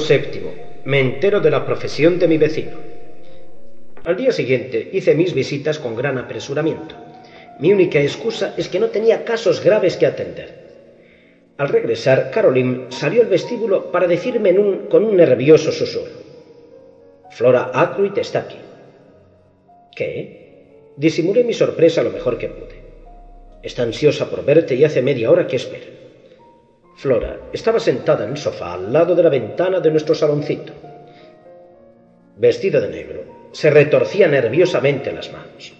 Séptimo. Me entero de la profesión de mi vecino. Al día siguiente hice mis visitas con gran apresuramiento. Mi única excusa es que no tenía casos graves que atender. Al regresar, Caroline salió al vestíbulo para decirme con un nervioso susurro. Flora Ackroyd está aquí. ¿Qué? Disimulé mi sorpresa lo mejor que pude. Está ansiosa por verte y hace media hora que espera. Flora estaba sentada en el sofá al lado de la ventana de nuestro saloncito. Vestida de negro, se retorcía nerviosamente las manos.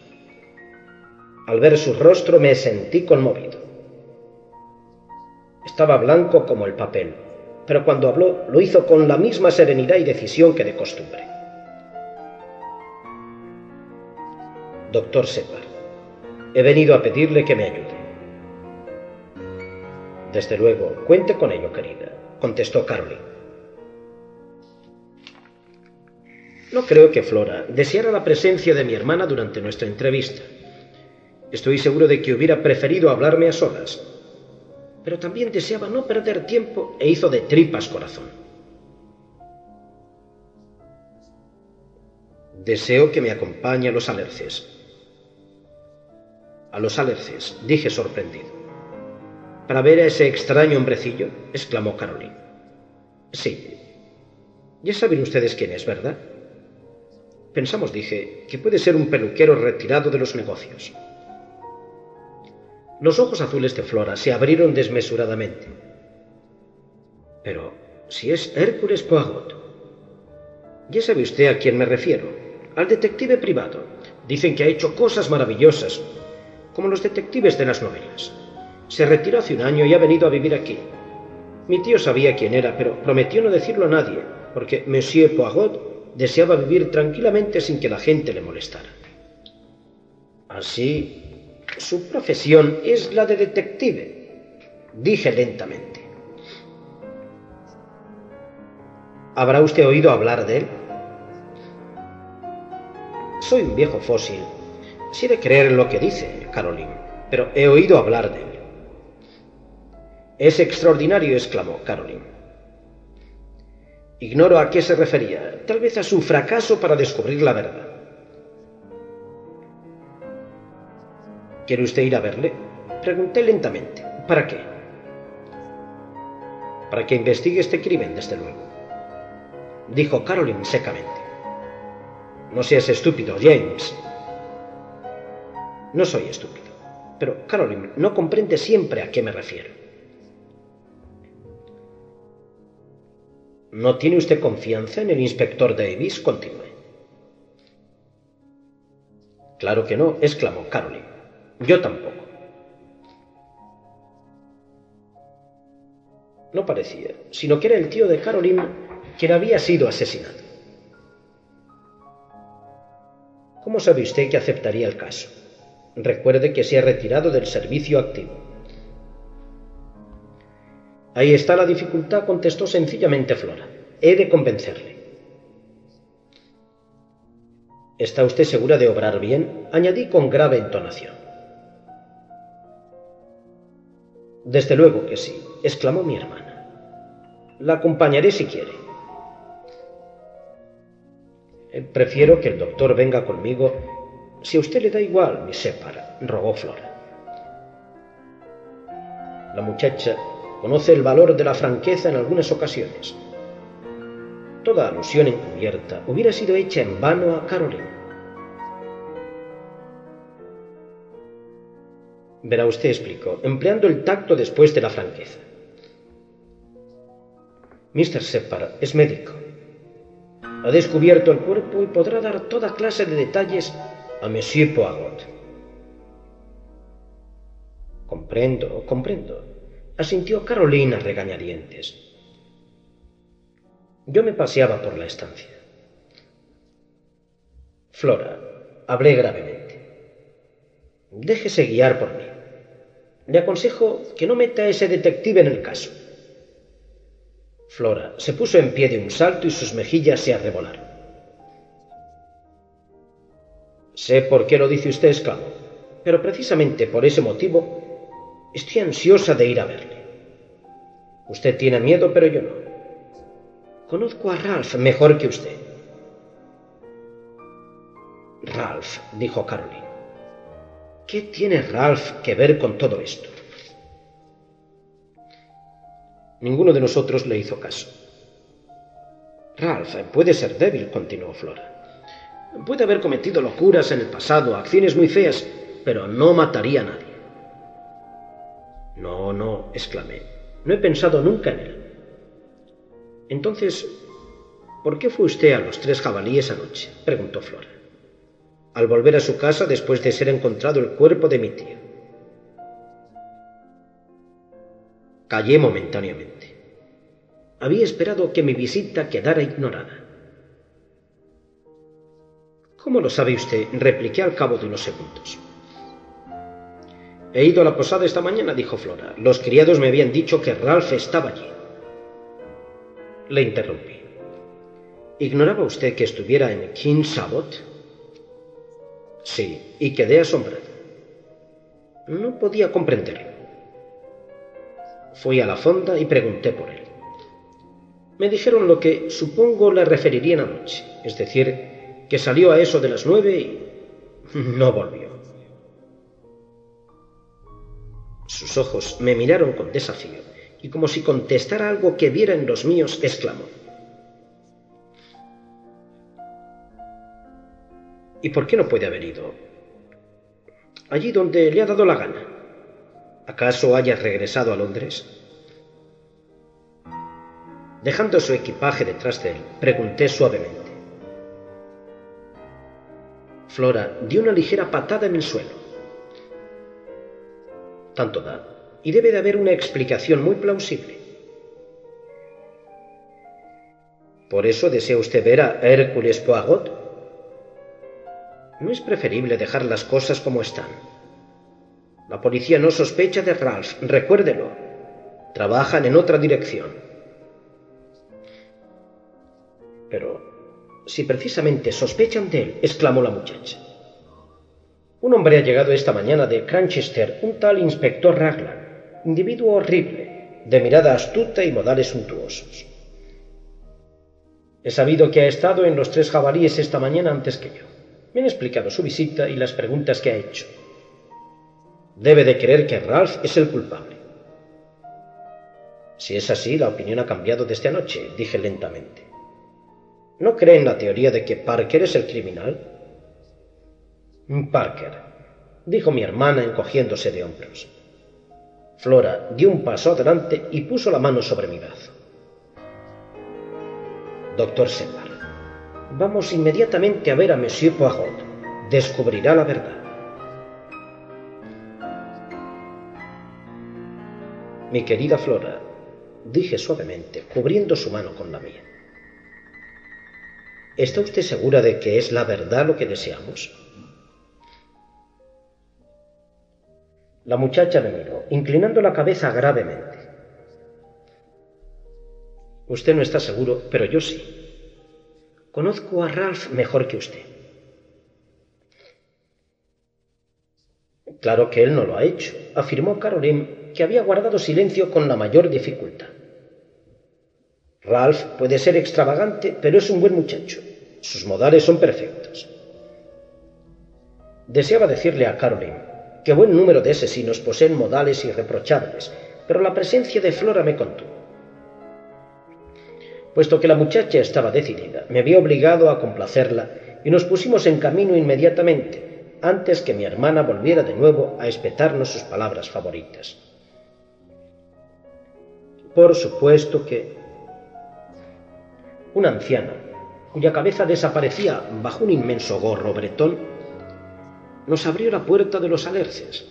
Al ver su rostro me sentí conmovido. Estaba blanco como el papel, pero cuando habló lo hizo con la misma serenidad y decisión que de costumbre. Doctor Separ, he venido a pedirle que me ayude. Desde luego, cuente con ello, querida, contestó Caroline. No creo que Flora deseara la presencia de mi hermana durante nuestra entrevista. Estoy seguro de que hubiera preferido hablarme a solas, pero también deseaba no perder tiempo e hizo de tripas corazón. Deseo que me acompañe a los alerces. A los alerces, dije sorprendido para ver a ese extraño hombrecillo? exclamó Caroline. Sí. Ya saben ustedes quién es, ¿verdad? Pensamos, dije, que puede ser un peluquero retirado de los negocios. Los ojos azules de Flora se abrieron desmesuradamente. Pero, si es Hércules Poirot. Ya sabe usted a quién me refiero, al detective privado. Dicen que ha hecho cosas maravillosas, como los detectives de las novelas. Se retiró hace un año y ha venido a vivir aquí. Mi tío sabía quién era, pero prometió no decirlo a nadie, porque Monsieur Poirot deseaba vivir tranquilamente sin que la gente le molestara. Así, su profesión es la de detective, dije lentamente. ¿Habrá usted oído hablar de él? Soy un viejo fósil. Si de creer en lo que dice, Caroline, pero he oído hablar de él. Es extraordinario, exclamó Caroline. Ignoro a qué se refería, tal vez a su fracaso para descubrir la verdad. ¿Quiere usted ir a verle? Pregunté lentamente. ¿Para qué? Para que investigue este crimen, desde luego. Dijo Caroline secamente. No seas estúpido, James. No soy estúpido. Pero Caroline no comprende siempre a qué me refiero. ¿No tiene usted confianza en el inspector Davis? Continúe. Claro que no, exclamó Caroline. Yo tampoco. No parecía, sino que era el tío de Caroline quien había sido asesinado. ¿Cómo sabe usted que aceptaría el caso? Recuerde que se ha retirado del servicio activo. Ahí está la dificultad, contestó sencillamente Flora. He de convencerle. ¿Está usted segura de obrar bien? añadí con grave entonación. Desde luego que sí, exclamó mi hermana. La acompañaré si quiere. Eh, prefiero que el doctor venga conmigo si a usted le da igual, mi separa, rogó Flora. La muchacha conoce el valor de la franqueza en algunas ocasiones. Toda alusión encubierta hubiera sido hecha en vano a Carolina. Verá usted, explicó, empleando el tacto después de la franqueza. Mr. Separ es médico. Ha descubierto el cuerpo y podrá dar toda clase de detalles a Monsieur Poirot. Comprendo, comprendo, asintió Carolina regañadientes. Yo me paseaba por la estancia. Flora, hablé gravemente. Déjese guiar por mí. Le aconsejo que no meta a ese detective en el caso. Flora se puso en pie de un salto y sus mejillas se arrebolaron. Sé por qué lo dice usted, esclavo, pero precisamente por ese motivo estoy ansiosa de ir a verle. Usted tiene miedo, pero yo no. Conozco a Ralph mejor que usted. Ralph, dijo Caroline. ¿Qué tiene Ralph que ver con todo esto? Ninguno de nosotros le hizo caso. Ralph puede ser débil, continuó Flora. Puede haber cometido locuras en el pasado, acciones muy feas, pero no mataría a nadie. No, no, exclamé. No he pensado nunca en él. Entonces, ¿por qué fue usted a los tres jabalíes anoche? preguntó Flora. Al volver a su casa después de ser encontrado el cuerpo de mi tío. Callé momentáneamente. Había esperado que mi visita quedara ignorada. ¿Cómo lo sabe usted? repliqué al cabo de unos segundos. He ido a la posada esta mañana, dijo Flora. Los criados me habían dicho que Ralph estaba allí. Le interrumpí. ¿Ignoraba usted que estuviera en King Sabot? Sí, y quedé asombrado. No podía comprenderlo. Fui a la fonda y pregunté por él. Me dijeron lo que supongo le referirían anoche, es decir, que salió a eso de las nueve y no volvió. Sus ojos me miraron con desafío y como si contestara algo que viera en los míos, exclamó. ¿Y por qué no puede haber ido? Allí donde le ha dado la gana. ¿Acaso haya regresado a Londres? Dejando su equipaje detrás de él, pregunté suavemente. Flora dio una ligera patada en el suelo. Tanto da, y debe de haber una explicación muy plausible. ¿Por eso desea usted ver a Hércules Poirot? ¿No es preferible dejar las cosas como están? La policía no sospecha de Ralph, recuérdelo. Trabajan en otra dirección. Pero si precisamente sospechan de él, exclamó la muchacha. Un hombre ha llegado esta mañana de Cranchester, un tal inspector Raglan, individuo horrible, de mirada astuta y modales suntuosos. He sabido que ha estado en los tres jabalíes esta mañana antes que yo. Me han explicado su visita y las preguntas que ha hecho. Debe de creer que Ralph es el culpable. Si es así, la opinión ha cambiado desde anoche, dije lentamente. ¿No cree en la teoría de que Parker es el criminal? Parker, dijo mi hermana encogiéndose de hombros. Flora dio un paso adelante y puso la mano sobre mi brazo. Doctor Separ, vamos inmediatamente a ver a Monsieur Poirot. Descubrirá la verdad. Mi querida Flora, dije suavemente, cubriendo su mano con la mía. ¿Está usted segura de que es la verdad lo que deseamos? La muchacha me miró, inclinando la cabeza gravemente. Usted no está seguro, pero yo sí. Conozco a Ralph mejor que usted. Claro que él no lo ha hecho, afirmó Caroline, que había guardado silencio con la mayor dificultad. Ralph puede ser extravagante, pero es un buen muchacho. Sus modales son perfectos. Deseaba decirle a Caroline que buen número de asesinos poseen modales irreprochables, pero la presencia de Flora me contuvo. Puesto que la muchacha estaba decidida, me había obligado a complacerla y nos pusimos en camino inmediatamente, antes que mi hermana volviera de nuevo a espetarnos sus palabras favoritas. Por supuesto que una anciana, cuya cabeza desaparecía bajo un inmenso gorro bretón, nos abrió la puerta de los alerces.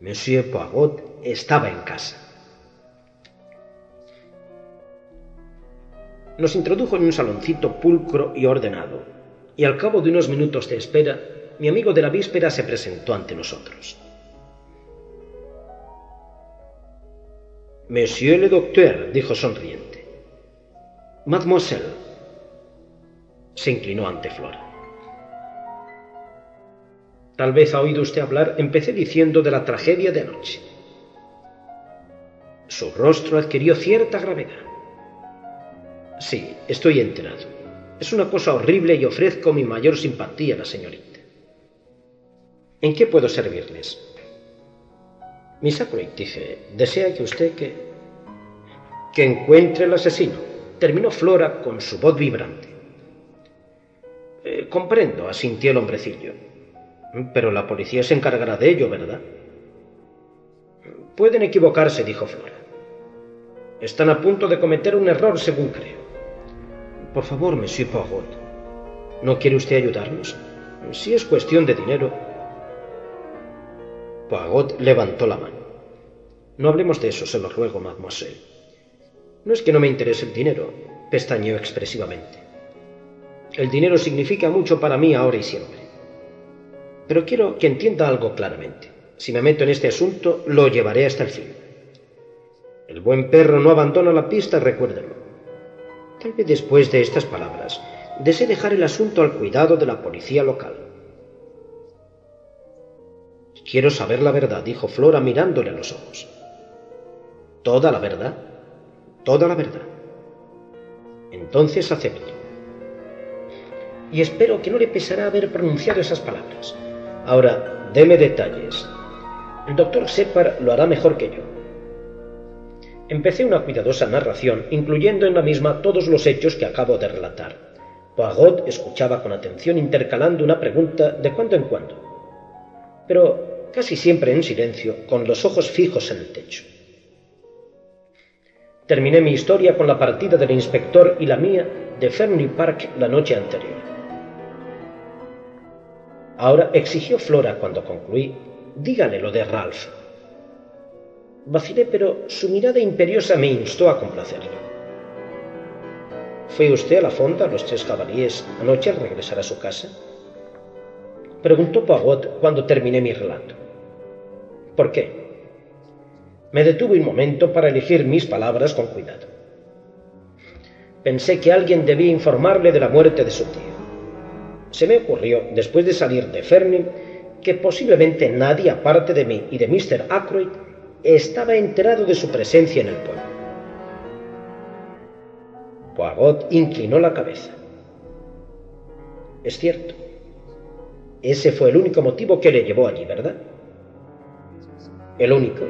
Monsieur Poirot estaba en casa. Nos introdujo en un saloncito pulcro y ordenado, y al cabo de unos minutos de espera, mi amigo de la víspera se presentó ante nosotros. Monsieur le docteur, dijo sonriente. Mademoiselle. Se inclinó ante Flora. Tal vez ha oído usted hablar, empecé diciendo de la tragedia de anoche. Su rostro adquirió cierta gravedad. Sí, estoy enterado. Es una cosa horrible y ofrezco mi mayor simpatía a la señorita. ¿En qué puedo servirles? Miss Ackroyd, dije, desea que usted que... que encuentre el asesino. Terminó Flora con su voz vibrante. Eh, comprendo, asintió el hombrecillo. Pero la policía se encargará de ello, ¿verdad? Pueden equivocarse, dijo Flora. Están a punto de cometer un error, según creo. Por favor, Monsieur Poirot, ¿no quiere usted ayudarnos? Si es cuestión de dinero. Poirot levantó la mano. No hablemos de eso, se lo ruego, mademoiselle. No es que no me interese el dinero, pestañeó expresivamente. El dinero significa mucho para mí ahora y siempre. Pero quiero que entienda algo claramente. Si me meto en este asunto, lo llevaré hasta el fin. El buen perro no abandona la pista, recuérdenlo. Tal vez después de estas palabras, desee dejar el asunto al cuidado de la policía local. Quiero saber la verdad, dijo Flora mirándole a los ojos. ¿Toda la verdad? Toda la verdad. Entonces acepto. Y espero que no le pesará haber pronunciado esas palabras. Ahora, deme detalles. El doctor Separ lo hará mejor que yo. Empecé una cuidadosa narración, incluyendo en la misma todos los hechos que acabo de relatar. Poirot escuchaba con atención intercalando una pregunta de cuando en cuando, pero casi siempre en silencio, con los ojos fijos en el techo. Terminé mi historia con la partida del inspector y la mía de Fernley Park la noche anterior. Ahora exigió Flora cuando concluí, dígale lo de Ralph. Vacilé, pero su mirada imperiosa me instó a complacerlo. ¿Fue usted a la fonda a los tres caballeros anoche al regresar a su casa? Preguntó Poirot cuando terminé mi relato. ¿Por qué? Me detuve un momento para elegir mis palabras con cuidado. Pensé que alguien debía informarle de la muerte de su tío se me ocurrió, después de salir de Fermi, que posiblemente nadie aparte de mí y de Mr. Ackroyd estaba enterado de su presencia en el pueblo. Poirot inclinó la cabeza. Es cierto. Ese fue el único motivo que le llevó allí, ¿verdad? El único,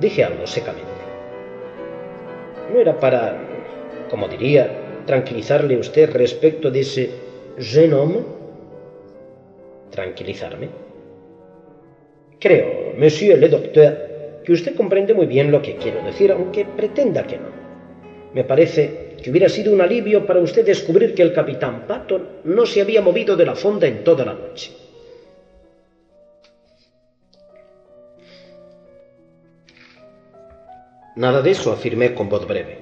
dije algo secamente. No era para, como diría, tranquilizarle a usted respecto de ese jeune homme. ¿Tranquilizarme? Creo, monsieur le docteur, que usted comprende muy bien lo que quiero decir, aunque pretenda que no. Me parece que hubiera sido un alivio para usted descubrir que el capitán Patton no se había movido de la fonda en toda la noche. Nada de eso, afirmé con voz breve.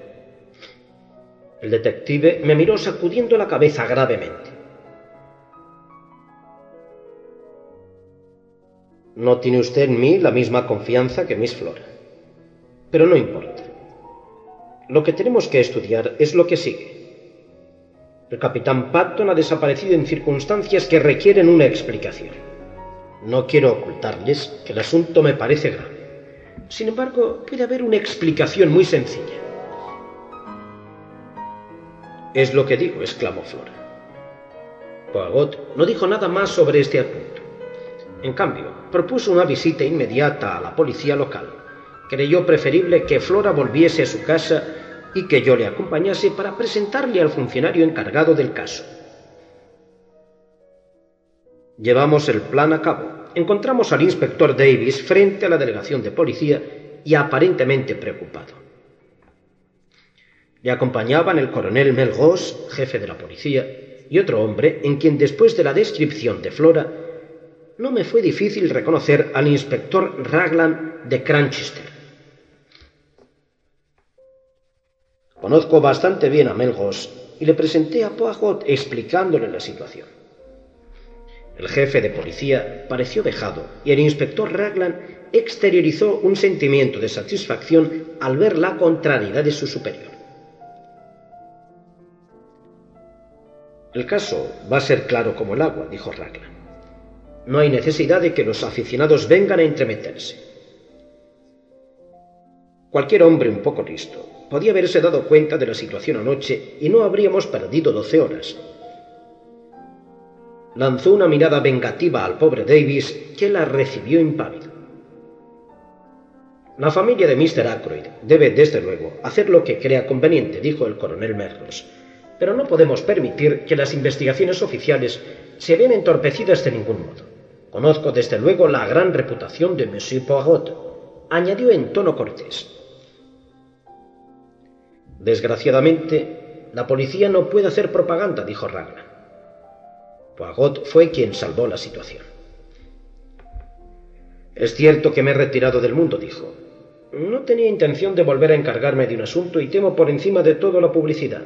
El detective me miró sacudiendo la cabeza gravemente. No tiene usted en mí la misma confianza que Miss Flora. Pero no importa. Lo que tenemos que estudiar es lo que sigue. El capitán Patton ha desaparecido en circunstancias que requieren una explicación. No quiero ocultarles que el asunto me parece grave. Sin embargo, puede haber una explicación muy sencilla. Es lo que digo, exclamó Flora. Poagot no dijo nada más sobre este asunto. En cambio, propuso una visita inmediata a la policía local. Creyó preferible que Flora volviese a su casa y que yo le acompañase para presentarle al funcionario encargado del caso. Llevamos el plan a cabo. Encontramos al inspector Davis frente a la delegación de policía y aparentemente preocupado. Le acompañaban el coronel Melrose, jefe de la policía, y otro hombre en quien después de la descripción de Flora no me fue difícil reconocer al inspector Raglan de Cranchester. Conozco bastante bien a Melgos y le presenté a Poirot explicándole la situación. El jefe de policía pareció dejado y el inspector Raglan exteriorizó un sentimiento de satisfacción al ver la contrariedad de su superior. El caso va a ser claro como el agua, dijo Raglan. No hay necesidad de que los aficionados vengan a entremeterse. Cualquier hombre un poco listo podía haberse dado cuenta de la situación anoche y no habríamos perdido doce horas. Lanzó una mirada vengativa al pobre Davis, que la recibió impávido. La familia de Mr. Ackroyd debe, desde luego, hacer lo que crea conveniente, dijo el coronel Merlos, pero no podemos permitir que las investigaciones oficiales se vean entorpecidas de ningún modo. Conozco desde luego la gran reputación de Monsieur Poirot, añadió en tono cortés. Desgraciadamente, la policía no puede hacer propaganda, dijo Ragnar. Poirot fue quien salvó la situación. Es cierto que me he retirado del mundo, dijo. No tenía intención de volver a encargarme de un asunto y temo por encima de todo la publicidad.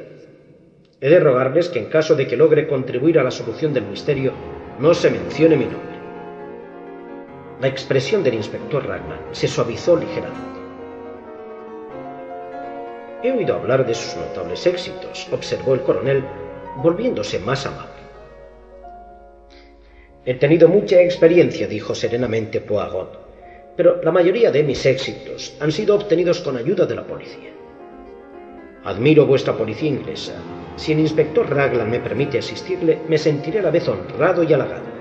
He de rogarles que en caso de que logre contribuir a la solución del misterio, no se mencione mi nombre. La expresión del inspector Ragnar se suavizó ligeramente. He oído hablar de sus notables éxitos, observó el coronel, volviéndose más amable. He tenido mucha experiencia, dijo serenamente Poirot, pero la mayoría de mis éxitos han sido obtenidos con ayuda de la policía. Admiro vuestra policía inglesa. Si el inspector Raglan me permite asistirle, me sentiré a la vez honrado y halagado.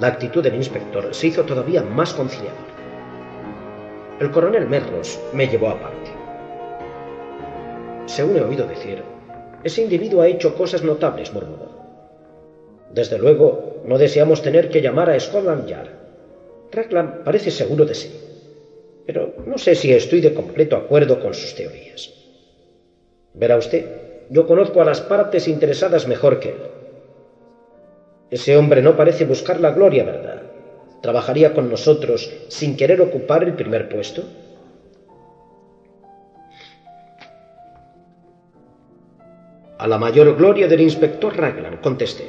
La actitud del inspector se hizo todavía más conciliadora. El coronel Merros me llevó aparte. Según he oído decir, ese individuo ha hecho cosas notables, murmuró. Desde luego, no deseamos tener que llamar a Scotland Yard. Raglan parece seguro de sí, pero no sé si estoy de completo acuerdo con sus teorías. Verá usted, yo conozco a las partes interesadas mejor que él. Ese hombre no parece buscar la gloria, ¿verdad? ¿Trabajaría con nosotros sin querer ocupar el primer puesto? A la mayor gloria del inspector Raglan, contesté.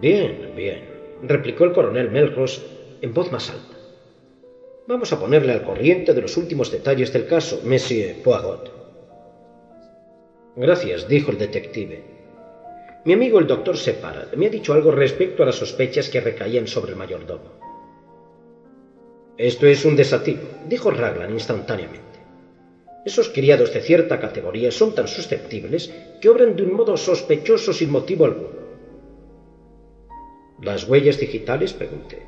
Bien, bien, replicó el coronel Melrose en voz más alta. Vamos a ponerle al corriente de los últimos detalles del caso, Monsieur Poirot. Gracias, dijo el detective. Mi amigo el doctor Separa me ha dicho algo respecto a las sospechas que recaían sobre el mayordomo. Esto es un desativo, dijo Raglan instantáneamente. Esos criados de cierta categoría son tan susceptibles que obran de un modo sospechoso sin motivo alguno. ¿Las huellas digitales? pregunté.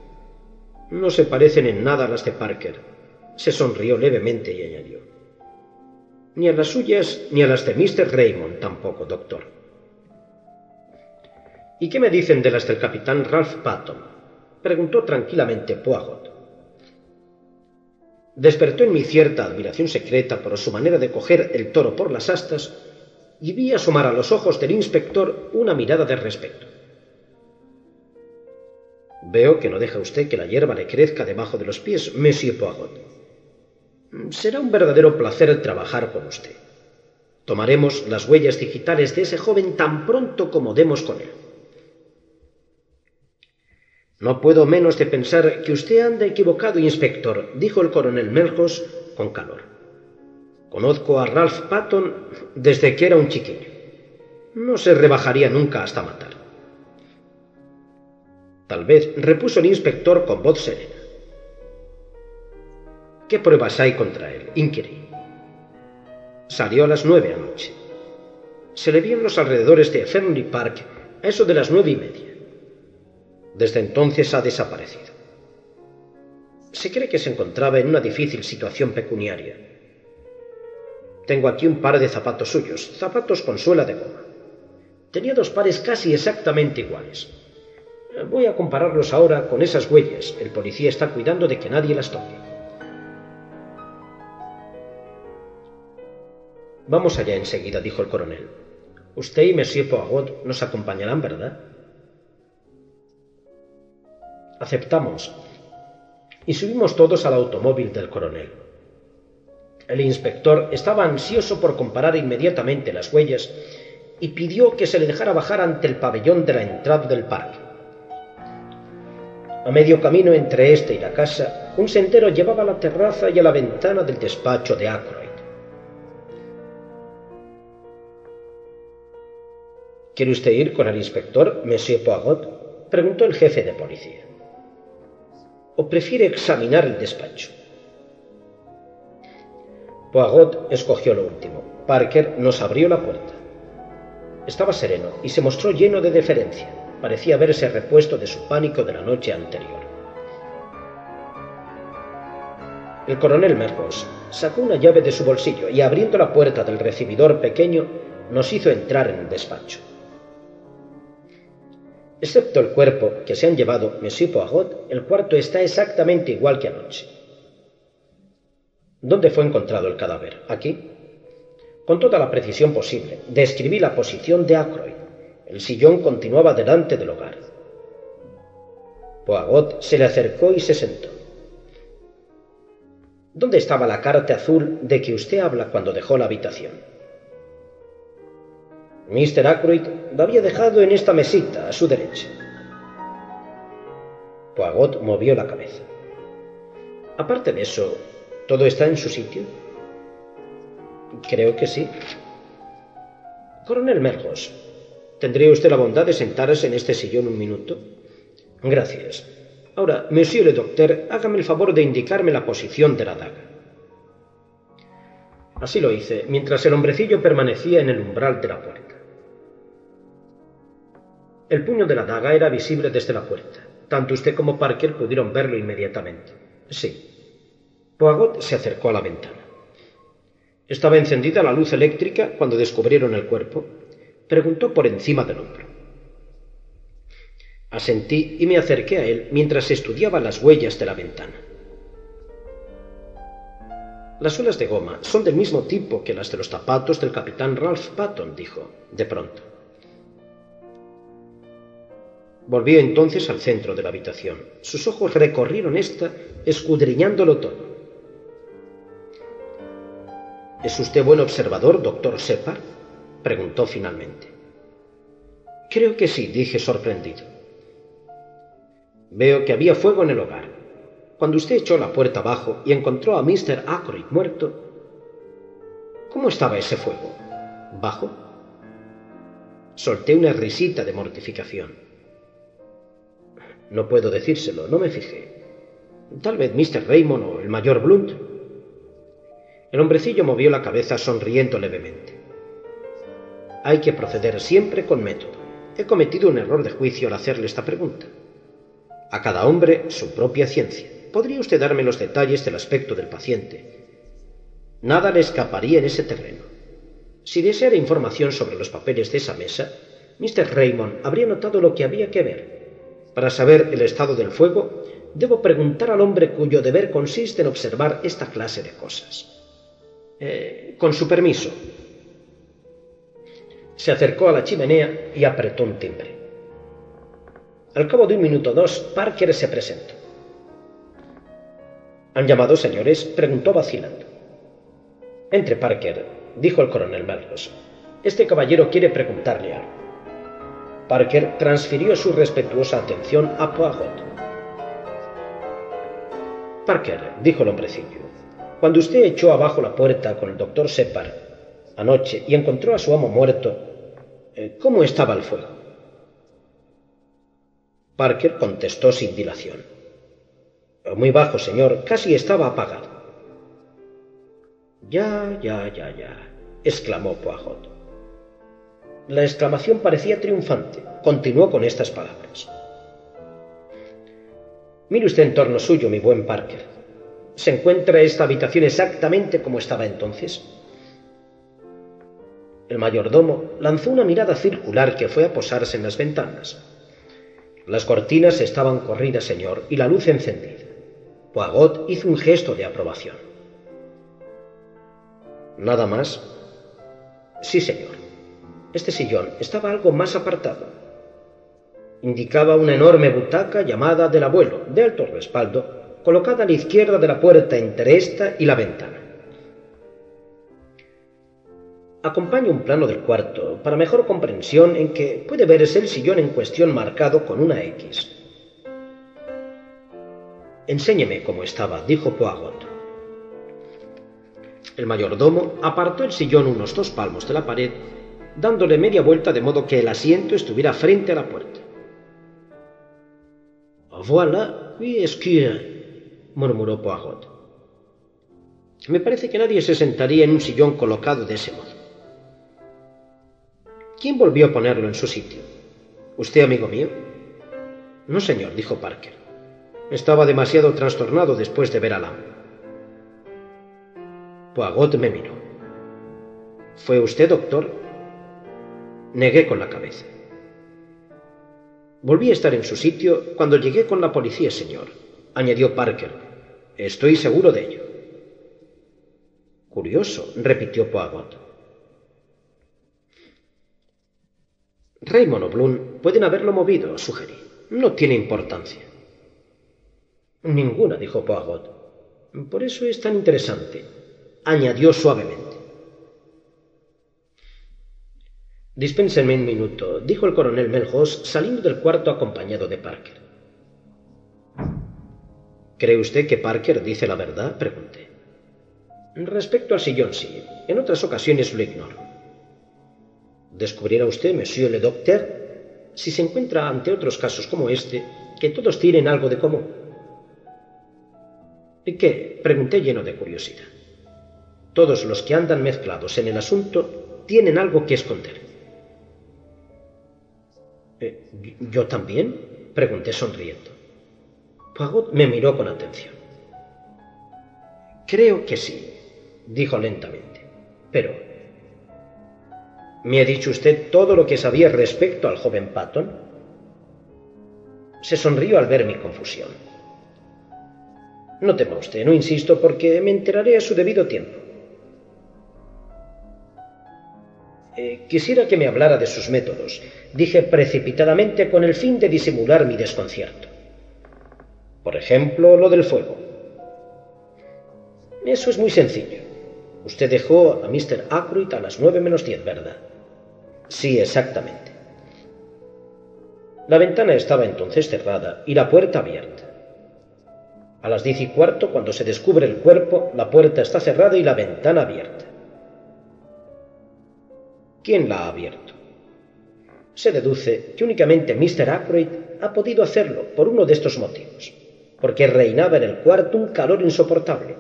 No se parecen en nada a las de Parker. Se sonrió levemente y añadió. Ni a las suyas ni a las de Mr. Raymond tampoco, doctor. ¿Y qué me dicen de las del capitán Ralph Patton? preguntó tranquilamente Poirot. Despertó en mí cierta admiración secreta por su manera de coger el toro por las astas y vi asomar a los ojos del inspector una mirada de respeto. Veo que no deja usted que la hierba le crezca debajo de los pies, Monsieur Poirot. Será un verdadero placer trabajar con usted. Tomaremos las huellas digitales de ese joven tan pronto como demos con él. No puedo menos de pensar que usted anda equivocado, inspector, dijo el coronel Melrose con calor. Conozco a Ralph Patton desde que era un chiquillo. No se rebajaría nunca hasta matar. Tal vez, repuso el inspector con voz serena. ¿Qué pruebas hay contra él? inquirí. Salió a las nueve anoche. Se le vio en los alrededores de Fernley Park a eso de las nueve y media. Desde entonces ha desaparecido. Se cree que se encontraba en una difícil situación pecuniaria. Tengo aquí un par de zapatos suyos, zapatos con suela de goma. Tenía dos pares casi exactamente iguales. Voy a compararlos ahora con esas huellas. El policía está cuidando de que nadie las toque. Vamos allá enseguida, dijo el coronel. Usted y Monsieur Poirot nos acompañarán, ¿verdad? Aceptamos y subimos todos al automóvil del coronel. El inspector estaba ansioso por comparar inmediatamente las huellas y pidió que se le dejara bajar ante el pabellón de la entrada del parque. A medio camino entre este y la casa, un sendero llevaba a la terraza y a la ventana del despacho de Ackroyd. ¿Quiere usted ir con el inspector, Monsieur Poirot? preguntó el jefe de policía o prefiere examinar el despacho? Poirot escogió lo último. Parker nos abrió la puerta. Estaba sereno y se mostró lleno de deferencia. Parecía haberse repuesto de su pánico de la noche anterior. El coronel Mercos sacó una llave de su bolsillo y abriendo la puerta del recibidor pequeño nos hizo entrar en el despacho. Excepto el cuerpo que se han llevado Monsieur Poirot, el cuarto está exactamente igual que anoche. ¿Dónde fue encontrado el cadáver? ¿Aquí? Con toda la precisión posible, describí la posición de Ackroyd. El sillón continuaba delante del hogar. Poirot se le acercó y se sentó. ¿Dónde estaba la carta azul de que usted habla cuando dejó la habitación? Mr. Ackroyd lo había dejado en esta mesita a su derecha. Poirot movió la cabeza. Aparte de eso, ¿todo está en su sitio? Creo que sí. Coronel Merlos, ¿tendría usted la bondad de sentarse en este sillón un minuto? Gracias. Ahora, Monsieur le Docteur, hágame el favor de indicarme la posición de la daga. Así lo hice, mientras el hombrecillo permanecía en el umbral de la puerta. El puño de la daga era visible desde la puerta. Tanto usted como Parker pudieron verlo inmediatamente. Sí. Poirot se acercó a la ventana. ¿Estaba encendida la luz eléctrica cuando descubrieron el cuerpo? Preguntó por encima del hombro. Asentí y me acerqué a él mientras estudiaba las huellas de la ventana. Las suelas de goma son del mismo tipo que las de los zapatos del capitán Ralph Patton, dijo, de pronto. Volvió entonces al centro de la habitación. Sus ojos recorrieron esta, escudriñándolo todo. ¿Es usted buen observador, doctor Separ? preguntó finalmente. Creo que sí, dije sorprendido. Veo que había fuego en el hogar. Cuando usted echó la puerta abajo y encontró a Mr. Ackroyd muerto, ¿cómo estaba ese fuego? ¿Bajo? Solté una risita de mortificación. No puedo decírselo, no me fijé. Tal vez Mr. Raymond o el mayor Blunt. El hombrecillo movió la cabeza sonriendo levemente. Hay que proceder siempre con método. He cometido un error de juicio al hacerle esta pregunta. A cada hombre su propia ciencia. ¿Podría usted darme los detalles del aspecto del paciente? Nada le escaparía en ese terreno. Si deseara información sobre los papeles de esa mesa, Mr. Raymond habría notado lo que había que ver. Para saber el estado del fuego, debo preguntar al hombre cuyo deber consiste en observar esta clase de cosas. Eh, con su permiso. Se acercó a la chimenea y apretó un timbre. Al cabo de un minuto o dos, Parker se presentó. ¿Han llamado, señores? preguntó vacilando. Entre, Parker, dijo el coronel Melrose. Este caballero quiere preguntarle algo. Parker transfirió su respetuosa atención a Poirot. Parker, dijo el hombrecillo, cuando usted echó abajo la puerta con el doctor Separ anoche y encontró a su amo muerto, eh, ¿cómo estaba el fuego? Parker contestó sin dilación. Muy bajo, señor, casi estaba apagado. Ya, ya, ya, ya, exclamó Poirot. La exclamación parecía triunfante. Continuó con estas palabras. Mire usted en torno suyo, mi buen Parker. ¿Se encuentra esta habitación exactamente como estaba entonces? El mayordomo lanzó una mirada circular que fue a posarse en las ventanas. Las cortinas estaban corridas, señor, y la luz encendida. Poirot hizo un gesto de aprobación. ¿Nada más? Sí, señor. Este sillón estaba algo más apartado. Indicaba una enorme butaca llamada del abuelo, de alto respaldo, colocada a la izquierda de la puerta entre esta y la ventana. Acompaña un plano del cuarto para mejor comprensión en que puede verse el sillón en cuestión marcado con una X. Enséñeme cómo estaba, dijo Poirot. El mayordomo apartó el sillón unos dos palmos de la pared, dándole media vuelta de modo que el asiento estuviera frente a la puerta. Voilà, oui, que... murmuró Poirot. Me parece que nadie se sentaría en un sillón colocado de ese modo. ¿Quién volvió a ponerlo en su sitio? ¿Usted, amigo mío? No, señor, dijo Parker. Estaba demasiado trastornado después de ver a Lam. Poirot me miró. ¿Fue usted, doctor? Negué con la cabeza. Volví a estar en su sitio cuando llegué con la policía, señor, añadió Parker. Estoy seguro de ello. Curioso, repitió Poirot. Raymond o Bloom pueden haberlo movido, sugerí. No tiene importancia. Ninguna, dijo Poirot. Por eso es tan interesante añadió suavemente. Dispénsenme un minuto, dijo el coronel Melhouse saliendo del cuarto acompañado de Parker. ¿Cree usted que Parker dice la verdad? pregunté. Respecto al sillón, sí. En otras ocasiones lo ignoro. ¿Descubriera usted, monsieur le docteur, si se encuentra ante otros casos como este, que todos tienen algo de común? ¿Y qué? pregunté lleno de curiosidad. Todos los que andan mezclados en el asunto tienen algo que esconder. Eh, ¿Yo también? pregunté sonriendo. Poirot me miró con atención. Creo que sí, dijo lentamente. Pero, ¿me ha dicho usted todo lo que sabía respecto al joven Patton? Se sonrió al ver mi confusión. No tema usted, no insisto, porque me enteraré a su debido tiempo. Eh, quisiera que me hablara de sus métodos, dije precipitadamente con el fin de disimular mi desconcierto. Por ejemplo, lo del fuego. Eso es muy sencillo. Usted dejó a Mr. Ackroyd a las nueve menos diez, ¿verdad? Sí, exactamente. La ventana estaba entonces cerrada y la puerta abierta. A las diez y cuarto, cuando se descubre el cuerpo, la puerta está cerrada y la ventana abierta. ¿Quién la ha abierto? Se deduce que únicamente Mr. Ackroyd ha podido hacerlo por uno de estos motivos, porque reinaba en el cuarto un calor insoportable.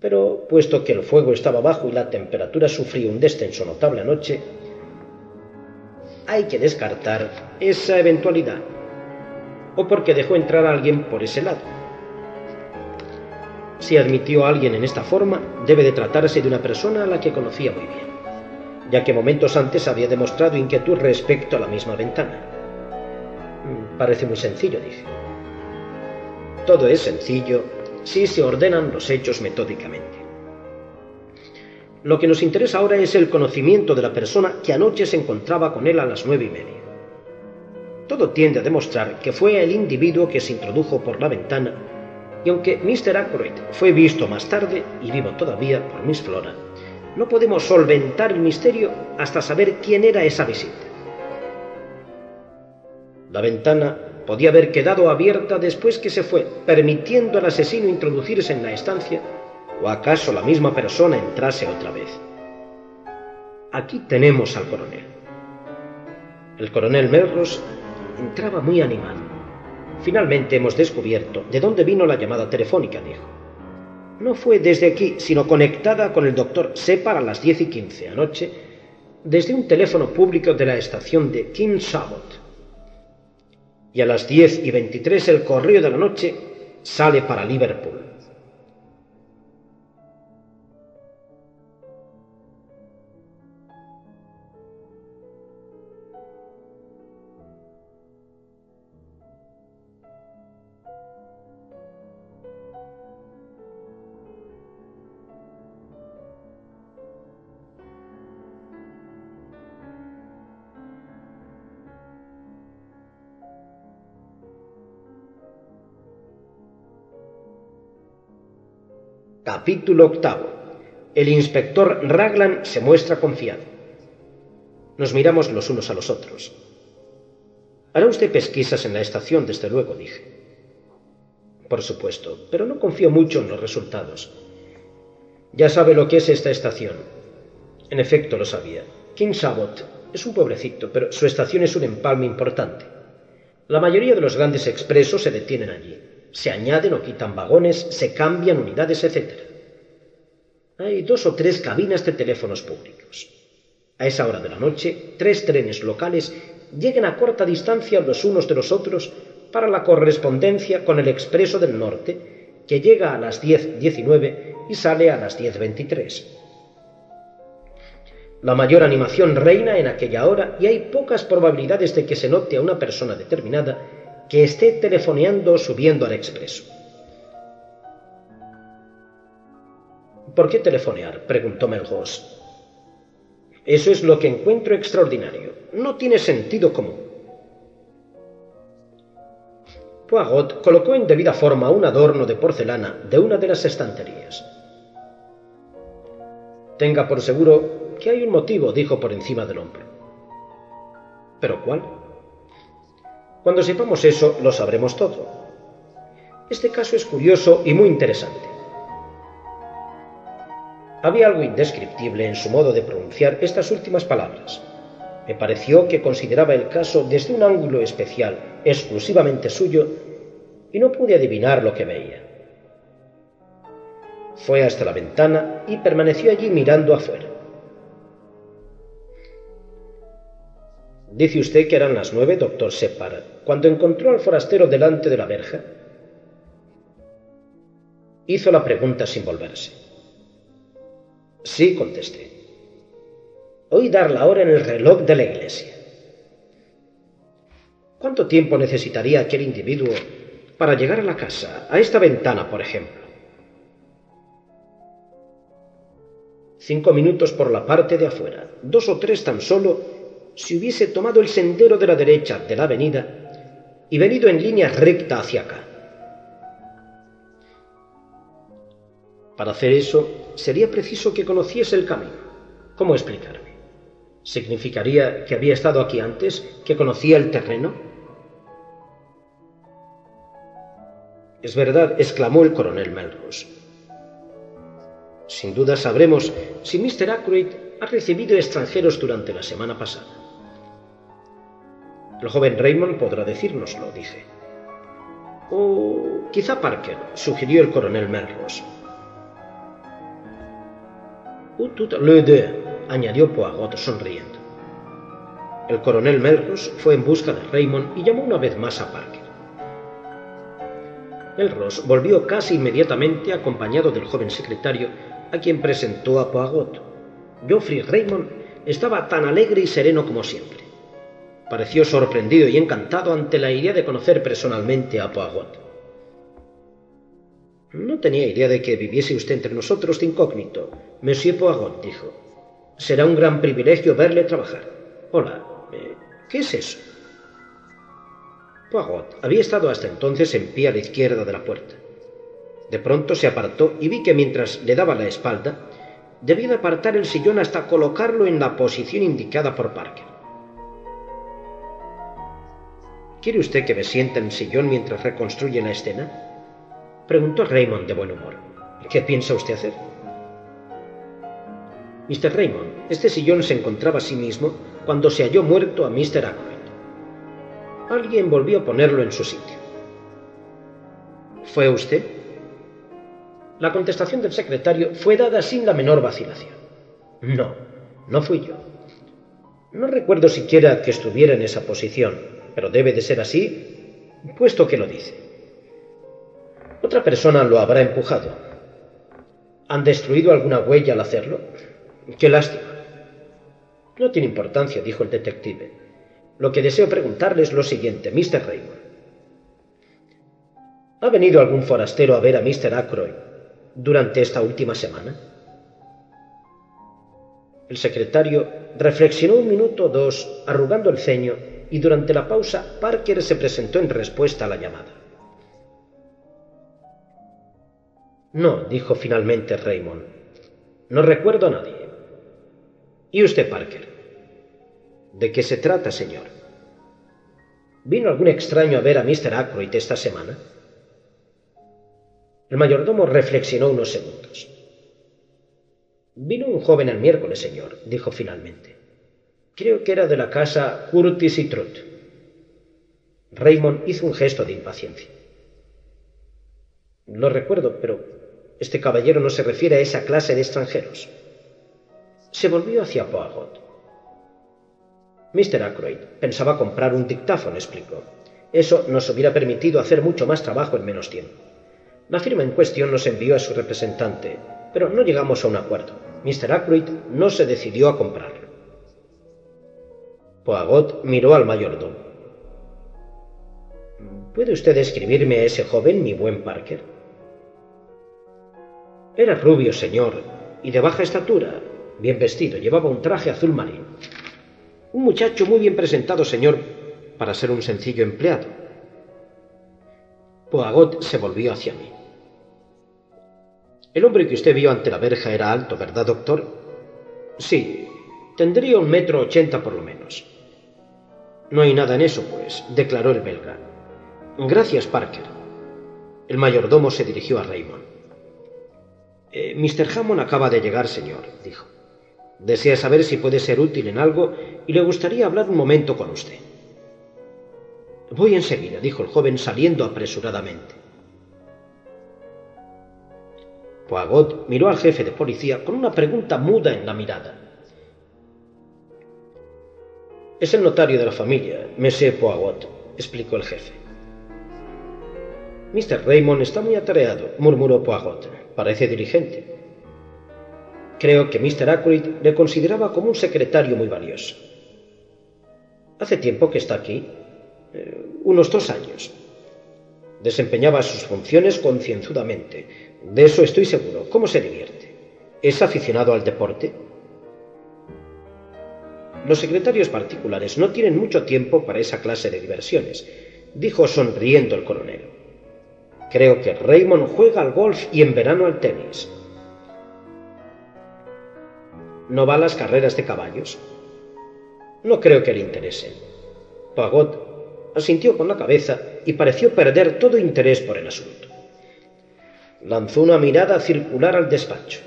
Pero, puesto que el fuego estaba bajo y la temperatura sufrió un descenso notable anoche, hay que descartar esa eventualidad. o porque dejó entrar a alguien por ese lado. Si admitió a alguien en esta forma, debe de tratarse de una persona a la que conocía muy bien, ya que momentos antes había demostrado inquietud respecto a la misma ventana. Mm, parece muy sencillo, dije. Todo es sencillo si se ordenan los hechos metódicamente. Lo que nos interesa ahora es el conocimiento de la persona que anoche se encontraba con él a las nueve y media. Todo tiende a demostrar que fue el individuo que se introdujo por la ventana, y aunque Mr. Ackroyd fue visto más tarde y vivo todavía por Miss Flora, no podemos solventar el misterio hasta saber quién era esa visita. La ventana podía haber quedado abierta después que se fue, permitiendo al asesino introducirse en la estancia, o acaso la misma persona entrase otra vez. Aquí tenemos al coronel. El coronel Melrose entraba muy animado. Finalmente hemos descubierto de dónde vino la llamada telefónica, dijo. No fue desde aquí, sino conectada con el doctor Separ a las diez y quince anoche, desde un teléfono público de la estación de King Sabot. Y a las diez y veintitrés el correo de la noche sale para Liverpool. Capítulo octavo. El inspector Raglan se muestra confiado. Nos miramos los unos a los otros. Hará usted pesquisas en la estación, desde luego, dije. Por supuesto, pero no confío mucho en los resultados. Ya sabe lo que es esta estación. En efecto, lo sabía. King Sabot es un pueblecito, pero su estación es un empalme importante. La mayoría de los grandes expresos se detienen allí se añaden o quitan vagones, se cambian unidades, etc. Hay dos o tres cabinas de teléfonos públicos. A esa hora de la noche, tres trenes locales llegan a corta distancia los unos de los otros para la correspondencia con el Expreso del Norte, que llega a las 10.19 y sale a las 10.23. La mayor animación reina en aquella hora y hay pocas probabilidades de que se note a una persona determinada que esté telefoneando subiendo al expreso. ¿Por qué telefonear? preguntó Melgos. Eso es lo que encuentro extraordinario. No tiene sentido común. Poirot colocó en debida forma un adorno de porcelana de una de las estanterías. Tenga por seguro que hay un motivo, dijo por encima del hombro. ¿Pero cuál? Cuando sepamos eso, lo sabremos todo. Este caso es curioso y muy interesante. Había algo indescriptible en su modo de pronunciar estas últimas palabras. Me pareció que consideraba el caso desde un ángulo especial, exclusivamente suyo, y no pude adivinar lo que veía. Fue hasta la ventana y permaneció allí mirando afuera. Dice usted que eran las nueve, doctor Separ, cuando encontró al forastero delante de la verja. Hizo la pregunta sin volverse. Sí, contesté. Oí dar la hora en el reloj de la iglesia. ¿Cuánto tiempo necesitaría aquel individuo para llegar a la casa, a esta ventana, por ejemplo? Cinco minutos por la parte de afuera, dos o tres tan solo si hubiese tomado el sendero de la derecha de la avenida y venido en línea recta hacia acá. Para hacer eso sería preciso que conociese el camino. ¿Cómo explicarme? ¿Significaría que había estado aquí antes, que conocía el terreno? Es verdad, exclamó el coronel Melrose. Sin duda sabremos si Mr. Ackroyd ha recibido extranjeros durante la semana pasada. El joven Raymond podrá decírnoslo, dije. O quizá Parker, sugirió el coronel Melrose. Tout le deux, añadió Poirot sonriendo. El coronel Melrose fue en busca de Raymond y llamó una vez más a Parker. Elros volvió casi inmediatamente acompañado del joven secretario a quien presentó a Poagot. Geoffrey Raymond estaba tan alegre y sereno como siempre. Pareció sorprendido y encantado ante la idea de conocer personalmente a Poagot. No tenía idea de que viviese usted entre nosotros de incógnito, Monsieur Poagot dijo. Será un gran privilegio verle trabajar. Hola, eh, ¿qué es eso? Poirot había estado hasta entonces en pie a la izquierda de la puerta. De pronto se apartó y vi que mientras le daba la espalda, debía de apartar el sillón hasta colocarlo en la posición indicada por Parker. ¿Quiere usted que me sienta en el sillón mientras reconstruye la escena? Preguntó Raymond de buen humor. ¿Qué piensa usted hacer? Mr. Raymond, este sillón se encontraba a sí mismo cuando se halló muerto a Mr. Ackroyd alguien volvió a ponerlo en su sitio. ¿Fue usted? La contestación del secretario fue dada sin la menor vacilación. No, no fui yo. No recuerdo siquiera que estuviera en esa posición, pero debe de ser así, puesto que lo dice. Otra persona lo habrá empujado. ¿Han destruido alguna huella al hacerlo? Qué lástima. No tiene importancia, dijo el detective. Lo que deseo preguntarle es lo siguiente, Mr. Raymond. ¿Ha venido algún forastero a ver a Mr. Ackroyd durante esta última semana? El secretario reflexionó un minuto o dos, arrugando el ceño, y durante la pausa Parker se presentó en respuesta a la llamada. No, dijo finalmente Raymond. No recuerdo a nadie. ¿Y usted, Parker? ¿De qué se trata, señor? ¿Vino algún extraño a ver a Mr. Ackroyd esta semana? El mayordomo reflexionó unos segundos. Vino un joven el miércoles, señor, dijo finalmente. Creo que era de la casa Curtis y Trut. Raymond hizo un gesto de impaciencia. Lo recuerdo, pero este caballero no se refiere a esa clase de extranjeros. Se volvió hacia Poagot. Mr. Ackroyd pensaba comprar un dictáfono, explicó. Eso nos hubiera permitido hacer mucho más trabajo en menos tiempo. La firma en cuestión nos envió a su representante, pero no llegamos a un acuerdo. Mr. Ackroyd no se decidió a comprarlo. Poagot miró al mayordomo. ¿Puede usted describirme a ese joven, mi buen Parker? Era rubio, señor, y de baja estatura, bien vestido, llevaba un traje azul marino. Un muchacho muy bien presentado, señor, para ser un sencillo empleado. Poagot se volvió hacia mí. El hombre que usted vio ante la verja era alto, ¿verdad, doctor? Sí, tendría un metro ochenta por lo menos. No hay nada en eso, pues, declaró el belga. Gracias, Parker. El mayordomo se dirigió a Raymond. Eh, Mr. Hammond acaba de llegar, señor, dijo. Desea saber si puede ser útil en algo y le gustaría hablar un momento con usted. Voy enseguida, dijo el joven saliendo apresuradamente. Poagot miró al jefe de policía con una pregunta muda en la mirada. Es el notario de la familia, Monsieur Poagot, explicó el jefe. Mr. Raymond está muy atareado, murmuró Poagot. Parece diligente. Creo que Mr. Ackroyd le consideraba como un secretario muy valioso. Hace tiempo que está aquí, eh, unos dos años. Desempeñaba sus funciones concienzudamente. De eso estoy seguro. ¿Cómo se divierte? ¿Es aficionado al deporte? Los secretarios particulares no tienen mucho tiempo para esa clase de diversiones, dijo sonriendo el coronel. Creo que Raymond juega al golf y en verano al tenis. ¿No va a las carreras de caballos? No creo que le interese. Pagot asintió con la cabeza y pareció perder todo interés por el asunto. Lanzó una mirada circular al despacho.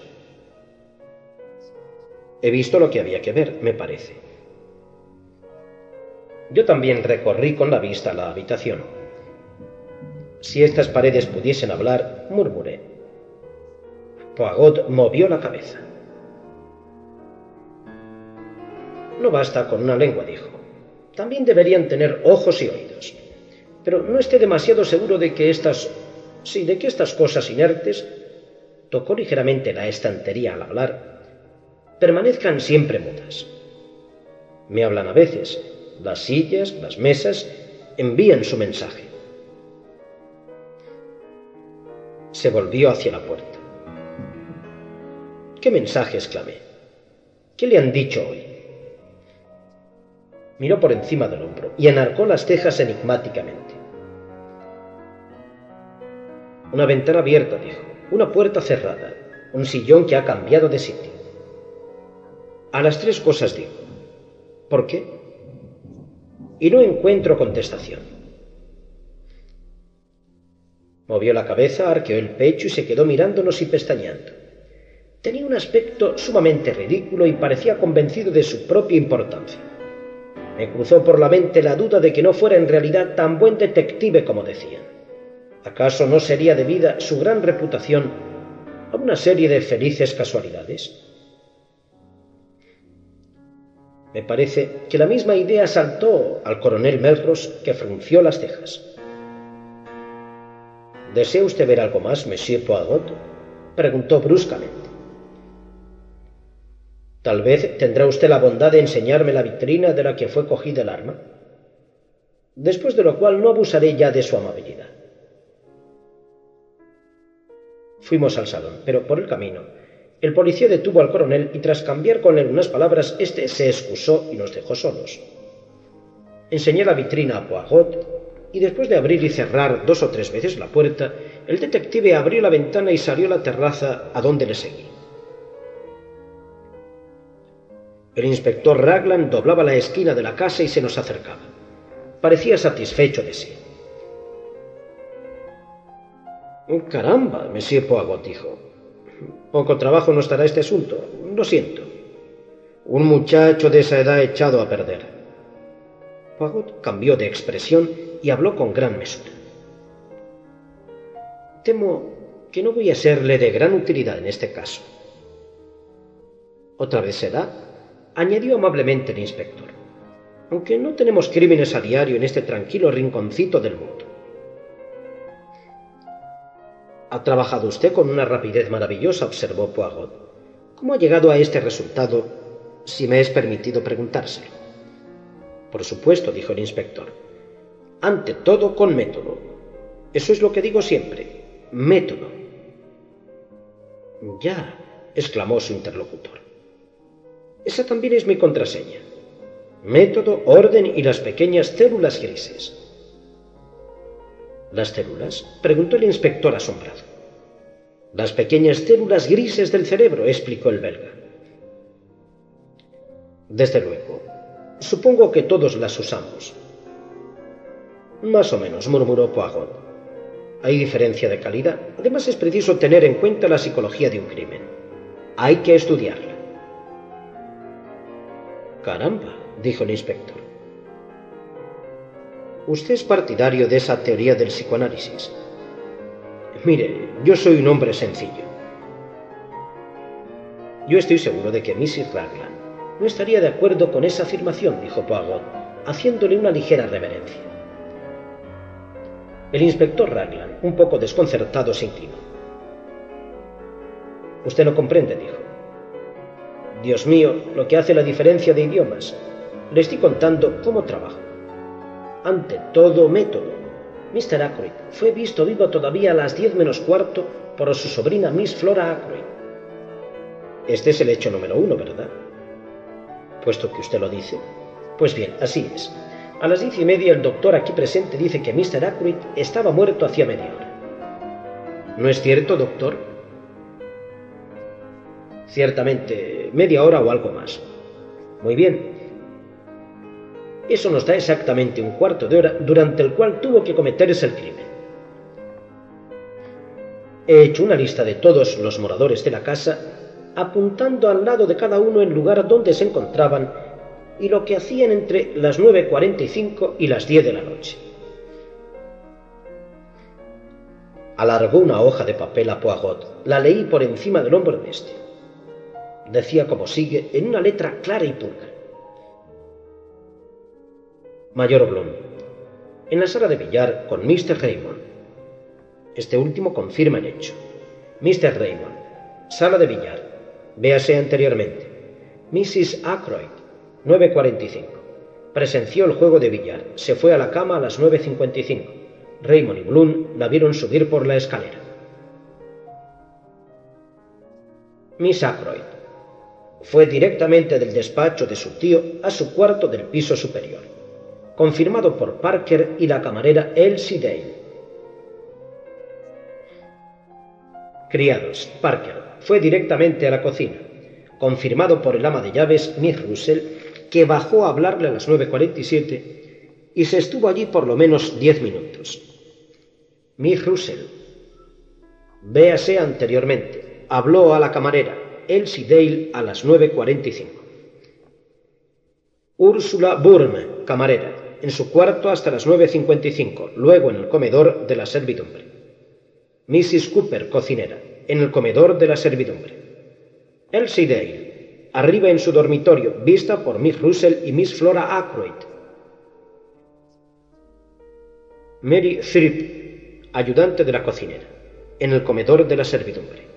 He visto lo que había que ver, me parece. Yo también recorrí con la vista la habitación. Si estas paredes pudiesen hablar, murmuré. Poagot movió la cabeza. No basta con una lengua, dijo. También deberían tener ojos y oídos. Pero no esté demasiado seguro de que estas sí, de que estas cosas inertes, tocó ligeramente la estantería al hablar, permanezcan siempre mudas. Me hablan a veces, las sillas, las mesas, envían su mensaje. Se volvió hacia la puerta. ¿Qué mensaje? exclamé. ¿Qué le han dicho hoy? Miró por encima del hombro y enarcó las cejas enigmáticamente. Una ventana abierta, dijo, una puerta cerrada, un sillón que ha cambiado de sitio. A las tres cosas digo. ¿Por qué? Y no encuentro contestación. Movió la cabeza, arqueó el pecho y se quedó mirándonos y pestañeando. Tenía un aspecto sumamente ridículo y parecía convencido de su propia importancia. Me cruzó por la mente la duda de que no fuera en realidad tan buen detective como decían. ¿Acaso no sería debida su gran reputación a una serie de felices casualidades? Me parece que la misma idea saltó al coronel Melrose, que frunció las cejas. ¿Desea usted ver algo más, Monsieur Poirot? preguntó bruscamente. Tal vez tendrá usted la bondad de enseñarme la vitrina de la que fue cogida el arma. Después de lo cual no abusaré ya de su amabilidad. Fuimos al salón, pero por el camino el policía detuvo al coronel y tras cambiar con él unas palabras, éste se excusó y nos dejó solos. Enseñé la vitrina a Poirot y después de abrir y cerrar dos o tres veces la puerta, el detective abrió la ventana y salió a la terraza a donde le seguí. El inspector Raglan doblaba la esquina de la casa y se nos acercaba. Parecía satisfecho de sí. Caramba, Monsieur Poirot dijo. Poco trabajo nos dará este asunto. Lo siento. Un muchacho de esa edad echado a perder. Poirot cambió de expresión y habló con gran mesura. Temo que no voy a serle de gran utilidad en este caso. Otra vez será añadió amablemente el inspector, aunque no tenemos crímenes a diario en este tranquilo rinconcito del mundo. Ha trabajado usted con una rapidez maravillosa, observó Poirot. ¿Cómo ha llegado a este resultado, si me es permitido preguntárselo? Por supuesto, dijo el inspector. Ante todo con método. Eso es lo que digo siempre. Método. Ya, exclamó su interlocutor. Esa también es mi contraseña. Método, orden y las pequeñas células grises. ¿Las células? preguntó el inspector asombrado. Las pequeñas células grises del cerebro, explicó el belga. Desde luego. Supongo que todos las usamos. Más o menos, murmuró Poirot. Hay diferencia de calidad. Además es preciso tener en cuenta la psicología de un crimen. Hay que estudiarla. Caramba, dijo el inspector. Usted es partidario de esa teoría del psicoanálisis. Mire, yo soy un hombre sencillo. Yo estoy seguro de que Mrs. Raglan no estaría de acuerdo con esa afirmación, dijo Poirot, haciéndole una ligera reverencia. El inspector Raglan, un poco desconcertado, se inclinó. Usted no comprende, dijo. Dios mío, lo que hace la diferencia de idiomas. Le estoy contando cómo trabajo. Ante todo método. Mr. Ackroyd fue visto vivo todavía a las diez menos cuarto por su sobrina Miss Flora Ackroyd. Este es el hecho número uno, ¿verdad? Puesto que usted lo dice. Pues bien, así es. A las diez y media el doctor aquí presente dice que Mr. Ackroyd estaba muerto hacía media hora. ¿No es cierto, doctor? Ciertamente, media hora o algo más. Muy bien. Eso nos da exactamente un cuarto de hora durante el cual tuvo que cometerse el crimen. He hecho una lista de todos los moradores de la casa, apuntando al lado de cada uno el lugar donde se encontraban y lo que hacían entre las 9.45 y las 10 de la noche. Alargó una hoja de papel a Poirot, la leí por encima del hombro de este decía como sigue en una letra clara y pura. Mayor Blum, en la sala de billar con Mr. Raymond. Este último confirma el hecho. Mr. Raymond, sala de billar. Véase anteriormente. Mrs. Ackroyd, 9.45. Presenció el juego de billar. Se fue a la cama a las 9.55. Raymond y Bloom la vieron subir por la escalera. Miss Ackroyd fue directamente del despacho de su tío a su cuarto del piso superior, confirmado por Parker y la camarera Elsie Dale. Criados, Parker fue directamente a la cocina, confirmado por el ama de llaves Miss Russell, que bajó a hablarle a las 9.47 y se estuvo allí por lo menos diez minutos. Miss Russell, véase anteriormente, habló a la camarera Elsie Dale a las 9.45. Úrsula Burme, camarera, en su cuarto hasta las 9.55, luego en el comedor de la servidumbre. Mrs. Cooper, cocinera, en el comedor de la servidumbre. Elsie Dale, arriba en su dormitorio, vista por Miss Russell y Miss Flora Ackroyd. Mary Thripp, ayudante de la cocinera, en el comedor de la servidumbre.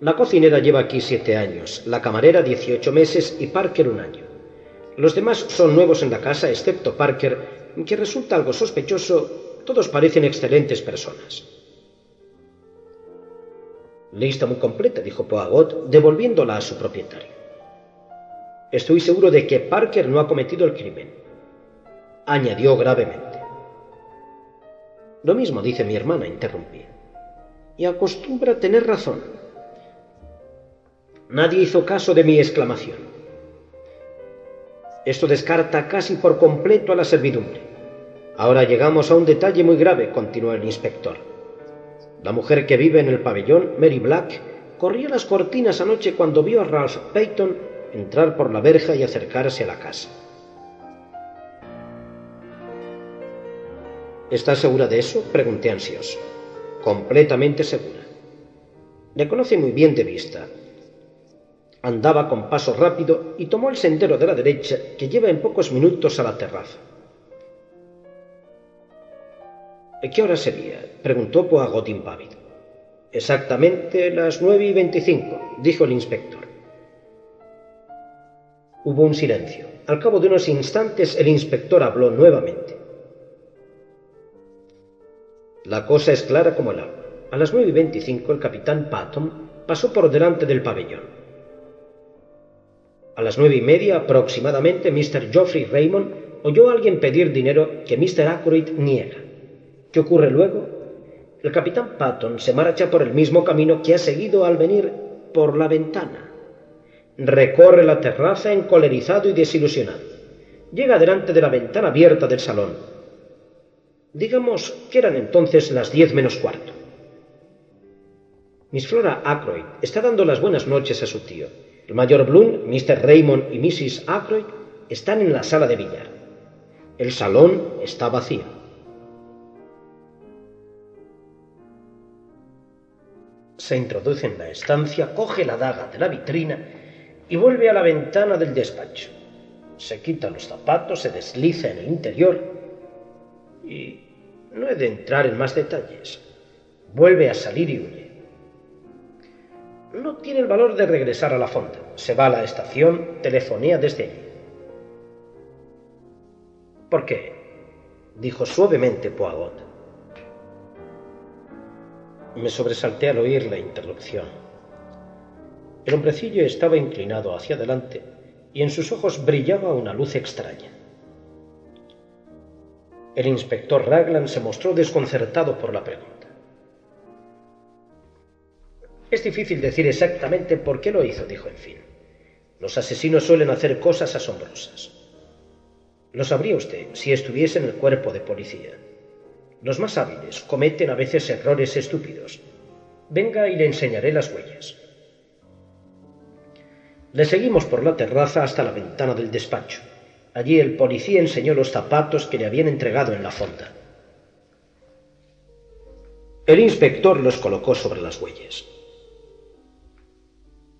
La cocinera lleva aquí siete años, la camarera dieciocho meses y Parker un año. Los demás son nuevos en la casa, excepto Parker, que resulta algo sospechoso. Todos parecen excelentes personas. Lista muy completa, dijo Poagot, devolviéndola a su propietario. Estoy seguro de que Parker no ha cometido el crimen, añadió gravemente. Lo mismo dice mi hermana, interrumpí. Y acostumbra tener razón. Nadie hizo caso de mi exclamación. Esto descarta casi por completo a la servidumbre. Ahora llegamos a un detalle muy grave, continuó el inspector. La mujer que vive en el pabellón, Mary Black, corrió las cortinas anoche cuando vio a Ralph Peyton entrar por la verja y acercarse a la casa. ¿Estás segura de eso? pregunté ansioso. Completamente segura. Le conoce muy bien de vista, Andaba con paso rápido y tomó el sendero de la derecha que lleva en pocos minutos a la terraza. ¿Qué hora sería? preguntó Poagot impávido. Exactamente las nueve y veinticinco, dijo el inspector. Hubo un silencio. Al cabo de unos instantes el inspector habló nuevamente. La cosa es clara como el agua. A las nueve y veinticinco el capitán Patton pasó por delante del pabellón. A las nueve y media aproximadamente, Mr. Geoffrey Raymond oyó a alguien pedir dinero que Mr. Ackroyd niega. ¿Qué ocurre luego? El capitán Patton se marcha por el mismo camino que ha seguido al venir por la ventana. Recorre la terraza encolerizado y desilusionado. Llega delante de la ventana abierta del salón. Digamos que eran entonces las diez menos cuarto. Miss Flora Ackroyd está dando las buenas noches a su tío el mayor Bloom, Mr. Raymond y Mrs. Ackroyd están en la sala de billar. El salón está vacío. Se introduce en la estancia, coge la daga de la vitrina y vuelve a la ventana del despacho. Se quita los zapatos, se desliza en el interior y no he de entrar en más detalles. Vuelve a salir y huye no tiene el valor de regresar a la fonda. Se va a la estación, telefonea desde allí. ¿Por qué? dijo suavemente Poagot. Me sobresalté al oír la interrupción. El hombrecillo estaba inclinado hacia adelante y en sus ojos brillaba una luz extraña. El inspector Raglan se mostró desconcertado por la pregunta. Es difícil decir exactamente por qué lo hizo, dijo en fin. Los asesinos suelen hacer cosas asombrosas. Lo sabría usted si estuviese en el cuerpo de policía. Los más hábiles cometen a veces errores estúpidos. Venga y le enseñaré las huellas. Le seguimos por la terraza hasta la ventana del despacho. Allí el policía enseñó los zapatos que le habían entregado en la fonda. El inspector los colocó sobre las huellas.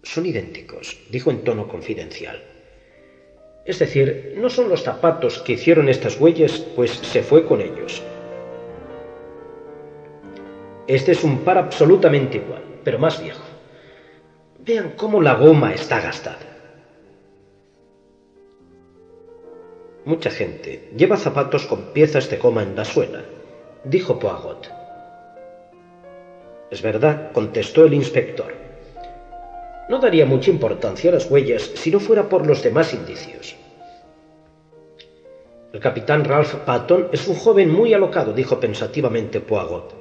Son idénticos, dijo en tono confidencial. Es decir, no son los zapatos que hicieron estas huellas, pues se fue con ellos. Este es un par absolutamente igual, pero más viejo. Vean cómo la goma está gastada. Mucha gente lleva zapatos con piezas de goma en la suela, dijo Poirot. Es verdad, contestó el inspector. No daría mucha importancia a las huellas si no fuera por los demás indicios. El capitán Ralph Patton es un joven muy alocado, dijo pensativamente Poirot.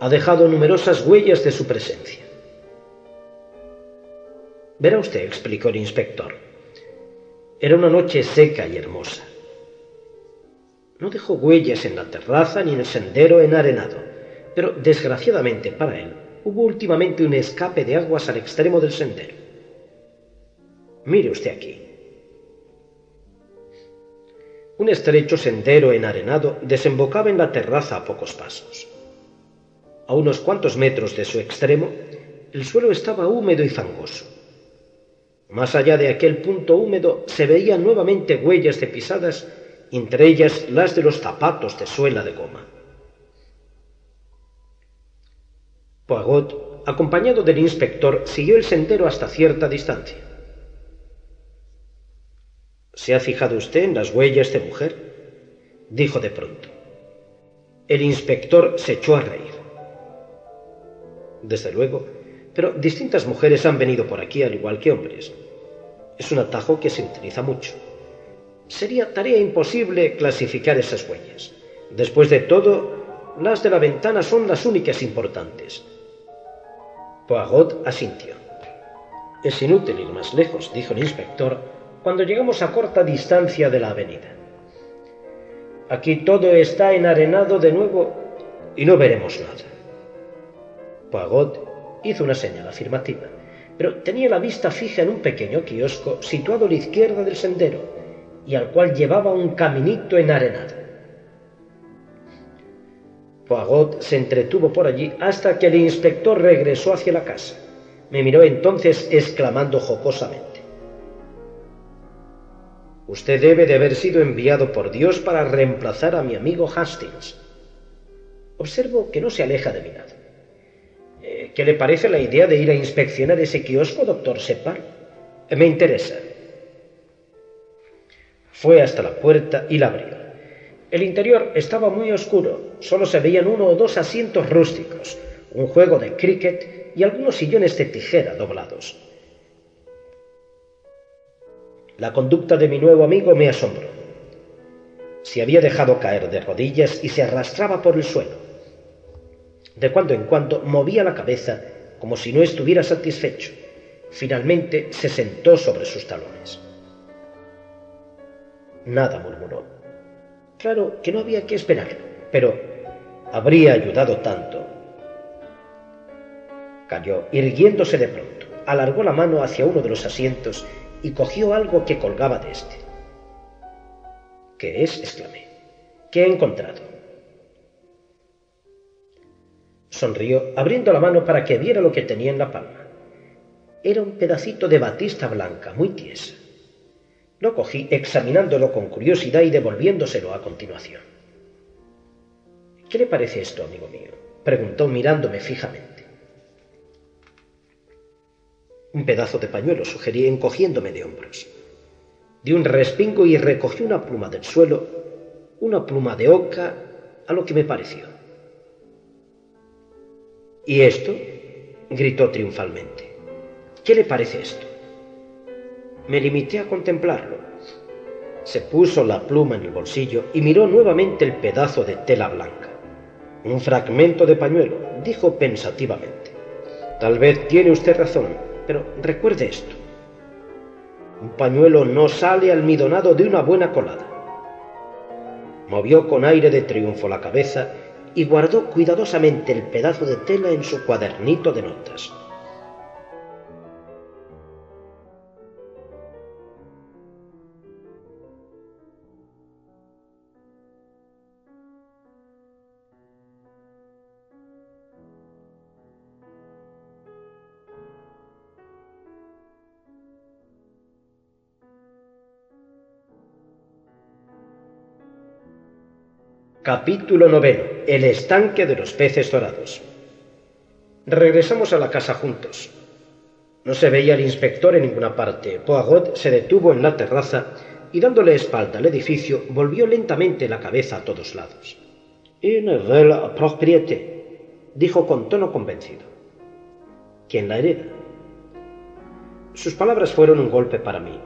Ha dejado numerosas huellas de su presencia. Verá usted, explicó el inspector. Era una noche seca y hermosa. No dejó huellas en la terraza ni en el sendero enarenado, pero desgraciadamente para él hubo últimamente un escape de aguas al extremo del sendero. Mire usted aquí. Un estrecho sendero enarenado desembocaba en la terraza a pocos pasos. A unos cuantos metros de su extremo, el suelo estaba húmedo y fangoso. Más allá de aquel punto húmedo se veían nuevamente huellas de pisadas, entre ellas las de los zapatos de suela de goma. Poirot, acompañado del inspector, siguió el sendero hasta cierta distancia. ¿Se ha fijado usted en las huellas de mujer? dijo de pronto. El inspector se echó a reír. Desde luego, pero distintas mujeres han venido por aquí al igual que hombres. Es un atajo que se utiliza mucho. Sería tarea imposible clasificar esas huellas. Después de todo, las de la ventana son las únicas importantes. Poirot asintió. Es inútil ir más lejos, dijo el inspector, cuando llegamos a corta distancia de la avenida. Aquí todo está enarenado de nuevo y no veremos nada. Poirot Hizo una señal afirmativa, pero tenía la vista fija en un pequeño kiosco situado a la izquierda del sendero y al cual llevaba un caminito enarenado. Poirot se entretuvo por allí hasta que el inspector regresó hacia la casa. Me miró entonces exclamando jocosamente. Usted debe de haber sido enviado por Dios para reemplazar a mi amigo Hastings. Observo que no se aleja de mi lado. ¿Qué le parece la idea de ir a inspeccionar ese kiosco, doctor Separ? Me interesa. Fue hasta la puerta y la abrió. El interior estaba muy oscuro, solo se veían uno o dos asientos rústicos, un juego de cricket y algunos sillones de tijera doblados. La conducta de mi nuevo amigo me asombró. Se había dejado caer de rodillas y se arrastraba por el suelo. De cuando en cuando movía la cabeza como si no estuviera satisfecho. Finalmente se sentó sobre sus talones. Nada, murmuró. Claro que no había que esperarlo, pero habría ayudado tanto. Cayó, irguiéndose de pronto. Alargó la mano hacia uno de los asientos y cogió algo que colgaba de éste. ¿Qué es? exclamé. ¿Qué he encontrado? Sonrió, abriendo la mano para que viera lo que tenía en la palma. Era un pedacito de batista blanca, muy tiesa. Lo cogí, examinándolo con curiosidad y devolviéndoselo a continuación. ¿Qué le parece esto, amigo mío? preguntó mirándome fijamente. Un pedazo de pañuelo, sugerí, encogiéndome de hombros. Di un respingo y recogí una pluma del suelo, una pluma de oca, a lo que me pareció. ¿Y esto? gritó triunfalmente. ¿Qué le parece esto? Me limité a contemplarlo. Se puso la pluma en el bolsillo y miró nuevamente el pedazo de tela blanca. Un fragmento de pañuelo, dijo pensativamente. Tal vez tiene usted razón, pero recuerde esto. Un pañuelo no sale almidonado de una buena colada. Movió con aire de triunfo la cabeza y guardó cuidadosamente el pedazo de tela en su cuadernito de notas. Capítulo noveno. El estanque de los peces dorados. Regresamos a la casa juntos. No se veía el inspector en ninguna parte. Poirot se detuvo en la terraza y dándole espalda al edificio, volvió lentamente la cabeza a todos lados. Une belle propriété, dijo con tono convencido. ¿Quién la hereda? Sus palabras fueron un golpe para mí.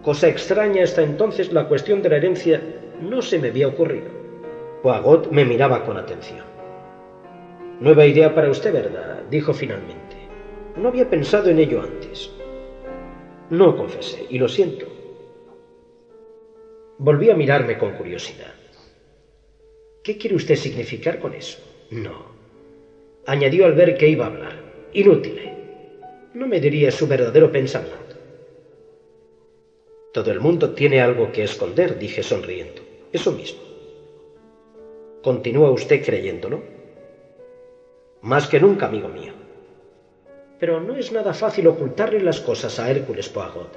Cosa extraña hasta entonces la cuestión de la herencia no se me había ocurrido. Poirot me miraba con atención. Nueva idea para usted, ¿verdad? dijo finalmente. No había pensado en ello antes. No confesé, y lo siento. Volví a mirarme con curiosidad. ¿Qué quiere usted significar con eso? No. Añadió al ver que iba a hablar. Inútil. No me diría su verdadero pensamiento. Todo el mundo tiene algo que esconder, dije sonriendo. Eso mismo. ¿Continúa usted creyéndolo? Más que nunca, amigo mío. Pero no es nada fácil ocultarle las cosas a Hércules Poirot.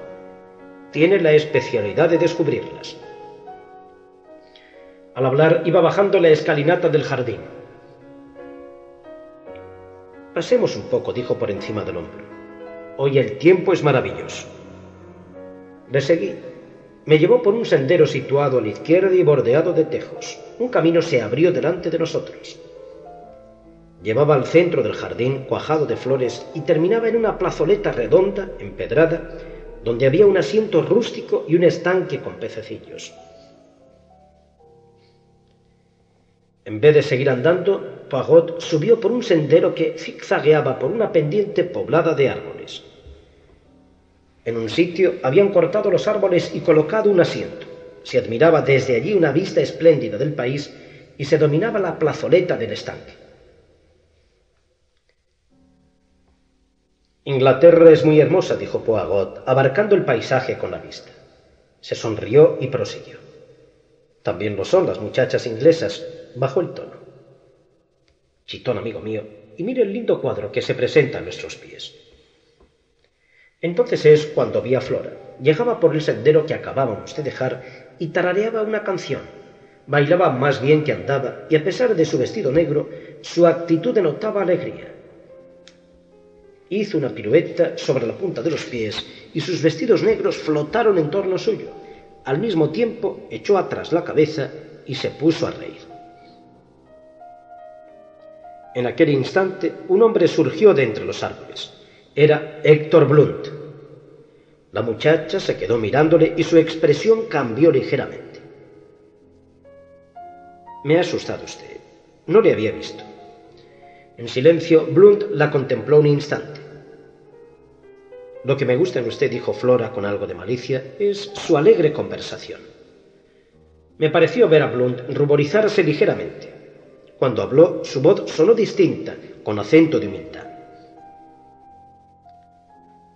Tiene la especialidad de descubrirlas. Al hablar iba bajando la escalinata del jardín. Pasemos un poco, dijo por encima del hombro. Hoy el tiempo es maravilloso. Le seguí. Me llevó por un sendero situado a la izquierda y bordeado de tejos. Un camino se abrió delante de nosotros. Llevaba al centro del jardín cuajado de flores y terminaba en una plazoleta redonda, empedrada, donde había un asiento rústico y un estanque con pececillos. En vez de seguir andando, Poirot subió por un sendero que zigzagueaba por una pendiente poblada de árboles. En un sitio habían cortado los árboles y colocado un asiento. Se admiraba desde allí una vista espléndida del país y se dominaba la plazoleta del estanque. Inglaterra es muy hermosa, dijo Poirot, abarcando el paisaje con la vista. Se sonrió y prosiguió. También lo son las muchachas inglesas, bajó el tono. Chitón, amigo mío, y mire el lindo cuadro que se presenta a nuestros pies. Entonces es cuando vi a Flora. Llegaba por el sendero que acabábamos de dejar y tarareaba una canción. Bailaba más bien que andaba, y a pesar de su vestido negro, su actitud denotaba alegría. Hizo una pirueta sobre la punta de los pies y sus vestidos negros flotaron en torno suyo. Al mismo tiempo echó atrás la cabeza y se puso a reír. En aquel instante un hombre surgió de entre los árboles. Era Héctor Blunt. La muchacha se quedó mirándole y su expresión cambió ligeramente. Me ha asustado usted. No le había visto. En silencio, Blunt la contempló un instante. Lo que me gusta en usted, dijo Flora con algo de malicia, es su alegre conversación. Me pareció ver a Blunt ruborizarse ligeramente. Cuando habló, su voz sonó distinta, con acento de humildad.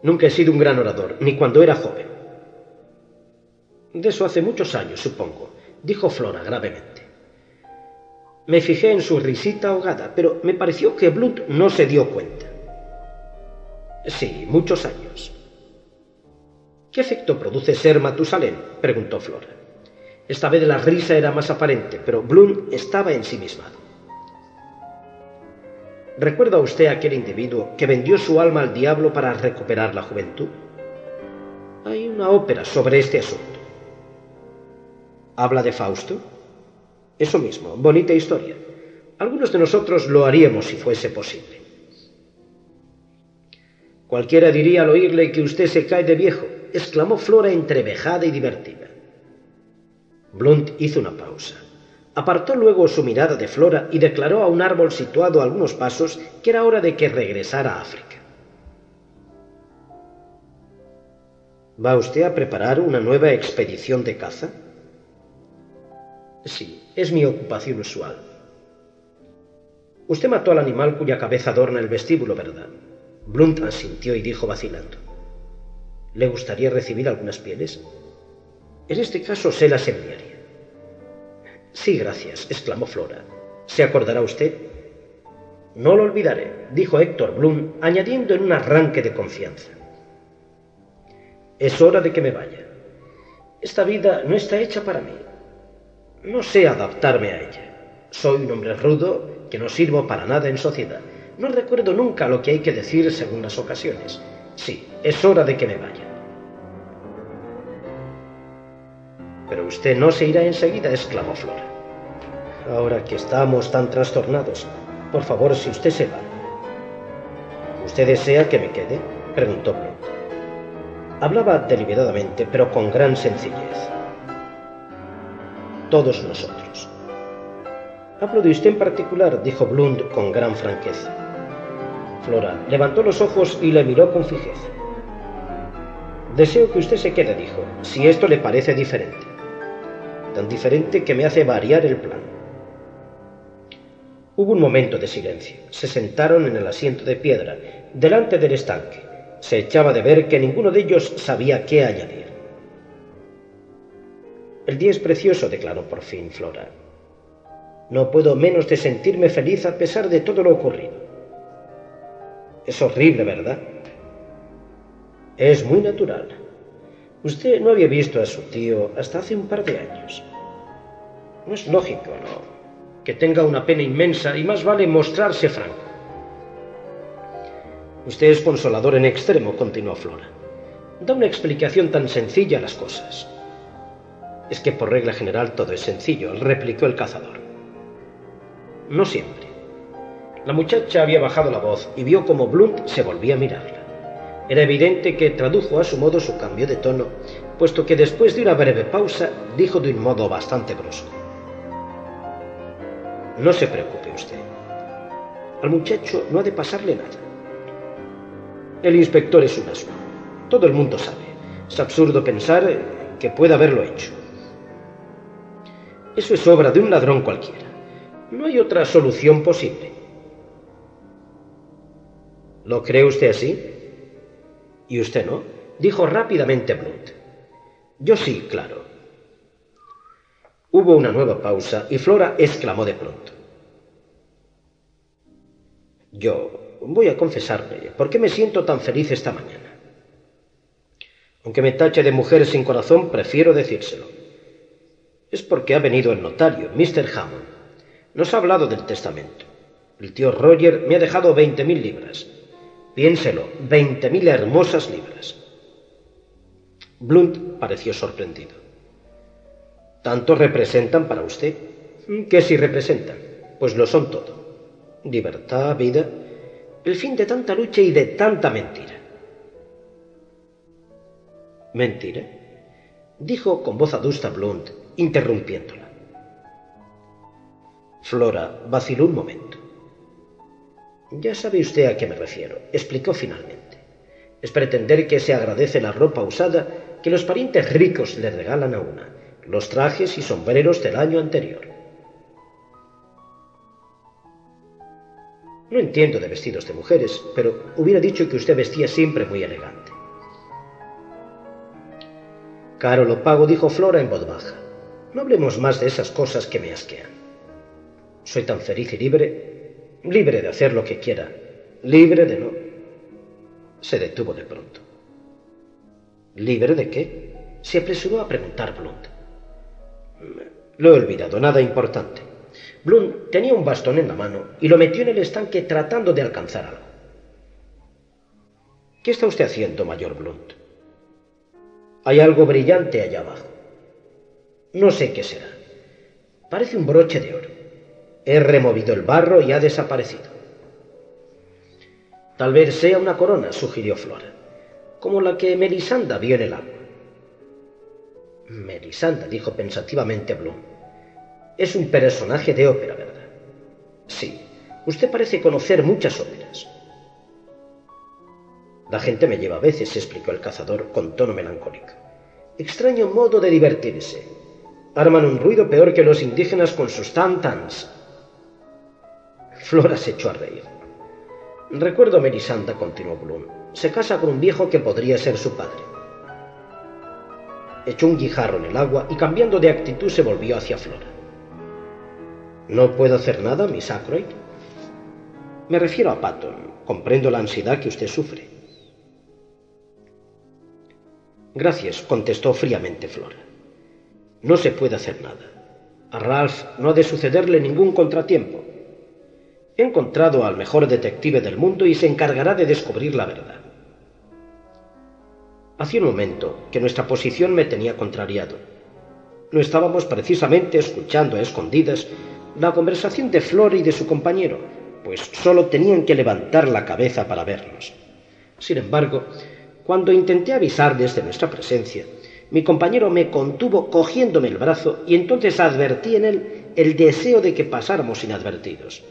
Nunca he sido un gran orador, ni cuando era joven. De eso hace muchos años, supongo, dijo Flora gravemente. Me fijé en su risita ahogada, pero me pareció que Blunt no se dio cuenta. Sí, muchos años. ¿Qué efecto produce ser Matusalén? preguntó Flora. Esta vez la risa era más aparente, pero Bloom estaba ensimismado. ¿Recuerda usted a aquel individuo que vendió su alma al diablo para recuperar la juventud? Hay una ópera sobre este asunto. ¿Habla de Fausto? Eso mismo, bonita historia. Algunos de nosotros lo haríamos si fuese posible. Cualquiera diría al oírle que usted se cae de viejo, exclamó Flora entrevejada y divertida. Blunt hizo una pausa. Apartó luego su mirada de Flora y declaró a un árbol situado a algunos pasos que era hora de que regresara a África. ¿Va usted a preparar una nueva expedición de caza? Sí, es mi ocupación usual. Usted mató al animal cuya cabeza adorna el vestíbulo, ¿verdad? Blunt asintió y dijo vacilando. ¿Le gustaría recibir algunas pieles? En este caso se las enviaría. Sí, gracias, exclamó Flora. ¿Se acordará usted? No lo olvidaré, dijo Héctor Bloom, añadiendo en un arranque de confianza. Es hora de que me vaya. Esta vida no está hecha para mí. No sé adaptarme a ella. Soy un hombre rudo que no sirvo para nada en sociedad. No recuerdo nunca lo que hay que decir según las ocasiones. Sí, es hora de que me vaya. Pero usted no se irá enseguida, exclamó Flora. Ahora que estamos tan trastornados, por favor, si usted se va. ¿Usted desea que me quede? preguntó Blunt. Hablaba deliberadamente, pero con gran sencillez. Todos nosotros. Hablo de usted en particular, dijo Blunt con gran franqueza. Flora levantó los ojos y le miró con fijeza. Deseo que usted se quede, dijo, si esto le parece diferente. Tan diferente que me hace variar el plan. Hubo un momento de silencio. Se sentaron en el asiento de piedra, delante del estanque. Se echaba de ver que ninguno de ellos sabía qué añadir. El día es precioso, declaró por fin Flora. No puedo menos de sentirme feliz a pesar de todo lo ocurrido. Es horrible, ¿verdad? Es muy natural. Usted no había visto a su tío hasta hace un par de años. No es lógico, ¿no? Que tenga una pena inmensa y más vale mostrarse franco. Usted es consolador en extremo, continuó Flora. Da una explicación tan sencilla a las cosas. Es que por regla general todo es sencillo, replicó el cazador. No siempre. La muchacha había bajado la voz y vio como Blunt se volvía a mirarla. Era evidente que tradujo a su modo su cambio de tono, puesto que después de una breve pausa dijo de un modo bastante brusco. No se preocupe usted. Al muchacho no ha de pasarle nada. El inspector es un asno. Todo el mundo sabe. Es absurdo pensar que pueda haberlo hecho. Eso es obra de un ladrón cualquiera. No hay otra solución posible. ¿Lo cree usted así? ¿Y usted no? Dijo rápidamente Blunt. Yo sí, claro. Hubo una nueva pausa y Flora exclamó de pronto. Yo voy a confesarle por qué me siento tan feliz esta mañana. Aunque me tache de mujer sin corazón, prefiero decírselo. Es porque ha venido el notario, Mr. Hammond. Nos ha hablado del testamento. El tío Roger me ha dejado veinte mil libras. Piénselo, veinte mil hermosas libras. Blunt pareció sorprendido. ¿Tanto representan para usted? ¿Qué si representan? Pues lo son todo. Libertad, vida, el fin de tanta lucha y de tanta mentira. ¿Mentira? dijo con voz adusta Blunt, interrumpiéndola. Flora vaciló un momento. Ya sabe usted a qué me refiero, explicó finalmente. Es pretender que se agradece la ropa usada que los parientes ricos le regalan a una, los trajes y sombreros del año anterior. No entiendo de vestidos de mujeres, pero hubiera dicho que usted vestía siempre muy elegante. Caro lo pago, dijo Flora en voz baja. No hablemos más de esas cosas que me asquean. Soy tan feliz y libre libre de hacer lo que quiera, libre de no. Se detuvo de pronto. ¿Libre de qué? Se apresuró a preguntar Blunt. Lo he olvidado, nada importante. Blunt tenía un bastón en la mano y lo metió en el estanque tratando de alcanzar algo. ¿Qué está usted haciendo, mayor Blunt? Hay algo brillante allá abajo. No sé qué será. Parece un broche de oro. He removido el barro y ha desaparecido. Tal vez sea una corona, sugirió Flora, como la que Melisanda vio en el agua. Melisanda, dijo pensativamente Bloom. Es un personaje de ópera, ¿verdad? Sí, usted parece conocer muchas óperas. La gente me lleva a veces, explicó el cazador con tono melancólico. Extraño modo de divertirse. Arman un ruido peor que los indígenas con sus tantans. Flora se echó a reír. Recuerdo a continuó Bloom. Se casa con un viejo que podría ser su padre. Echó un guijarro en el agua y cambiando de actitud se volvió hacia Flora. ¿No puedo hacer nada, Miss Ackroyd? Me refiero a Patton. Comprendo la ansiedad que usted sufre. Gracias, contestó fríamente Flora. No se puede hacer nada. A Ralph no ha de sucederle ningún contratiempo. He encontrado al mejor detective del mundo y se encargará de descubrir la verdad. Hacía un momento que nuestra posición me tenía contrariado. No estábamos precisamente escuchando a escondidas la conversación de Flor y de su compañero, pues solo tenían que levantar la cabeza para vernos. Sin embargo, cuando intenté avisar desde nuestra presencia, mi compañero me contuvo cogiéndome el brazo y entonces advertí en él el deseo de que pasáramos inadvertidos.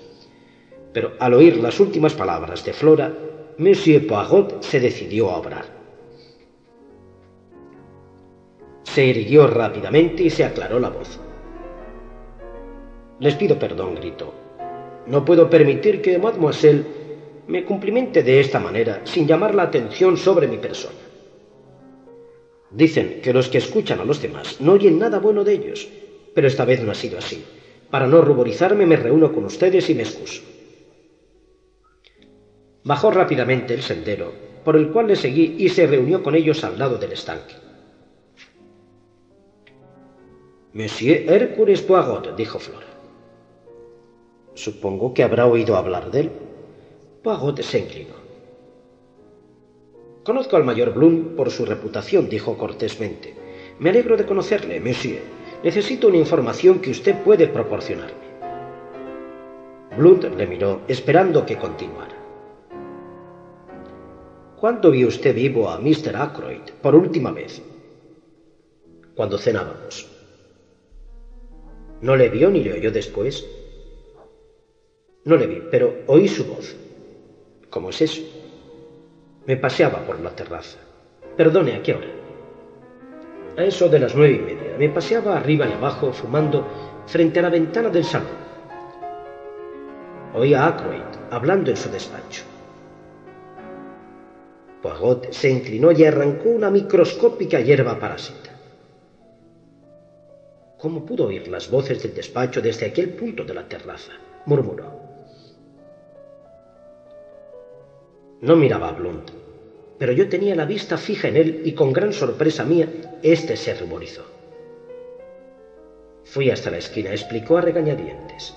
Pero al oír las últimas palabras de Flora, Monsieur Poirot se decidió a obrar. Se irguió rápidamente y se aclaró la voz. Les pido perdón, gritó. No puedo permitir que mademoiselle me cumplimente de esta manera sin llamar la atención sobre mi persona. Dicen que los que escuchan a los demás no oyen nada bueno de ellos, pero esta vez no ha sido así. Para no ruborizarme me reúno con ustedes y me excuso. Bajó rápidamente el sendero, por el cual le seguí y se reunió con ellos al lado del estanque. Monsieur Hércules Poirot, dijo Flora. Supongo que habrá oído hablar de él. Poirot se inclinó. Conozco al mayor Bloom por su reputación, dijo cortésmente. Me alegro de conocerle, monsieur. Necesito una información que usted puede proporcionarme. Blunt le miró, esperando que continuara. ¿Cuándo vio usted vivo a Mr. Ackroyd por última vez? Cuando cenábamos. ¿No le vio ni le oyó después? No le vi, pero oí su voz. ¿Cómo es eso? Me paseaba por la terraza. Perdone, ¿a qué hora? A eso de las nueve y media. Me paseaba arriba y abajo fumando frente a la ventana del salón. Oí a Ackroyd hablando en su despacho. Poirot se inclinó y arrancó una microscópica hierba parásita. ¿Cómo pudo oír las voces del despacho desde aquel punto de la terraza? murmuró. No miraba a Blunt, pero yo tenía la vista fija en él y con gran sorpresa mía, éste se ruborizó. Fui hasta la esquina, explicó a regañadientes.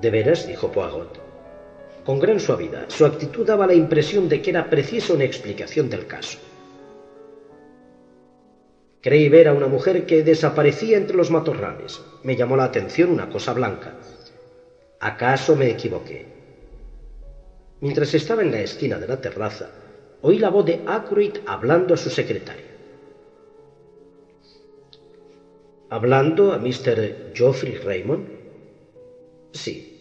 ¿De veras? dijo Poirot. Con gran suavidad, su actitud daba la impresión de que era precisa una explicación del caso. Creí ver a una mujer que desaparecía entre los matorrales. Me llamó la atención una cosa blanca. ¿Acaso me equivoqué? Mientras estaba en la esquina de la terraza, oí la voz de Ackroyd hablando a su secretario. ¿Hablando a Mr. Geoffrey Raymond? Sí,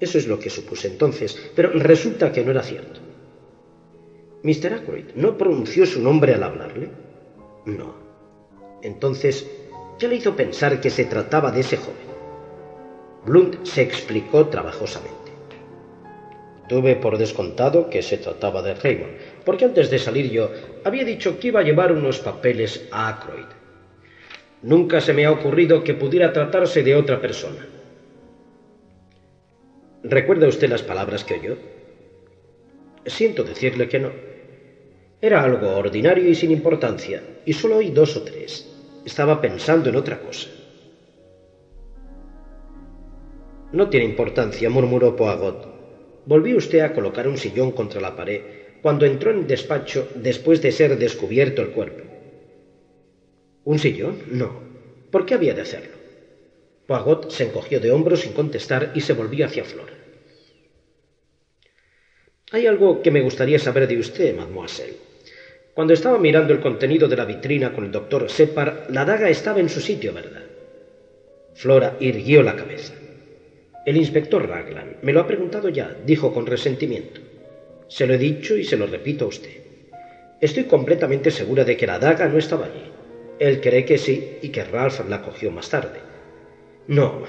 eso es lo que supuse entonces, pero resulta que no era cierto. ¿Mr. Ackroyd no pronunció su nombre al hablarle? No. Entonces, ya le hizo pensar que se trataba de ese joven. Blunt se explicó trabajosamente. Tuve por descontado que se trataba de Raymond, porque antes de salir yo había dicho que iba a llevar unos papeles a Ackroyd. Nunca se me ha ocurrido que pudiera tratarse de otra persona. ¿Recuerda usted las palabras que oyó? Siento decirle que no. Era algo ordinario y sin importancia, y solo oí dos o tres. Estaba pensando en otra cosa. No tiene importancia, murmuró Poagot. Volvió usted a colocar un sillón contra la pared cuando entró en el despacho después de ser descubierto el cuerpo. ¿Un sillón? No. ¿Por qué había de hacerlo? Poirot se encogió de hombros sin contestar y se volvió hacia Flora. Hay algo que me gustaría saber de usted, mademoiselle. Cuando estaba mirando el contenido de la vitrina con el doctor Separ, la daga estaba en su sitio, ¿verdad? Flora irguió la cabeza. El inspector Raglan me lo ha preguntado ya, dijo con resentimiento. Se lo he dicho y se lo repito a usted. Estoy completamente segura de que la daga no estaba allí. Él cree que sí y que Ralph la cogió más tarde. No,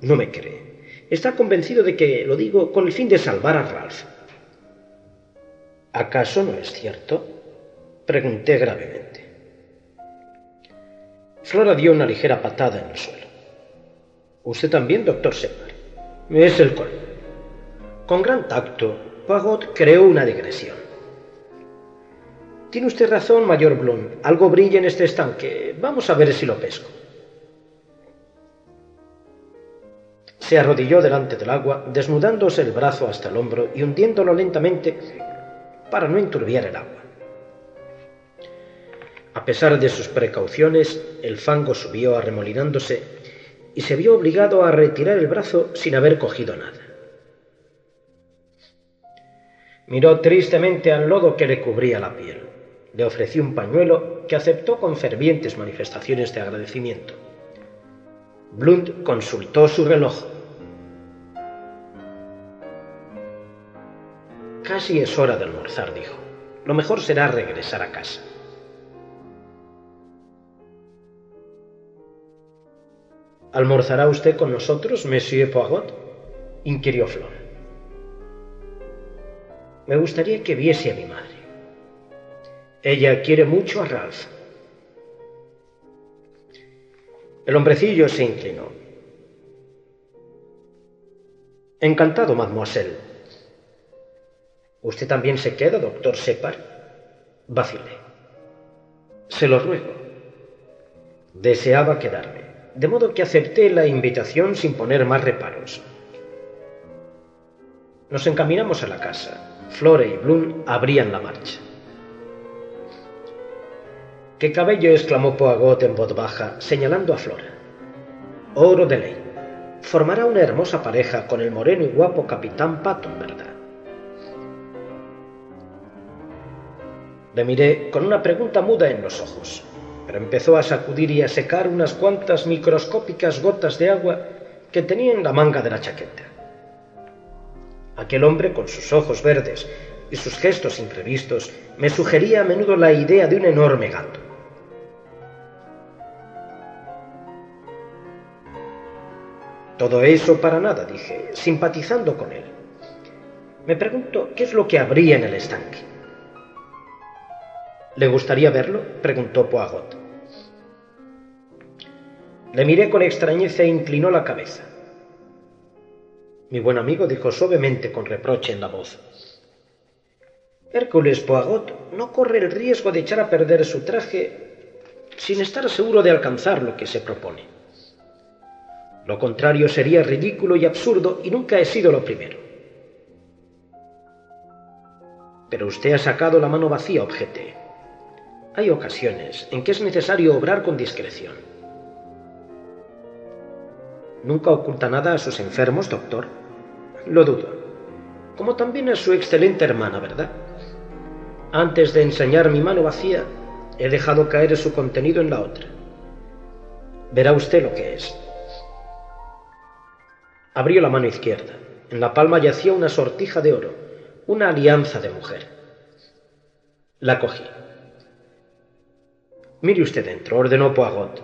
no me cree. Está convencido de que lo digo con el fin de salvar a Ralph. ¿Acaso no es cierto? Pregunté gravemente. Flora dio una ligera patada en el suelo. ¿Usted también, doctor Separ? Es el colmo. Con gran tacto, Pagot creó una digresión. Tiene usted razón, mayor Bloom. Algo brilla en este estanque. Vamos a ver si lo pesco. Se arrodilló delante del agua, desnudándose el brazo hasta el hombro y hundiéndolo lentamente para no enturbiar el agua. A pesar de sus precauciones, el fango subió arremolinándose y se vio obligado a retirar el brazo sin haber cogido nada. Miró tristemente al lodo que le cubría la piel. Le ofreció un pañuelo que aceptó con fervientes manifestaciones de agradecimiento. Blunt consultó su reloj. Casi es hora de almorzar, dijo. Lo mejor será regresar a casa. ¿Almorzará usted con nosotros, Monsieur Poirot? inquirió Flor. Me gustaría que viese a mi madre. Ella quiere mucho a Ralph. El hombrecillo se inclinó. Encantado, mademoiselle. ¿Usted también se queda, doctor Separ? Vacilé. Se lo ruego. Deseaba quedarme, de modo que acepté la invitación sin poner más reparos. Nos encaminamos a la casa. Flore y Bloom abrían la marcha. ¡Qué cabello! exclamó Poagot en voz baja, señalando a Flora. Oro de ley. Formará una hermosa pareja con el moreno y guapo capitán Patton, ¿verdad? Le miré con una pregunta muda en los ojos, pero empezó a sacudir y a secar unas cuantas microscópicas gotas de agua que tenía en la manga de la chaqueta. Aquel hombre, con sus ojos verdes y sus gestos imprevistos, me sugería a menudo la idea de un enorme gato. Todo eso para nada, dije, simpatizando con él. Me pregunto qué es lo que habría en el estanque. ¿Le gustaría verlo? preguntó Poagot. Le miré con extrañeza e inclinó la cabeza. Mi buen amigo dijo suavemente con reproche en la voz. Hércules Poagot no corre el riesgo de echar a perder su traje sin estar seguro de alcanzar lo que se propone. Lo contrario sería ridículo y absurdo y nunca he sido lo primero. Pero usted ha sacado la mano vacía, objeté. Hay ocasiones en que es necesario obrar con discreción. ¿Nunca oculta nada a sus enfermos, doctor? Lo dudo. Como también a su excelente hermana, ¿verdad? Antes de enseñar mi mano vacía, he dejado caer su contenido en la otra. Verá usted lo que es. Abrió la mano izquierda. En la palma yacía una sortija de oro, una alianza de mujer. La cogí. Mire usted dentro, ordenó Poagot.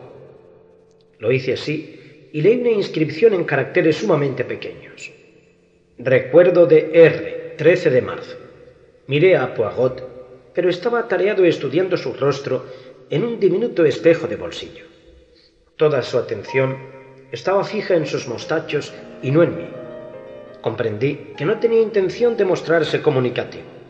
Lo hice así y leí una inscripción en caracteres sumamente pequeños. Recuerdo de R, 13 de marzo. Miré a Poagot, pero estaba atareado estudiando su rostro en un diminuto espejo de bolsillo. Toda su atención estaba fija en sus mostachos y no en mí. Comprendí que no tenía intención de mostrarse comunicativo.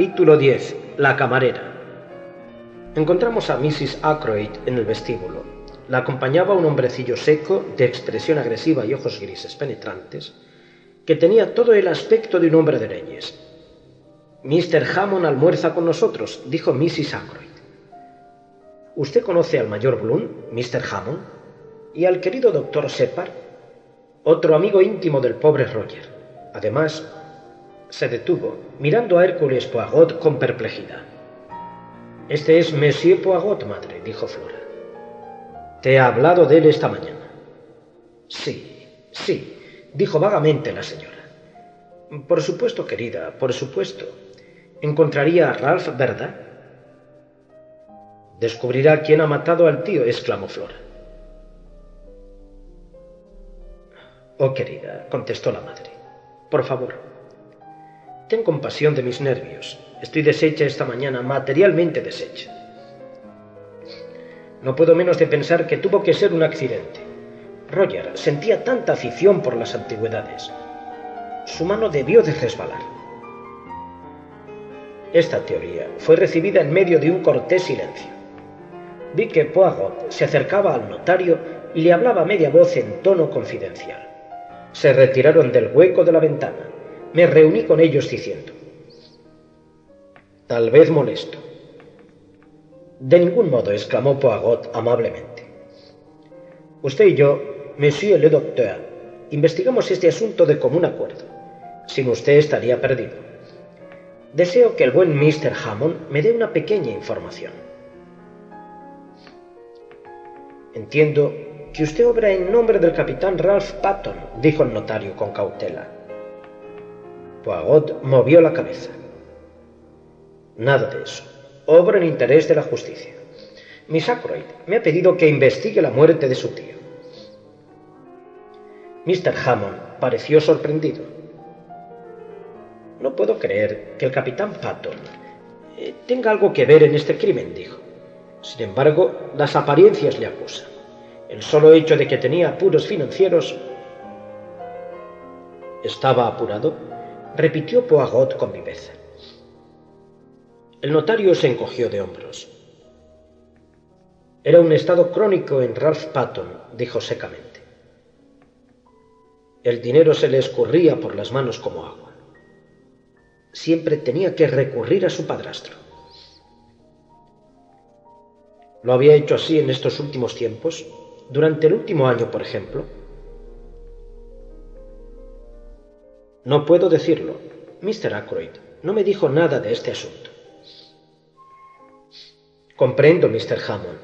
Capítulo 10. La camarera. Encontramos a Mrs. Ackroyd en el vestíbulo. La acompañaba un hombrecillo seco, de expresión agresiva y ojos grises penetrantes, que tenía todo el aspecto de un hombre de leyes. Mr. Hammond almuerza con nosotros, dijo Mrs. Ackroyd. ¿Usted conoce al mayor Bloom, Mr. Hammond? ¿Y al querido doctor Separ? Otro amigo íntimo del pobre Roger. Además, se detuvo, mirando a Hércules Poirot con perplejidad. Este es Monsieur Poigot, madre, dijo Flora. Te he hablado de él esta mañana. Sí, sí, dijo vagamente la señora. Por supuesto, querida, por supuesto. Encontraría a Ralph, ¿verdad? Descubrirá quién ha matado al tío, exclamó Flora. Oh, querida, contestó la madre. Por favor, ten compasión de mis nervios. Estoy deshecha esta mañana, materialmente deshecha. No puedo menos de pensar que tuvo que ser un accidente. Roger sentía tanta afición por las antigüedades. Su mano debió de resbalar. Esta teoría fue recibida en medio de un cortés silencio. Vi que Poirot se acercaba al notario y le hablaba a media voz en tono confidencial. Se retiraron del hueco de la ventana. Me reuní con ellos diciendo, tal vez molesto. De ningún modo, exclamó Poirot amablemente. Usted y yo, Monsieur le Docteur, investigamos este asunto de común acuerdo. Sin usted estaría perdido. Deseo que el buen Mr. Hammond me dé una pequeña información. Entiendo que usted obra en nombre del capitán Ralph Patton, dijo el notario con cautela. Poirot movió la cabeza. Nada de eso. Obro en interés de la justicia. Miss Ackroyd me ha pedido que investigue la muerte de su tío. Mr. Hammond pareció sorprendido. No puedo creer que el capitán Patton eh, tenga algo que ver en este crimen, dijo. Sin embargo, las apariencias le acusan. El solo hecho de que tenía apuros financieros... ¿Estaba apurado? Repitió Poirot con viveza. El notario se encogió de hombros. Era un estado crónico en Ralph Patton, dijo secamente. El dinero se le escurría por las manos como agua. Siempre tenía que recurrir a su padrastro. ¿Lo había hecho así en estos últimos tiempos? ¿Durante el último año, por ejemplo? No puedo decirlo. Mr. Ackroyd no me dijo nada de este asunto. Comprendo, Mr. Hammond.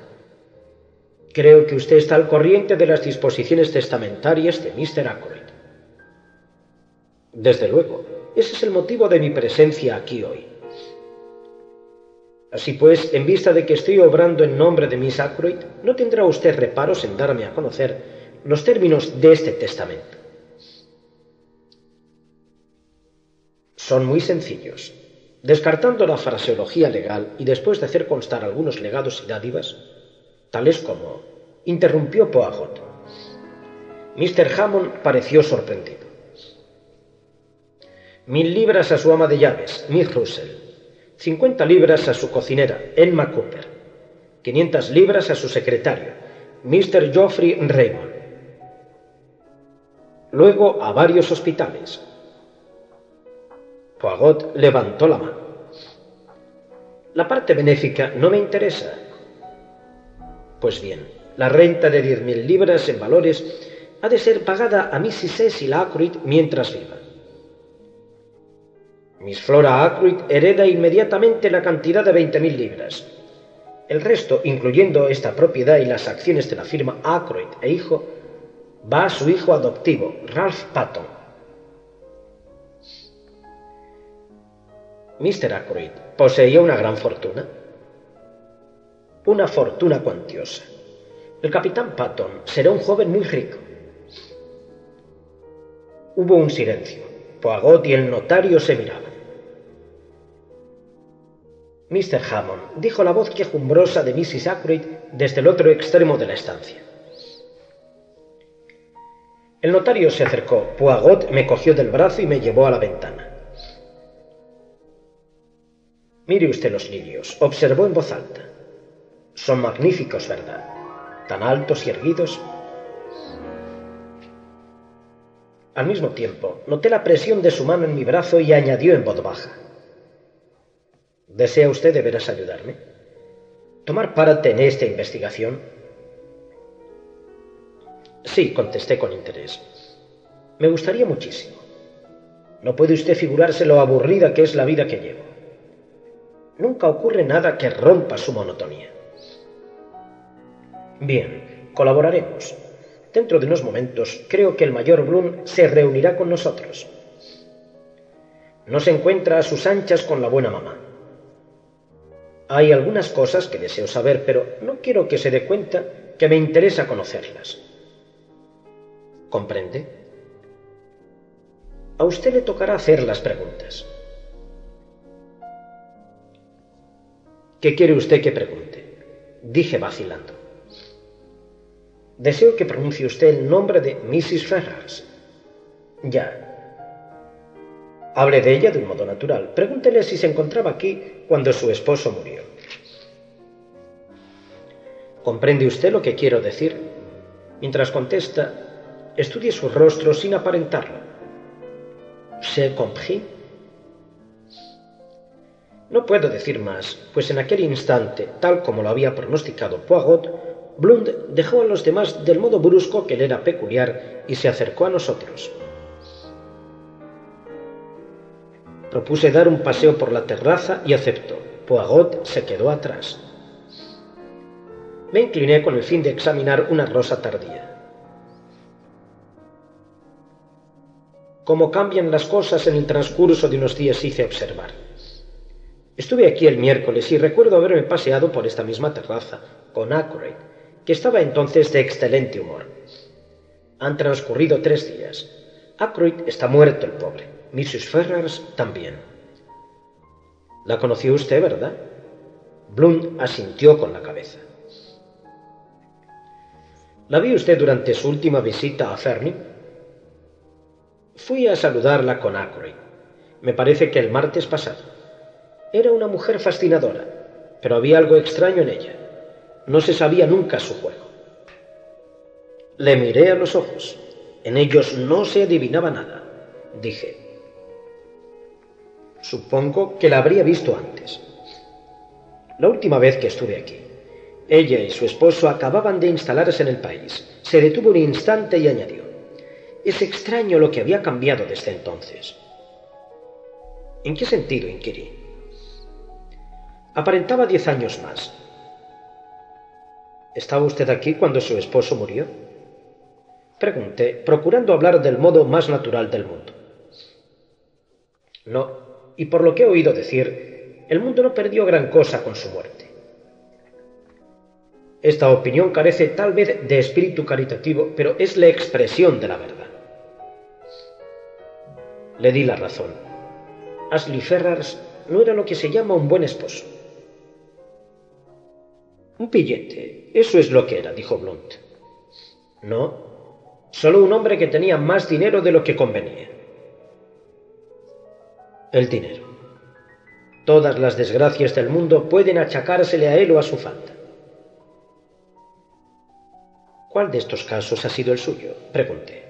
Creo que usted está al corriente de las disposiciones testamentarias de Mr. Ackroyd. Desde luego, ese es el motivo de mi presencia aquí hoy. Así pues, en vista de que estoy obrando en nombre de Miss Ackroyd, no tendrá usted reparos en darme a conocer los términos de este testamento. Son muy sencillos. Descartando la fraseología legal y después de hacer constar algunos legados y dádivas, tales como interrumpió Poirot. Mr. Hammond pareció sorprendido. Mil libras a su ama de llaves, Miss Russell. Cincuenta libras a su cocinera, Emma Cooper. Quinientas libras a su secretario, Mr. Geoffrey Raymond. Luego a varios hospitales, Poirot levantó la mano. La parte benéfica no me interesa. Pues bien, la renta de diez mil libras en valores ha de ser pagada a Mrs. Cecil Ackroyd mientras viva. Miss Flora Ackroyd hereda inmediatamente la cantidad de veinte mil libras. El resto, incluyendo esta propiedad y las acciones de la firma Ackroyd e hijo, va a su hijo adoptivo, Ralph Patton, Mr. Ackroyd poseía una gran fortuna. Una fortuna cuantiosa. El capitán Patton será un joven muy rico. Hubo un silencio. Poagot y el notario se miraban. Mr. Hammond dijo la voz quejumbrosa de Mrs. Ackroyd desde el otro extremo de la estancia. El notario se acercó. Poagot me cogió del brazo y me llevó a la ventana. Mire usted los lirios, observó en voz alta. Son magníficos, ¿verdad? Tan altos y erguidos. Al mismo tiempo, noté la presión de su mano en mi brazo y añadió en voz baja. ¿Desea usted de veras ayudarme? ¿Tomar parte en esta investigación? Sí, contesté con interés. Me gustaría muchísimo. No puede usted figurarse lo aburrida que es la vida que llevo. Nunca ocurre nada que rompa su monotonía. Bien, colaboraremos. Dentro de unos momentos creo que el mayor Bloom se reunirá con nosotros. No se encuentra a sus anchas con la buena mamá. Hay algunas cosas que deseo saber, pero no quiero que se dé cuenta que me interesa conocerlas. ¿Comprende? A usted le tocará hacer las preguntas. ¿Qué quiere usted que pregunte? Dije vacilando. Deseo que pronuncie usted el nombre de Mrs. Ferrars. Ya. Hable de ella de un modo natural. Pregúntele si se encontraba aquí cuando su esposo murió. ¿Comprende usted lo que quiero decir? Mientras contesta, estudie su rostro sin aparentarlo. ¿Se compris? No puedo decir más, pues en aquel instante, tal como lo había pronosticado Poirot, Blund dejó a los demás del modo brusco que le era peculiar y se acercó a nosotros. Propuse dar un paseo por la terraza y aceptó. Poirot se quedó atrás. Me incliné con el fin de examinar una rosa tardía. Cómo cambian las cosas en el transcurso de unos días hice observar. Estuve aquí el miércoles y recuerdo haberme paseado por esta misma terraza con Ackroyd, que estaba entonces de excelente humor. Han transcurrido tres días. Ackroyd está muerto el pobre. Mrs. Ferrars también. La conoció usted, ¿verdad? Bloom asintió con la cabeza. ¿La vi usted durante su última visita a Fernie? Fui a saludarla con Ackroyd. Me parece que el martes pasado. Era una mujer fascinadora, pero había algo extraño en ella. No se sabía nunca su juego. Le miré a los ojos. En ellos no se adivinaba nada. Dije, supongo que la habría visto antes. La última vez que estuve aquí, ella y su esposo acababan de instalarse en el país. Se detuvo un instante y añadió, es extraño lo que había cambiado desde entonces. ¿En qué sentido? inquirí. Aparentaba diez años más. ¿Estaba usted aquí cuando su esposo murió? Pregunté, procurando hablar del modo más natural del mundo. No, y por lo que he oído decir, el mundo no perdió gran cosa con su muerte. Esta opinión carece tal vez de espíritu caritativo, pero es la expresión de la verdad. Le di la razón. Ashley Ferrars no era lo que se llama un buen esposo. Un billete. Eso es lo que era, dijo Blunt. No, solo un hombre que tenía más dinero de lo que convenía. El dinero. Todas las desgracias del mundo pueden achacársele a él o a su falta. ¿Cuál de estos casos ha sido el suyo? Pregunté.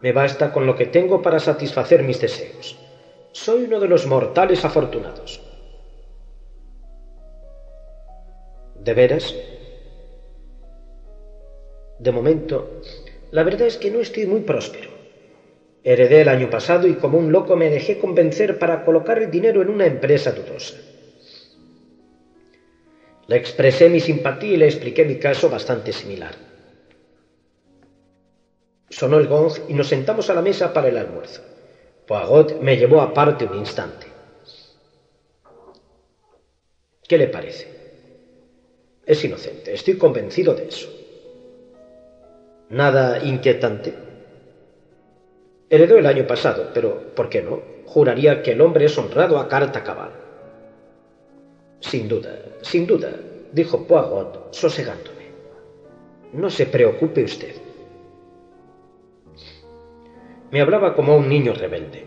Me basta con lo que tengo para satisfacer mis deseos. Soy uno de los mortales afortunados. ¿De veras? De momento, la verdad es que no estoy muy próspero. Heredé el año pasado y como un loco me dejé convencer para colocar el dinero en una empresa dudosa. Le expresé mi simpatía y le expliqué mi caso bastante similar. Sonó el gong y nos sentamos a la mesa para el almuerzo. Poirot me llevó aparte un instante. ¿Qué le parece? Es inocente, estoy convencido de eso. Nada inquietante. Heredó el año pasado, pero ¿por qué no? Juraría que el hombre es honrado a carta cabal. Sin duda, sin duda, dijo Poirot, sosegándome. No se preocupe usted. Me hablaba como un niño rebelde.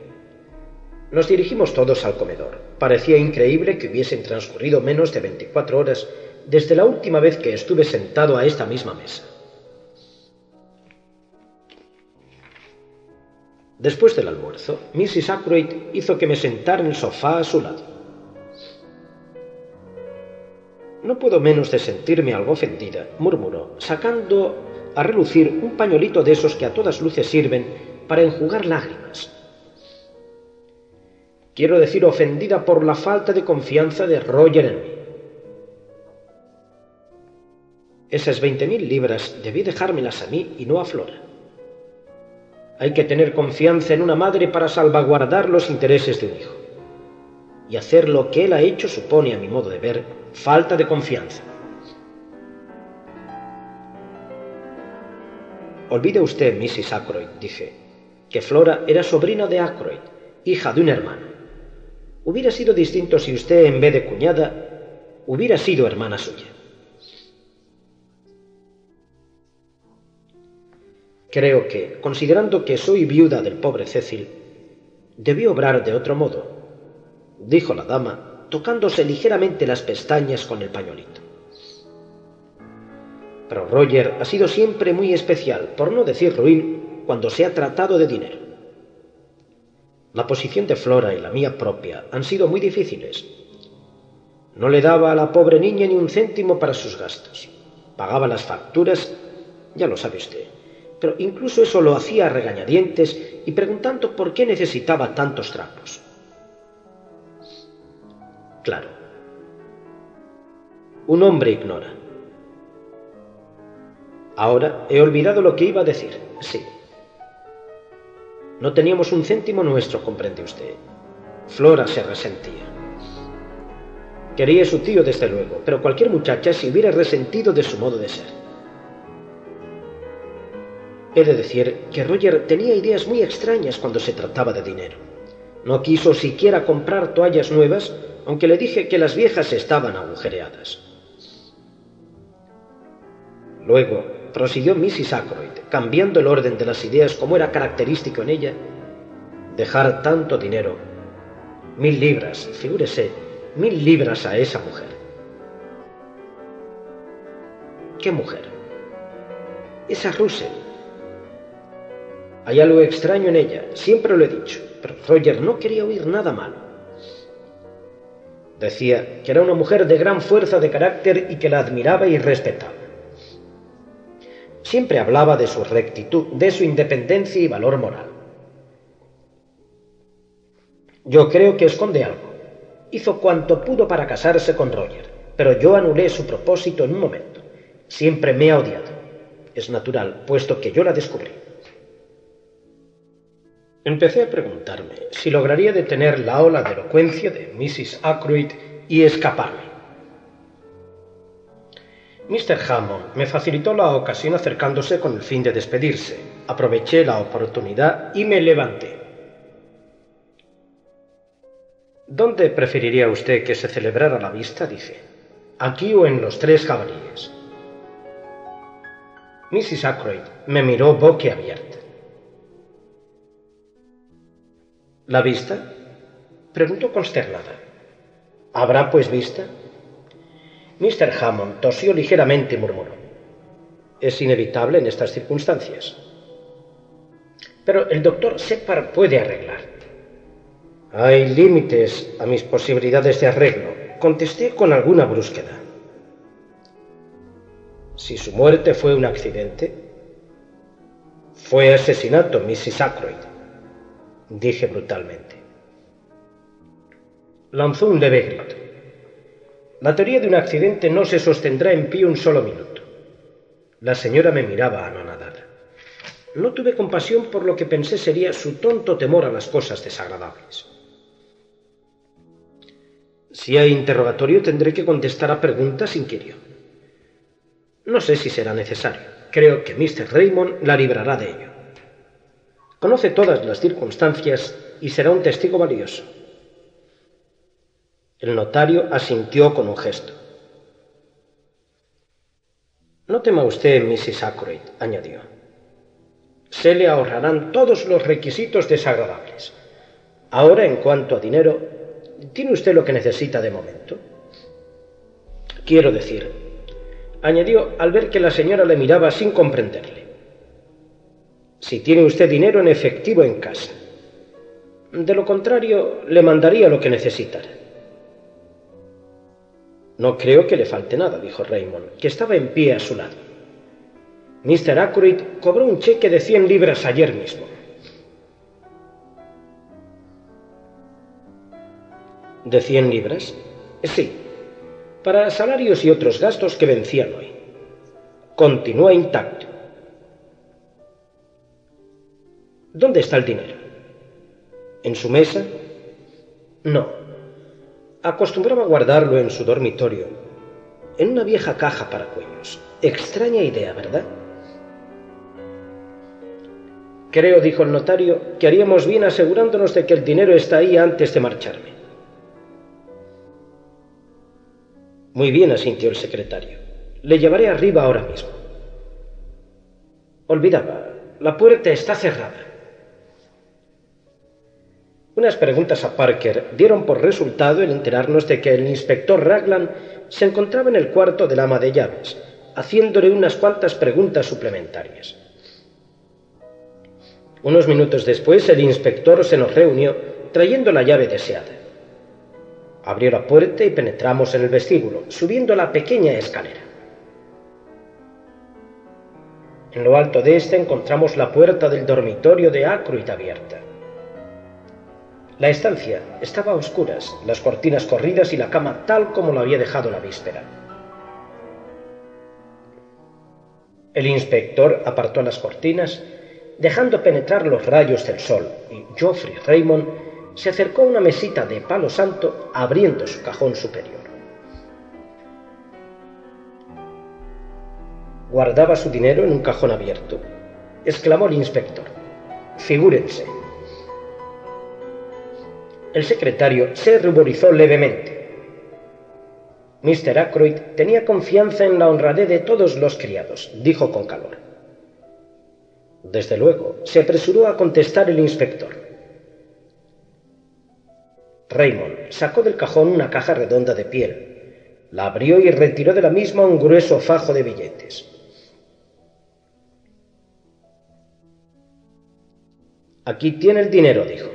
Nos dirigimos todos al comedor. Parecía increíble que hubiesen transcurrido menos de veinticuatro horas desde la última vez que estuve sentado a esta misma mesa. Después del almuerzo, Mrs. Ackroyd hizo que me sentara en el sofá a su lado. No puedo menos de sentirme algo ofendida, murmuró, sacando a relucir un pañolito de esos que a todas luces sirven para enjugar lágrimas. Quiero decir ofendida por la falta de confianza de Roger en mí. Esas veinte mil libras debí dejármelas a mí y no a Flora. Hay que tener confianza en una madre para salvaguardar los intereses de un hijo. Y hacer lo que él ha hecho supone, a mi modo de ver, falta de confianza. Olvide usted, Mrs. Ackroyd, dije, que Flora era sobrina de Ackroyd, hija de un hermano. Hubiera sido distinto si usted, en vez de cuñada, hubiera sido hermana suya. Creo que, considerando que soy viuda del pobre Cecil, debí obrar de otro modo, dijo la dama, tocándose ligeramente las pestañas con el pañolito. Pero Roger ha sido siempre muy especial, por no decir ruin, cuando se ha tratado de dinero. La posición de Flora y la mía propia han sido muy difíciles. No le daba a la pobre niña ni un céntimo para sus gastos. Pagaba las facturas, ya lo sabe usted. Pero incluso eso lo hacía a regañadientes y preguntando por qué necesitaba tantos trapos. Claro. Un hombre ignora. Ahora he olvidado lo que iba a decir. Sí. No teníamos un céntimo nuestro, comprende usted. Flora se resentía. Quería su tío, desde luego, pero cualquier muchacha se hubiera resentido de su modo de ser. He de decir que Roger tenía ideas muy extrañas cuando se trataba de dinero. No quiso siquiera comprar toallas nuevas, aunque le dije que las viejas estaban agujereadas. Luego, prosiguió Mrs. Ackroyd, cambiando el orden de las ideas como era característico en ella, dejar tanto dinero, mil libras, figúrese, mil libras a esa mujer. ¿Qué mujer? Esa Russell. Hay algo extraño en ella, siempre lo he dicho, pero Roger no quería oír nada malo. Decía que era una mujer de gran fuerza de carácter y que la admiraba y respetaba. Siempre hablaba de su rectitud, de su independencia y valor moral. Yo creo que esconde algo. Hizo cuanto pudo para casarse con Roger, pero yo anulé su propósito en un momento. Siempre me ha odiado. Es natural, puesto que yo la descubrí. Empecé a preguntarme si lograría detener la ola de elocuencia de Mrs. Ackroyd y escaparme. Mr. Hammond me facilitó la ocasión acercándose con el fin de despedirse. Aproveché la oportunidad y me levanté. ¿Dónde preferiría usted que se celebrara la vista? dije. ¿Aquí o en los tres jabalíes? Mrs. Ackroyd me miró boquiabierta. ¿La vista? preguntó consternada. ¿Habrá pues vista? Mr. Hammond tosió ligeramente y murmuró. Es inevitable en estas circunstancias. Pero el doctor Separ puede arreglar. Hay límites a mis posibilidades de arreglo, contesté con alguna brusquedad. Si su muerte fue un accidente, fue asesinato, Mrs. Ackroyd, dije brutalmente. Lanzó un leve grito. La teoría de un accidente no se sostendrá en pie un solo minuto. La señora me miraba anonadada. No tuve compasión por lo que pensé sería su tonto temor a las cosas desagradables. Si hay interrogatorio tendré que contestar a preguntas, inquirió. No sé si será necesario. Creo que Mr. Raymond la librará de ello. Conoce todas las circunstancias y será un testigo valioso. El notario asintió con un gesto. No tema usted, Mrs. Ackroyd, añadió. Se le ahorrarán todos los requisitos desagradables. Ahora, en cuanto a dinero, ¿tiene usted lo que necesita de momento? Quiero decir, añadió al ver que la señora le miraba sin comprenderle. Si tiene usted dinero en efectivo en casa. De lo contrario, le mandaría lo que necesitara. No creo que le falte nada, dijo Raymond, que estaba en pie a su lado. Mr. Ackroyd cobró un cheque de cien libras ayer mismo. ¿De cien libras? Sí, para salarios y otros gastos que vencían hoy. Continúa intacto. ¿Dónde está el dinero? ¿En su mesa? No. Acostumbraba guardarlo en su dormitorio, en una vieja caja para cuellos. Extraña idea, ¿verdad? Creo, dijo el notario, que haríamos bien asegurándonos de que el dinero está ahí antes de marcharme. Muy bien, asintió el secretario. Le llevaré arriba ahora mismo. Olvidaba, la puerta está cerrada. Unas preguntas a Parker dieron por resultado el enterarnos de que el inspector Raglan se encontraba en el cuarto del ama de llaves, haciéndole unas cuantas preguntas suplementarias. Unos minutos después el inspector se nos reunió trayendo la llave deseada. Abrió la puerta y penetramos en el vestíbulo, subiendo la pequeña escalera. En lo alto de éste encontramos la puerta del dormitorio de Ackroyd abierta. La estancia estaba a oscuras, las cortinas corridas y la cama tal como lo había dejado la víspera. El inspector apartó las cortinas dejando penetrar los rayos del sol, y Geoffrey Raymond se acercó a una mesita de palo santo abriendo su cajón superior. Guardaba su dinero en un cajón abierto. Exclamó el inspector. Figúrense. El secretario se ruborizó levemente. Mr. Ackroyd tenía confianza en la honradez de todos los criados, dijo con calor. Desde luego, se apresuró a contestar el inspector. Raymond sacó del cajón una caja redonda de piel, la abrió y retiró de la misma un grueso fajo de billetes. Aquí tiene el dinero, dijo.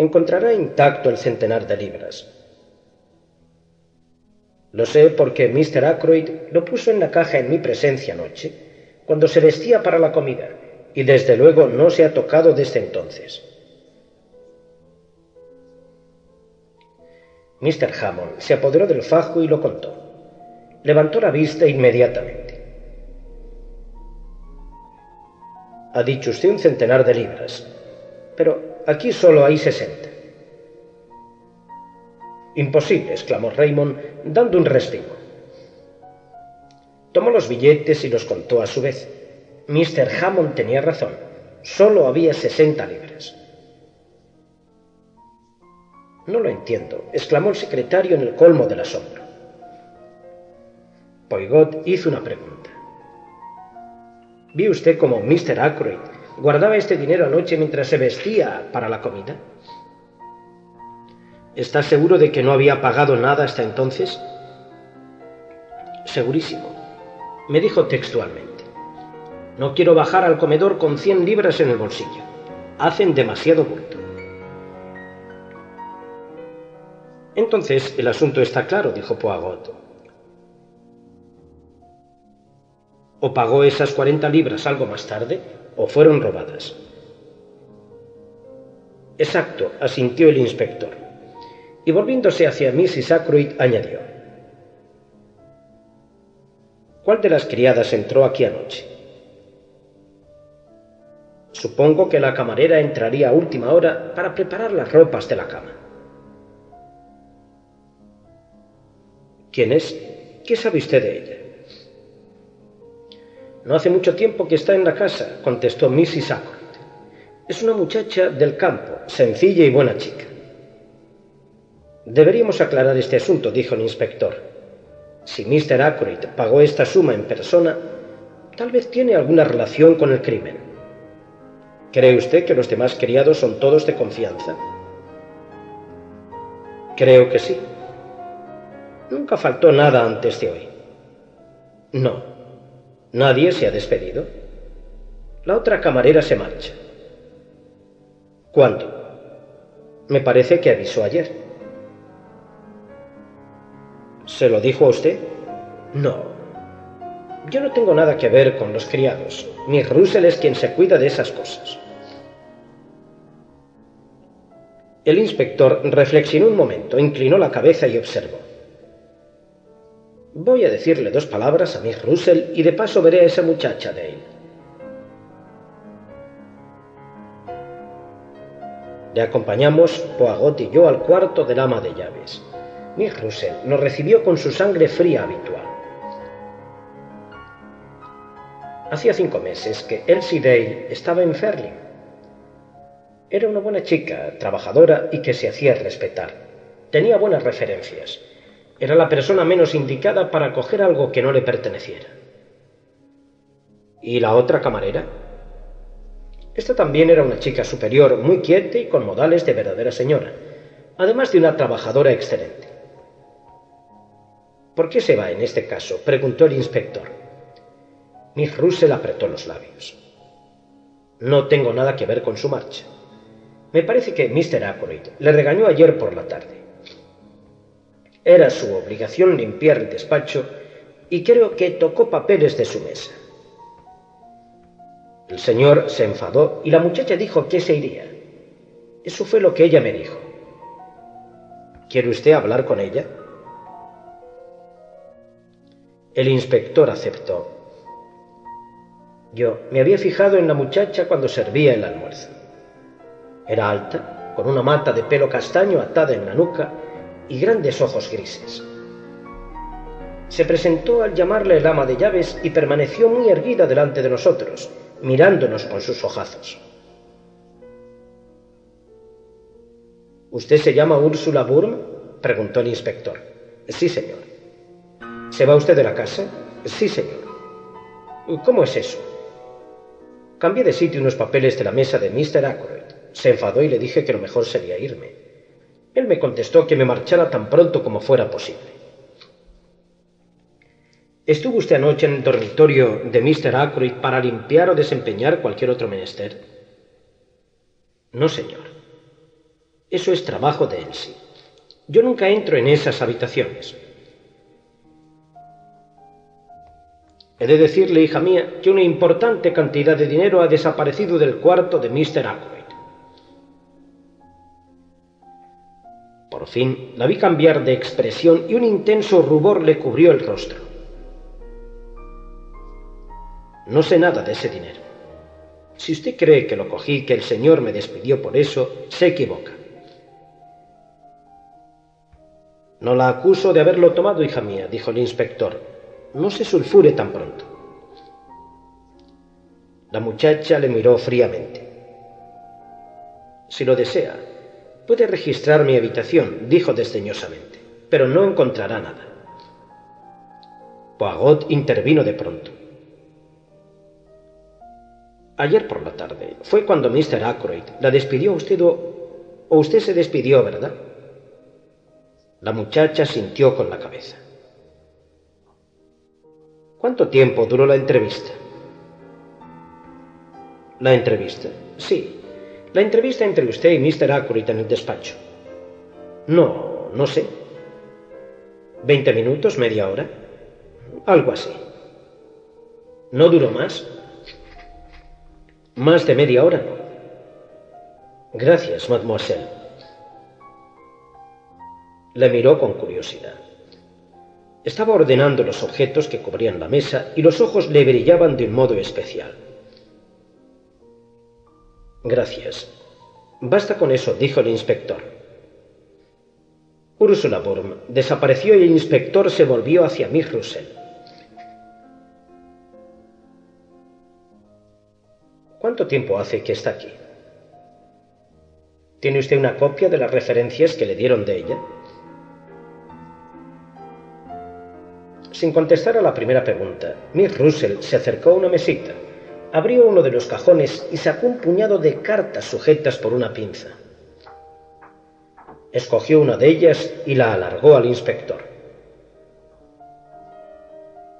Encontrará intacto el centenar de libras. Lo sé porque Mr. Ackroyd lo puso en la caja en mi presencia anoche cuando se vestía para la comida, y desde luego no se ha tocado desde entonces. Mr. Hammond se apoderó del fajo y lo contó. Levantó la vista inmediatamente. Ha dicho usted un centenar de libras, pero aquí solo hay sesenta. Imposible, exclamó Raymond, dando un respiro. Tomó los billetes y los contó a su vez. Mr. Hammond tenía razón. Solo había sesenta libras. No lo entiendo, exclamó el secretario en el colmo del asombro. Poigot hizo una pregunta. ¿Vio usted cómo Mr. Ackroyd guardaba este dinero anoche mientras se vestía para la comida? ¿Está seguro de que no había pagado nada hasta entonces? Segurísimo me dijo textualmente, no quiero bajar al comedor con cien libras en el bolsillo. Hacen demasiado bulto. Entonces el asunto está claro, dijo Poagot. O pagó esas cuarenta libras algo más tarde, o fueron robadas. Exacto, asintió el inspector. Y volviéndose hacia Mrs. Ackroyd, añadió. ¿Cuál de las criadas entró aquí anoche? Supongo que la camarera entraría a última hora para preparar las ropas de la cama. ¿Quién es? ¿Qué sabe usted de ella? No hace mucho tiempo que está en la casa, contestó Mrs. Ackroyd. Es una muchacha del campo, sencilla y buena chica. Deberíamos aclarar este asunto, dijo el inspector. Si Mr. Ackroyd pagó esta suma en persona, tal vez tiene alguna relación con el crimen. ¿Cree usted que los demás criados son todos de confianza? Creo que sí. Nunca faltó nada antes de hoy. No. Nadie se ha despedido. La otra camarera se marcha. ¿Cuándo? Me parece que avisó ayer. ¿Se lo dijo a usted? No. Yo no tengo nada que ver con los criados. Miss Russell es quien se cuida de esas cosas. El inspector reflexionó un momento, inclinó la cabeza y observó. Voy a decirle dos palabras a Miss Russell y de paso veré a esa muchacha él. Le acompañamos, Poagot y yo, al cuarto del ama de llaves. Miss Russell nos recibió con su sangre fría habitual. Hacía cinco meses que Elsie Dale estaba en Ferling. Era una buena chica, trabajadora y que se hacía respetar. Tenía buenas referencias. Era la persona menos indicada para coger algo que no le perteneciera. ¿Y la otra camarera? Esta también era una chica superior, muy quieta y con modales de verdadera señora, además de una trabajadora excelente. ¿Por qué se va en este caso? preguntó el inspector. Miss Russell apretó los labios. No tengo nada que ver con su marcha. Me parece que Mr. Ackroyd le regañó ayer por la tarde. Era su obligación limpiar el despacho y creo que tocó papeles de su mesa. El señor se enfadó y la muchacha dijo que se iría. Eso fue lo que ella me dijo. ¿Quiere usted hablar con ella? El inspector aceptó. Yo me había fijado en la muchacha cuando servía el almuerzo. Era alta, con una mata de pelo castaño atada en la nuca y grandes ojos grises. Se presentó al llamarle el ama de llaves y permaneció muy erguida delante de nosotros, mirándonos con sus ojazos. ¿Usted se llama Úrsula Burm? preguntó el inspector. Sí, señor. ¿Se va usted de la casa? Sí, señor. ¿Cómo es eso? Cambié de sitio unos papeles de la mesa de Mr. Ackroyd. Se enfadó y le dije que lo mejor sería irme. Él me contestó que me marchara tan pronto como fuera posible. ¿Estuvo usted anoche en el dormitorio de Mr. Ackroyd para limpiar o desempeñar cualquier otro menester? No, señor. Eso es trabajo de Elsie. Yo nunca entro en esas habitaciones. He de decirle, hija mía, que una importante cantidad de dinero ha desaparecido del cuarto de Mr. Ackroyd. Por fin la vi cambiar de expresión y un intenso rubor le cubrió el rostro. No sé nada de ese dinero. Si usted cree que lo cogí, que el Señor me despidió por eso, se equivoca. No la acuso de haberlo tomado, hija mía, dijo el inspector. No se sulfure tan pronto. La muchacha le miró fríamente. Si lo desea, puede registrar mi habitación, dijo desdeñosamente, pero no encontrará nada. Poagot intervino de pronto. Ayer por la tarde fue cuando Mr. Ackroyd la despidió a usted o, o usted se despidió, ¿verdad? La muchacha sintió con la cabeza. ¿Cuánto tiempo duró la entrevista? La entrevista. Sí, la entrevista entre usted y Mr. Ackroyd en el despacho. No, no sé. ¿Veinte minutos? ¿Media hora? Algo así. ¿No duró más? Más de media hora. Gracias, mademoiselle. Le miró con curiosidad. Estaba ordenando los objetos que cubrían la mesa y los ojos le brillaban de un modo especial. Gracias. Basta con eso, dijo el inspector. Ursula Burm desapareció y el inspector se volvió hacia Miss Russell. ¿Cuánto tiempo hace que está aquí? ¿Tiene usted una copia de las referencias que le dieron de ella? Sin contestar a la primera pregunta, Miss Russell se acercó a una mesita, abrió uno de los cajones y sacó un puñado de cartas sujetas por una pinza. Escogió una de ellas y la alargó al inspector.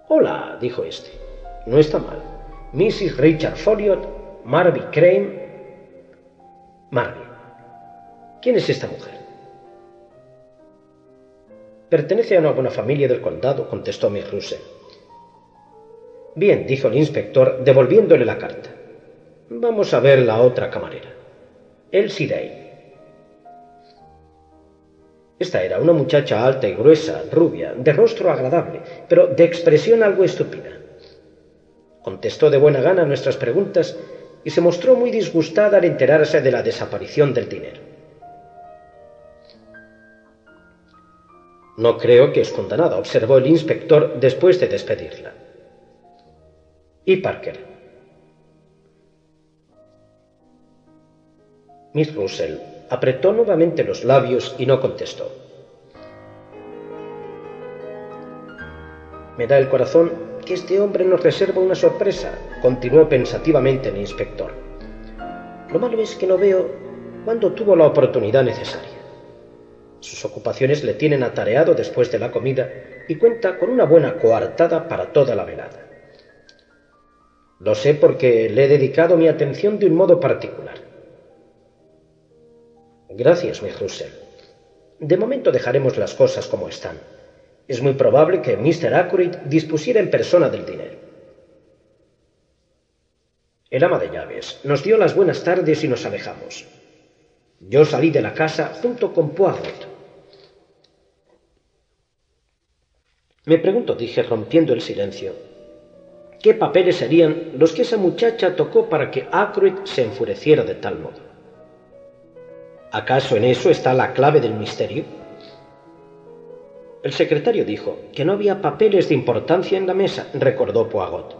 Hola, dijo este. No está mal. Mrs. Richard Folliot, Marby Crane. Marby. ¿Quién es esta mujer? Pertenece a una buena familia del condado, contestó Miss Russell. Bien, dijo el inspector, devolviéndole la carta. Vamos a ver la otra camarera. Elsie Day. Esta era una muchacha alta y gruesa, rubia, de rostro agradable, pero de expresión algo estúpida. Contestó de buena gana nuestras preguntas y se mostró muy disgustada al enterarse de la desaparición del dinero. No creo que esconda nada, observó el inspector después de despedirla. ¿Y Parker? Miss Russell apretó nuevamente los labios y no contestó. Me da el corazón que este hombre nos reserva una sorpresa, continuó pensativamente el inspector. Lo malo es que no veo cuándo tuvo la oportunidad necesaria. Sus ocupaciones le tienen atareado después de la comida y cuenta con una buena coartada para toda la velada. Lo sé porque le he dedicado mi atención de un modo particular. Gracias, Miss Russell. De momento dejaremos las cosas como están. Es muy probable que Mr. Ackroyd dispusiera en persona del dinero. El ama de llaves nos dio las buenas tardes y nos alejamos. Yo salí de la casa junto con Poirot. Me pregunto, dije, rompiendo el silencio, ¿qué papeles serían los que esa muchacha tocó para que Ackroyd se enfureciera de tal modo? ¿Acaso en eso está la clave del misterio? El secretario dijo que no había papeles de importancia en la mesa, recordó Poagot.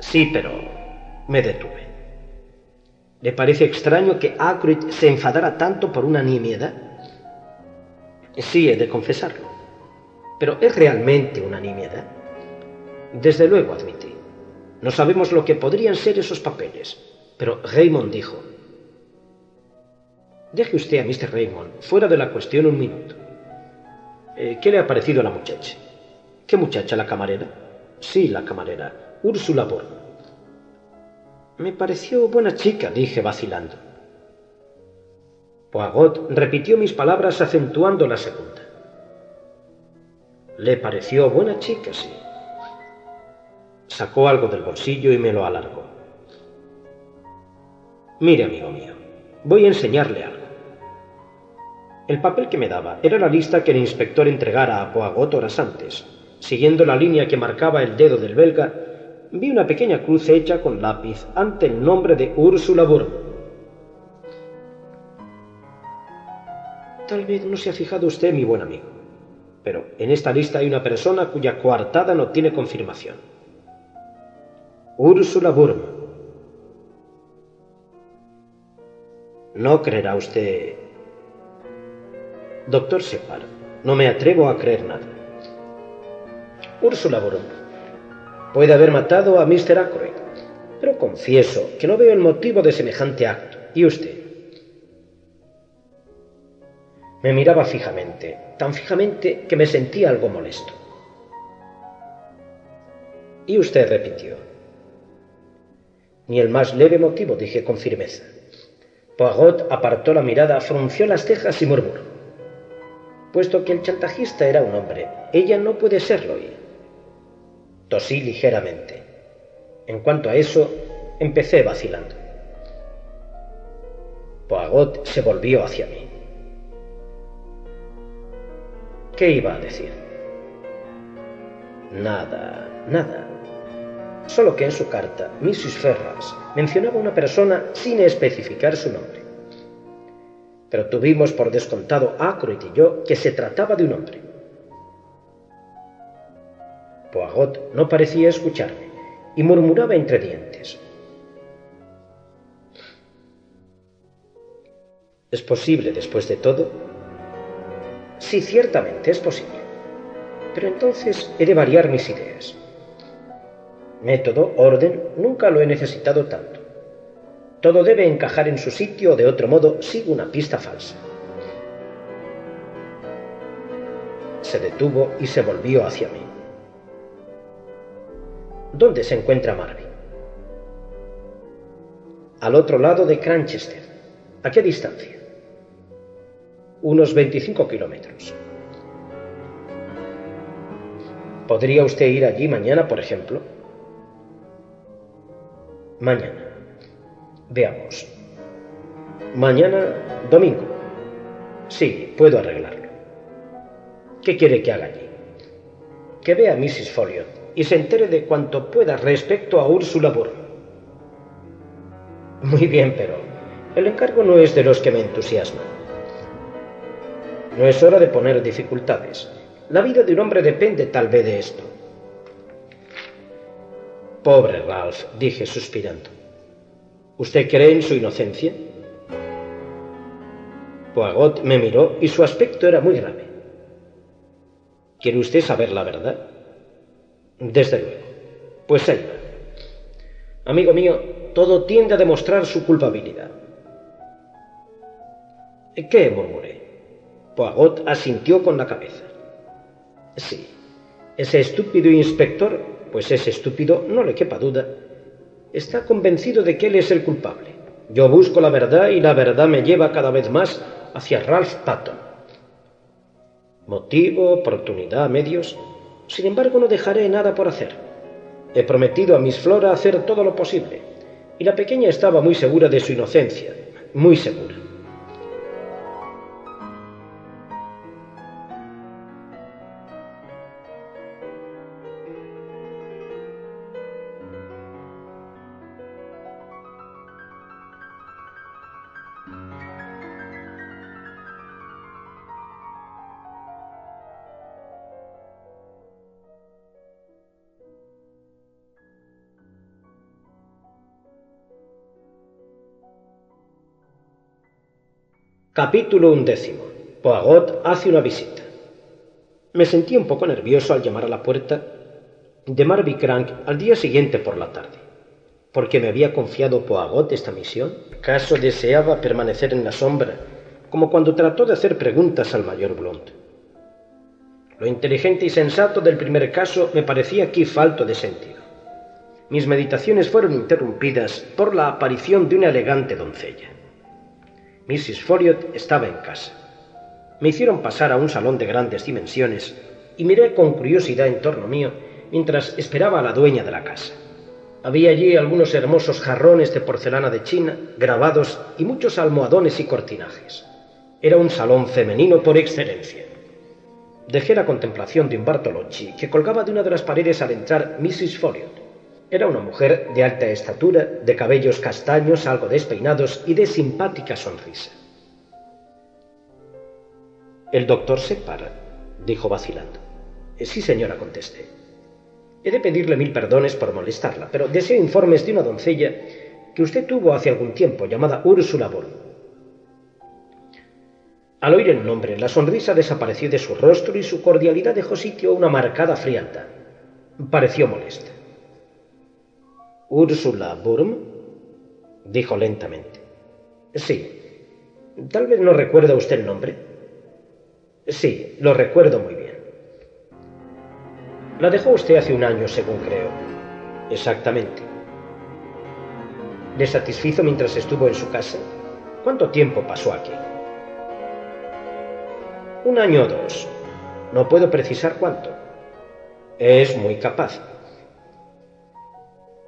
Sí, pero me detuve. ¿Le parece extraño que Ackroyd se enfadara tanto por una nimiedad? Sí, he de confesarlo. Pero ¿es realmente una nimiedad? Desde luego, admití. No sabemos lo que podrían ser esos papeles, pero Raymond dijo, Deje usted a Mr. Raymond fuera de la cuestión un minuto. Eh, ¿Qué le ha parecido a la muchacha? ¿Qué muchacha, la camarera? Sí, la camarera, Úrsula Born. Me pareció buena chica, dije vacilando. Poagot repitió mis palabras acentuando la segunda. Le pareció buena chica, sí. Sacó algo del bolsillo y me lo alargó. Mire, amigo mío, voy a enseñarle algo. El papel que me daba era la lista que el inspector entregara a Poagot horas antes. Siguiendo la línea que marcaba el dedo del belga, vi una pequeña cruz hecha con lápiz ante el nombre de Úrsula Burm. Tal vez no se ha fijado usted, mi buen amigo, pero en esta lista hay una persona cuya coartada no tiene confirmación. Úrsula Burm. No creerá usted Doctor Separ, no me atrevo a creer nada. Úrsula Boron puede haber matado a Mr. Ackroyd, pero confieso que no veo el motivo de semejante acto. ¿Y usted? Me miraba fijamente, tan fijamente que me sentía algo molesto. Y usted repitió. Ni el más leve motivo, dije con firmeza. Poirot apartó la mirada, frunció las cejas y murmuró puesto que el chantajista era un hombre. Ella no puede serlo. Y... Tosí ligeramente. En cuanto a eso, empecé vacilando. Poagot se volvió hacia mí. ¿Qué iba a decir? Nada, nada. Solo que en su carta, Mrs. Ferrars mencionaba una persona sin especificar su nombre pero tuvimos por descontado Ackroyd y yo que se trataba de un hombre. Poagot no parecía escucharme y murmuraba entre dientes. ¿Es posible después de todo? Sí, ciertamente es posible. Pero entonces he de variar mis ideas. Método, orden, nunca lo he necesitado tanto. Todo debe encajar en su sitio o de otro modo sigo una pista falsa. Se detuvo y se volvió hacia mí. ¿Dónde se encuentra Marvin? Al otro lado de Cranchester. ¿A qué distancia? Unos 25 kilómetros. ¿Podría usted ir allí mañana, por ejemplo? Mañana. Veamos. Mañana, domingo. Sí, puedo arreglarlo. ¿Qué quiere que haga allí? Que vea a Mrs. Folliot y se entere de cuanto pueda respecto a Ursula Burr. Muy bien, pero el encargo no es de los que me entusiasman. No es hora de poner dificultades. La vida de un hombre depende tal vez de esto. Pobre Ralph, dije suspirando. ¿Usted cree en su inocencia? Poagot me miró y su aspecto era muy grave. ¿Quiere usted saber la verdad? Desde luego. Pues ahí va. Amigo mío, todo tiende a demostrar su culpabilidad. ¿Qué? murmuré. Poagot asintió con la cabeza. Sí, ese estúpido inspector, pues ese estúpido, no le quepa duda, está convencido de que él es el culpable. Yo busco la verdad y la verdad me lleva cada vez más hacia Ralph Patton. Motivo, oportunidad, medios. Sin embargo, no dejaré nada por hacer. He prometido a Miss Flora hacer todo lo posible, y la pequeña estaba muy segura de su inocencia, muy segura. Capítulo undécimo. Poagot hace una visita. Me sentí un poco nervioso al llamar a la puerta de Marby Crank al día siguiente por la tarde. porque me había confiado Poagot esta misión? ¿Caso deseaba permanecer en la sombra, como cuando trató de hacer preguntas al mayor Blunt? Lo inteligente y sensato del primer caso me parecía aquí falto de sentido. Mis meditaciones fueron interrumpidas por la aparición de una elegante doncella. Mrs. Folliot estaba en casa. Me hicieron pasar a un salón de grandes dimensiones y miré con curiosidad en torno mío mientras esperaba a la dueña de la casa. Había allí algunos hermosos jarrones de porcelana de China, grabados y muchos almohadones y cortinajes. Era un salón femenino por excelencia. Dejé la contemplación de un Bartolocci que colgaba de una de las paredes al entrar Mrs. Folliot. Era una mujer de alta estatura, de cabellos castaños, algo despeinados y de simpática sonrisa. El doctor se para, dijo vacilando. Sí, señora, contesté. He de pedirle mil perdones por molestarla, pero deseo informes de una doncella que usted tuvo hace algún tiempo, llamada Úrsula Born. Al oír el nombre, la sonrisa desapareció de su rostro y su cordialidad dejó sitio a una marcada frialdad. Pareció molesta. Úrsula Burm? dijo lentamente. Sí. Tal vez no recuerda usted el nombre. Sí, lo recuerdo muy bien. La dejó usted hace un año, según creo. Exactamente. ¿Le satisfizo mientras estuvo en su casa? ¿Cuánto tiempo pasó aquí? Un año o dos. No puedo precisar cuánto. Es muy capaz.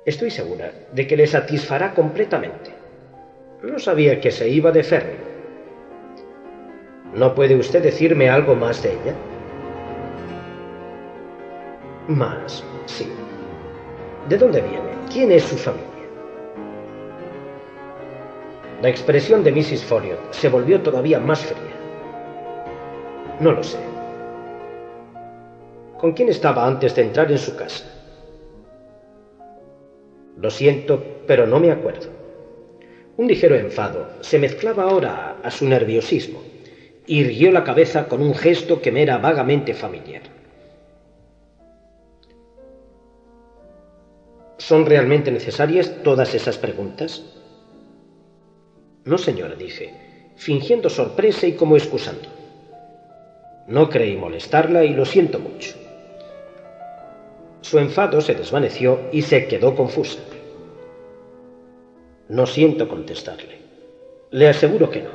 Estoy segura de que le satisfará completamente. No sabía que se iba de Ferry. ¿No puede usted decirme algo más de ella? Más, sí. ¿De dónde viene? ¿Quién es su familia? La expresión de Mrs. Folliot se volvió todavía más fría. No lo sé. ¿Con quién estaba antes de entrar en su casa? Lo siento, pero no me acuerdo. Un ligero enfado se mezclaba ahora a su nerviosismo. Irguió la cabeza con un gesto que me era vagamente familiar. ¿Son realmente necesarias todas esas preguntas? No, señora, dije, fingiendo sorpresa y como excusando. No creí molestarla y lo siento mucho. Su enfado se desvaneció y se quedó confusa. No siento contestarle. Le aseguro que no.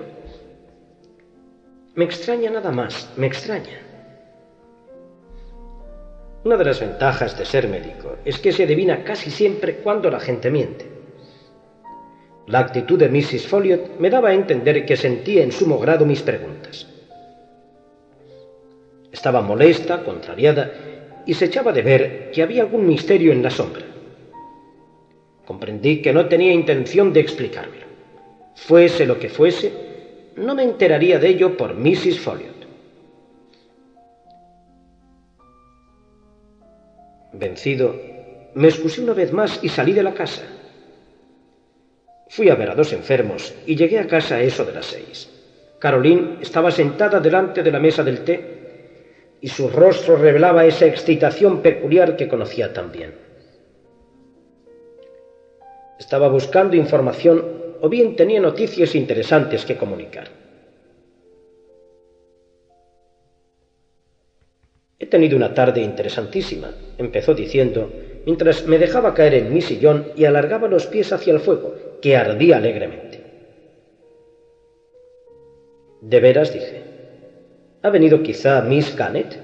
Me extraña nada más, me extraña. Una de las ventajas de ser médico es que se adivina casi siempre cuando la gente miente. La actitud de Mrs. Folliot me daba a entender que sentía en sumo grado mis preguntas. Estaba molesta, contrariada, y se echaba de ver que había algún misterio en la sombra. Comprendí que no tenía intención de explicármelo. Fuese lo que fuese, no me enteraría de ello por Mrs. Folliot. Vencido, me excusé una vez más y salí de la casa. Fui a ver a dos enfermos y llegué a casa a eso de las seis. Caroline estaba sentada delante de la mesa del té y su rostro revelaba esa excitación peculiar que conocía tan bien. Estaba buscando información o bien tenía noticias interesantes que comunicar. He tenido una tarde interesantísima, empezó diciendo, mientras me dejaba caer en mi sillón y alargaba los pies hacia el fuego, que ardía alegremente. ¿De veras? dije. ¿Ha venido quizá Miss Canet?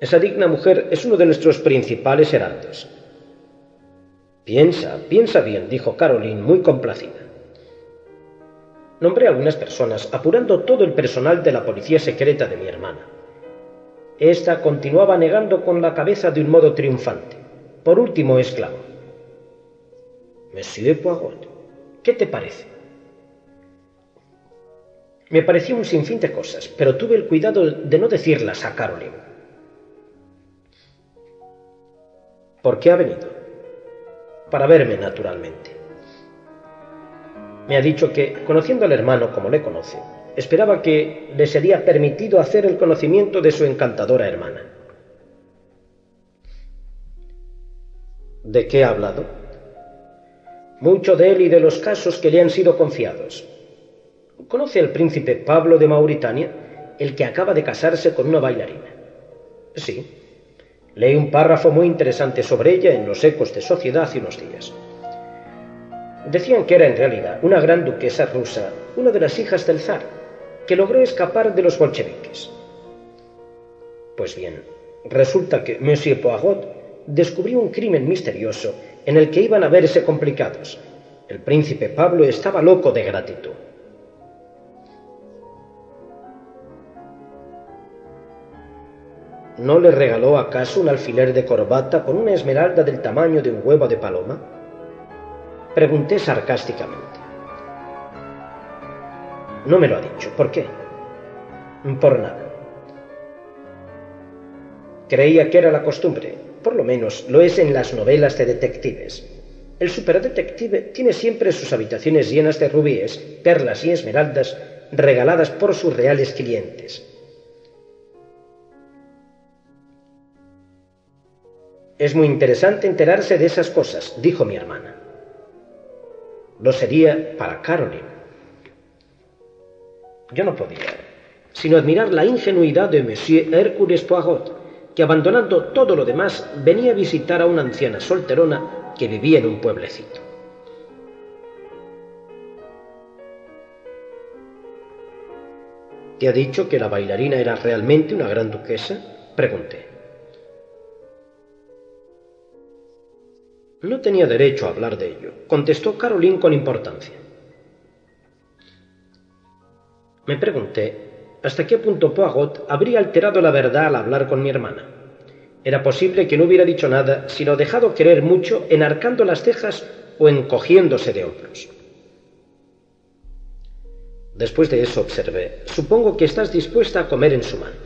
Esa digna mujer es uno de nuestros principales heraldos. Piensa, piensa bien, dijo Caroline muy complacida. Nombré a algunas personas, apurando todo el personal de la policía secreta de mi hermana. Esta continuaba negando con la cabeza de un modo triunfante. Por último exclamó. Monsieur Poirot, ¿qué te parece? Me pareció un sinfín de cosas, pero tuve el cuidado de no decirlas a Caroline. ¿Por qué ha venido? Para verme, naturalmente. Me ha dicho que, conociendo al hermano como le conoce, esperaba que le sería permitido hacer el conocimiento de su encantadora hermana. ¿De qué ha hablado? Mucho de él y de los casos que le han sido confiados, ¿Conoce al príncipe Pablo de Mauritania, el que acaba de casarse con una bailarina? Sí. Leí un párrafo muy interesante sobre ella en los ecos de sociedad hace unos días. Decían que era en realidad una gran duquesa rusa, una de las hijas del zar, que logró escapar de los bolcheviques. Pues bien, resulta que Monsieur Poirot descubrió un crimen misterioso en el que iban a verse complicados. El príncipe Pablo estaba loco de gratitud. ¿No le regaló acaso un alfiler de corbata con una esmeralda del tamaño de un huevo de paloma? Pregunté sarcásticamente. No me lo ha dicho. ¿Por qué? Por nada. Creía que era la costumbre. Por lo menos lo es en las novelas de detectives. El superdetective tiene siempre sus habitaciones llenas de rubíes, perlas y esmeraldas regaladas por sus reales clientes. Es muy interesante enterarse de esas cosas, dijo mi hermana. Lo sería para Caroline. Yo no podía sino admirar la ingenuidad de Monsieur Hércules Poirot, que abandonando todo lo demás venía a visitar a una anciana solterona que vivía en un pueblecito. ¿Te ha dicho que la bailarina era realmente una gran duquesa? Pregunté. No tenía derecho a hablar de ello, contestó Caroline con importancia. Me pregunté hasta qué punto Poirot habría alterado la verdad al hablar con mi hermana. Era posible que no hubiera dicho nada, sino dejado querer mucho, enarcando las cejas o encogiéndose de hombros. Después de eso observé, supongo que estás dispuesta a comer en su mano.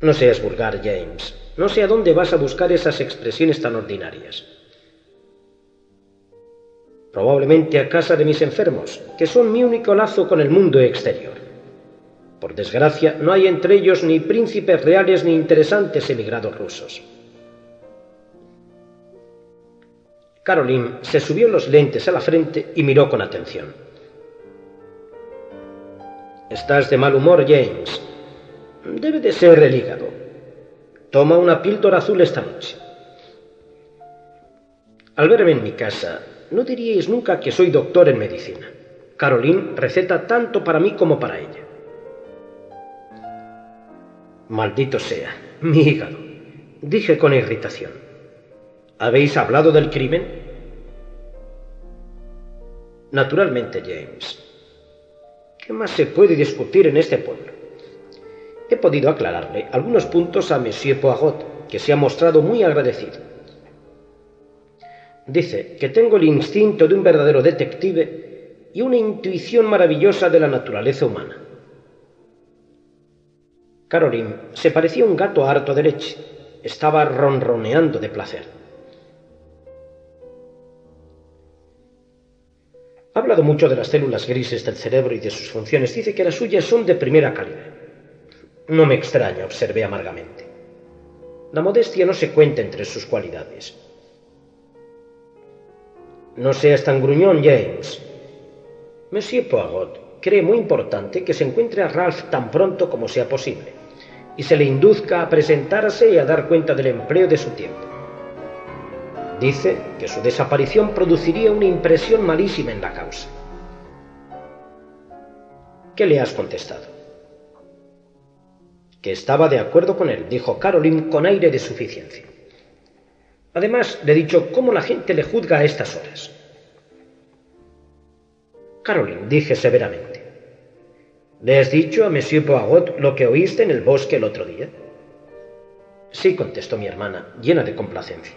No seas vulgar, James. No sé a dónde vas a buscar esas expresiones tan ordinarias. Probablemente a casa de mis enfermos, que son mi único lazo con el mundo exterior. Por desgracia, no hay entre ellos ni príncipes reales ni interesantes emigrados rusos. Caroline se subió los lentes a la frente y miró con atención. Estás de mal humor, James. Debe de ser el hígado. Toma una píldora azul esta noche. Al verme en mi casa, no diríais nunca que soy doctor en medicina. Caroline receta tanto para mí como para ella. Maldito sea, mi hígado, dije con irritación. ¿Habéis hablado del crimen? Naturalmente, James. ¿Qué más se puede discutir en este pueblo? He podido aclararle algunos puntos a Monsieur Poirot, que se ha mostrado muy agradecido. Dice que tengo el instinto de un verdadero detective y una intuición maravillosa de la naturaleza humana. Caroline se parecía un gato harto de leche. Estaba ronroneando de placer. Ha hablado mucho de las células grises del cerebro y de sus funciones. Dice que las suyas son de primera calidad. No me extraña, observé amargamente. La modestia no se cuenta entre sus cualidades. No seas tan gruñón, James. Monsieur Poirot cree muy importante que se encuentre a Ralph tan pronto como sea posible y se le induzca a presentarse y a dar cuenta del empleo de su tiempo. Dice que su desaparición produciría una impresión malísima en la causa. ¿Qué le has contestado? Que estaba de acuerdo con él, dijo Caroline con aire de suficiencia. Además, le he dicho cómo la gente le juzga a estas horas. Caroline, dije severamente, ¿le has dicho a Monsieur Poirot lo que oíste en el bosque el otro día? Sí, contestó mi hermana, llena de complacencia.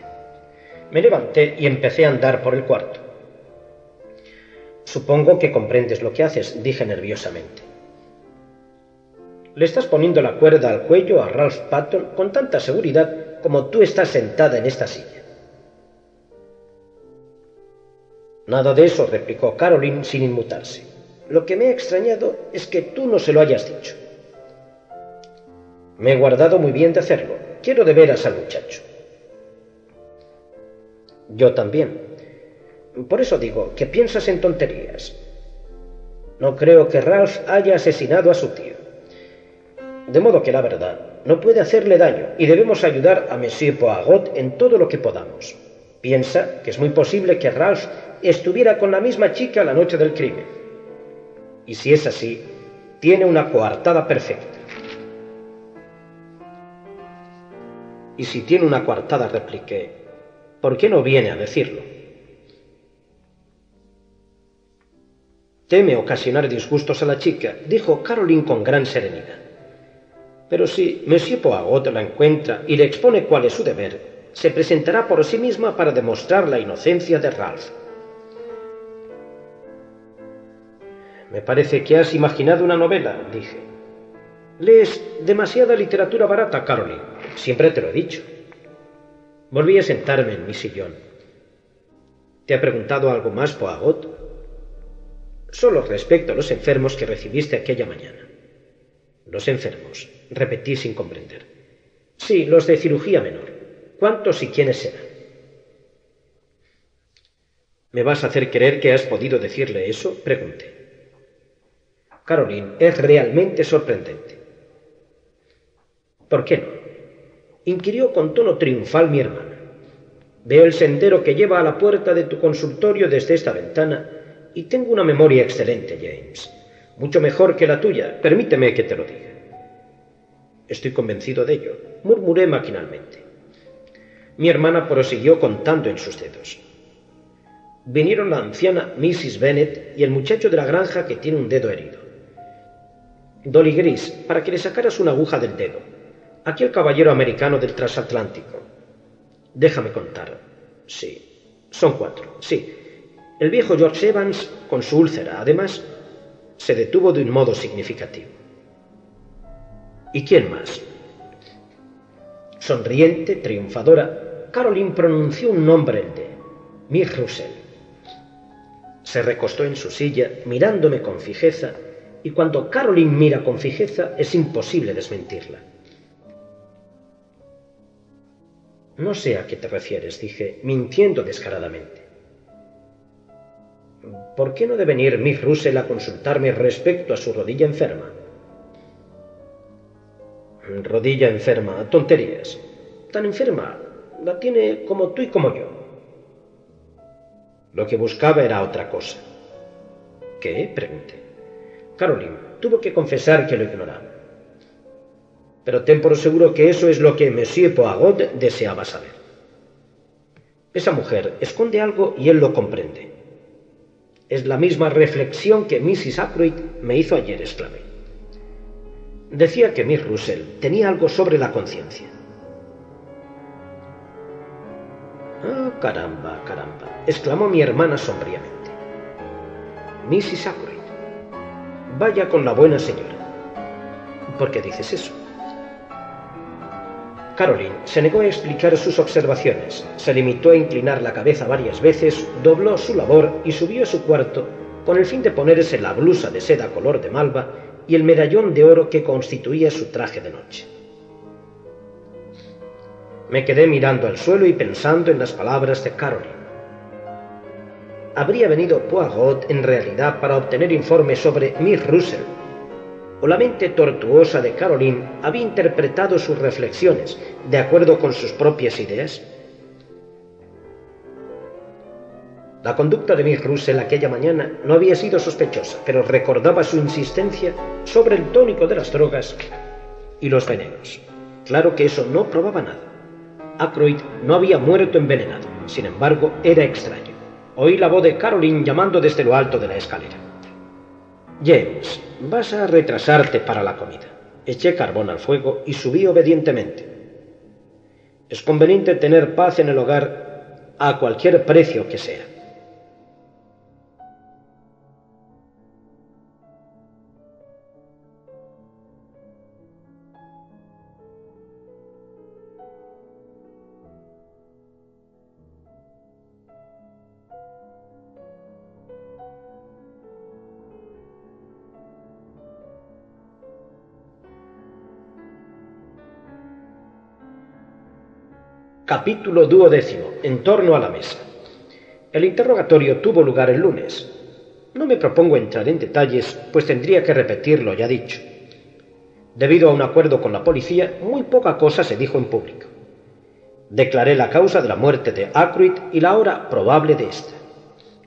Me levanté y empecé a andar por el cuarto. Supongo que comprendes lo que haces, dije nerviosamente. Le estás poniendo la cuerda al cuello a Ralph Patton con tanta seguridad como tú estás sentada en esta silla. Nada de eso, replicó Caroline sin inmutarse. Lo que me ha extrañado es que tú no se lo hayas dicho. Me he guardado muy bien de hacerlo. Quiero de veras al muchacho. Yo también. Por eso digo que piensas en tonterías. No creo que Ralph haya asesinado a su tío. De modo que la verdad no puede hacerle daño y debemos ayudar a Monsieur Poirot en todo lo que podamos. Piensa que es muy posible que Ralph estuviera con la misma chica la noche del crimen. Y si es así, tiene una coartada perfecta. Y si tiene una coartada, repliqué, ¿Por qué no viene a decirlo? Teme ocasionar disgustos a la chica, dijo Caroline con gran serenidad. Pero si Monsieur Poirot la encuentra y le expone cuál es su deber, se presentará por sí misma para demostrar la inocencia de Ralph. Me parece que has imaginado una novela, dije. Lees demasiada literatura barata, Caroline. Siempre te lo he dicho. Volví a sentarme en mi sillón. ¿Te ha preguntado algo más, Poagot? Solo respecto a los enfermos que recibiste aquella mañana. Los enfermos, repetí sin comprender. Sí, los de cirugía menor. ¿Cuántos y quiénes eran? ¿Me vas a hacer creer que has podido decirle eso? Pregunté. Caroline, es realmente sorprendente. ¿Por qué no? inquirió con tono triunfal mi hermana. Veo el sendero que lleva a la puerta de tu consultorio desde esta ventana y tengo una memoria excelente, James. Mucho mejor que la tuya. Permíteme que te lo diga. Estoy convencido de ello, murmuré maquinalmente. Mi hermana prosiguió contando en sus dedos. Vinieron la anciana Mrs. Bennet y el muchacho de la granja que tiene un dedo herido. Dolly Gris, para que le sacaras una aguja del dedo, Aquí el caballero americano del transatlántico. Déjame contar. Sí, son cuatro. Sí. El viejo George Evans, con su úlcera, además, se detuvo de un modo significativo. ¿Y quién más? Sonriente, triunfadora, Caroline pronunció un nombre el de Mick Russell. Se recostó en su silla, mirándome con fijeza, y cuando Caroline mira con fijeza es imposible desmentirla. No sé a qué te refieres, dije, mintiendo descaradamente. ¿Por qué no debe venir Miss Russell a consultarme respecto a su rodilla enferma? Rodilla enferma, tonterías. Tan enferma, la tiene como tú y como yo. Lo que buscaba era otra cosa. ¿Qué? pregunté. Caroline tuvo que confesar que lo ignoraba. Pero ten por seguro que eso es lo que Monsieur Poirot deseaba saber. Esa mujer esconde algo y él lo comprende. Es la misma reflexión que Mrs. Ackroyd me hizo ayer, exclamé. Decía que Miss Russell tenía algo sobre la conciencia. Ah, caramba, caramba, exclamó mi hermana sombríamente. Mrs. Ackroyd. Vaya con la buena señora. ¿Por qué dices eso? Caroline se negó a explicar sus observaciones, se limitó a inclinar la cabeza varias veces, dobló su labor y subió a su cuarto con el fin de ponerse la blusa de seda color de malva y el medallón de oro que constituía su traje de noche. Me quedé mirando al suelo y pensando en las palabras de Caroline. ¿Habría venido Poirot en realidad para obtener informes sobre Miss Russell o la mente tortuosa de Caroline había interpretado sus reflexiones de acuerdo con sus propias ideas? La conducta de Miss Russell aquella mañana no había sido sospechosa, pero recordaba su insistencia sobre el tónico de las drogas y los venenos. Claro que eso no probaba nada. Ackroyd no había muerto envenenado, sin embargo, era extraño. Oí la voz de Caroline llamando desde lo alto de la escalera. James, vas a retrasarte para la comida. Eché carbón al fuego y subí obedientemente. Es conveniente tener paz en el hogar a cualquier precio que sea. Capítulo duodécimo. En torno a la mesa. El interrogatorio tuvo lugar el lunes. No me propongo entrar en detalles, pues tendría que repetir lo ya dicho. Debido a un acuerdo con la policía, muy poca cosa se dijo en público. Declaré la causa de la muerte de Ackroyd y la hora probable de esta.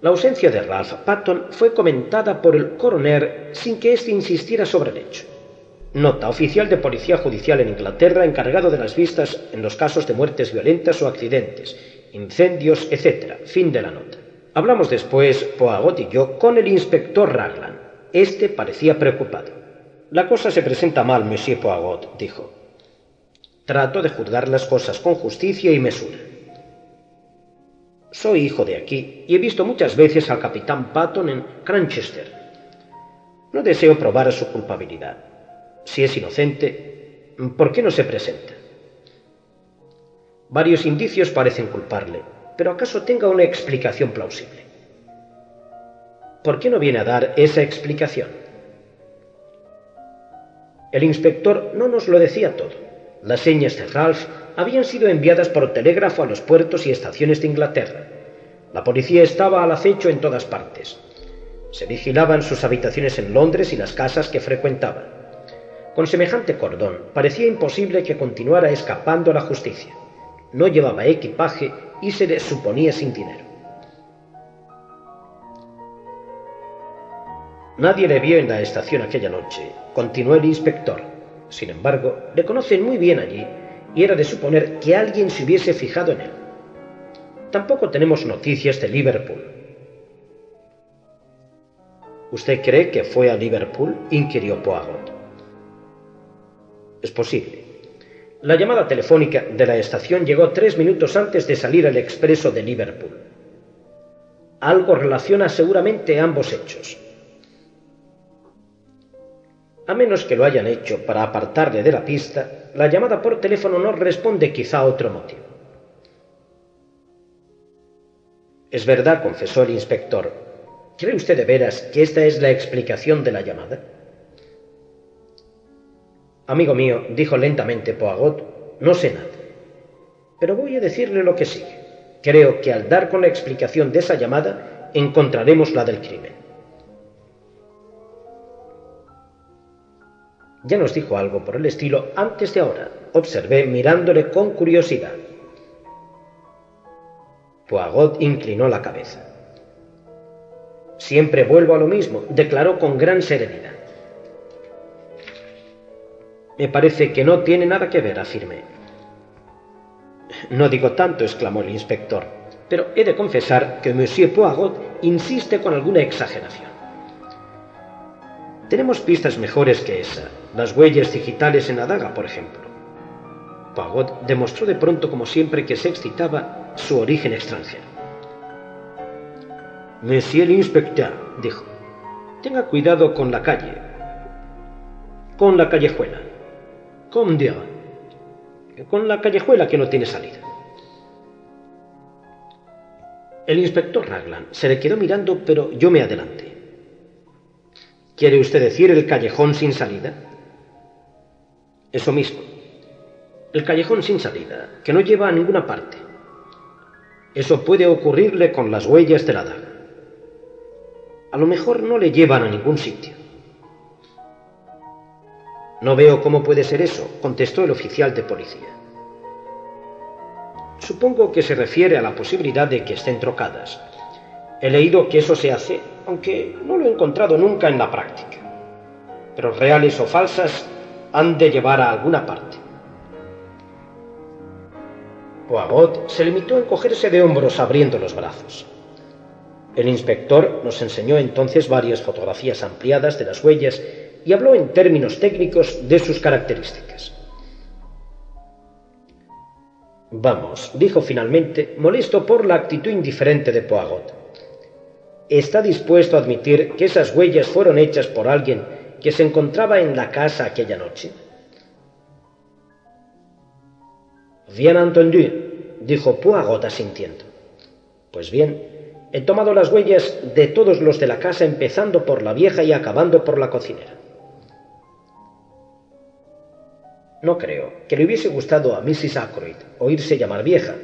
La ausencia de Ralph Patton fue comentada por el coronel sin que éste insistiera sobre el hecho. Nota oficial de Policía Judicial en Inglaterra encargado de las vistas en los casos de muertes violentas o accidentes, incendios, etc. Fin de la nota. Hablamos después, Poagot y yo, con el inspector Raglan. Este parecía preocupado. La cosa se presenta mal, monsieur Poagot, dijo. Trato de juzgar las cosas con justicia y mesura. Soy hijo de aquí y he visto muchas veces al capitán Patton en Cranchester. No deseo probar su culpabilidad si es inocente, ¿por qué no se presenta? Varios indicios parecen culparle, pero ¿acaso tenga una explicación plausible? ¿Por qué no viene a dar esa explicación? El inspector no nos lo decía todo. Las señas de Ralph habían sido enviadas por telégrafo a los puertos y estaciones de Inglaterra. La policía estaba al acecho en todas partes. Se vigilaban sus habitaciones en Londres y las casas que frecuentaba. Con semejante cordón parecía imposible que continuara escapando a la justicia. No llevaba equipaje y se le suponía sin dinero. Nadie le vio en la estación aquella noche, continuó el inspector. Sin embargo, le conocen muy bien allí y era de suponer que alguien se hubiese fijado en él. Tampoco tenemos noticias de Liverpool. ¿Usted cree que fue a Liverpool? inquirió Poirot. Es posible. La llamada telefónica de la estación llegó tres minutos antes de salir el expreso de Liverpool. Algo relaciona seguramente ambos hechos. A menos que lo hayan hecho para apartarle de la pista, la llamada por teléfono no responde quizá a otro motivo. Es verdad, confesó el inspector. ¿Cree usted de veras que esta es la explicación de la llamada? Amigo mío, dijo lentamente Poagot, no sé nada. Pero voy a decirle lo que sigue. Creo que al dar con la explicación de esa llamada, encontraremos la del crimen. Ya nos dijo algo por el estilo antes de ahora, observé mirándole con curiosidad. Poagot inclinó la cabeza. Siempre vuelvo a lo mismo, declaró con gran serenidad. Me parece que no tiene nada que ver, afirmé. No digo tanto, exclamó el inspector, pero he de confesar que Monsieur Poirot insiste con alguna exageración. Tenemos pistas mejores que esa, las huellas digitales en la daga, por ejemplo. Poirot demostró de pronto, como siempre que se excitaba, su origen extranjero. Monsieur l'inspecteur, dijo, tenga cuidado con la calle, con la callejuela. Con Dieu, con la callejuela que no tiene salida. El inspector Raglan se le quedó mirando, pero yo me adelanté. ¿Quiere usted decir el callejón sin salida? Eso mismo. El callejón sin salida, que no lleva a ninguna parte. Eso puede ocurrirle con las huellas de la daga. A lo mejor no le llevan a ningún sitio. No veo cómo puede ser eso, contestó el oficial de policía. Supongo que se refiere a la posibilidad de que estén trocadas. He leído que eso se hace, aunque no lo he encontrado nunca en la práctica. Pero reales o falsas han de llevar a alguna parte. Poirot se limitó a encogerse de hombros abriendo los brazos. El inspector nos enseñó entonces varias fotografías ampliadas de las huellas y habló en términos técnicos de sus características. Vamos, dijo finalmente, molesto por la actitud indiferente de Poirot. ¿Está dispuesto a admitir que esas huellas fueron hechas por alguien que se encontraba en la casa aquella noche? Bien entendu, dijo Poirot asintiendo. Pues bien, He tomado las huellas de todos los de la casa, empezando por la vieja y acabando por la cocinera. No creo que le hubiese gustado a Mrs. Ackroyd oírse llamar vieja,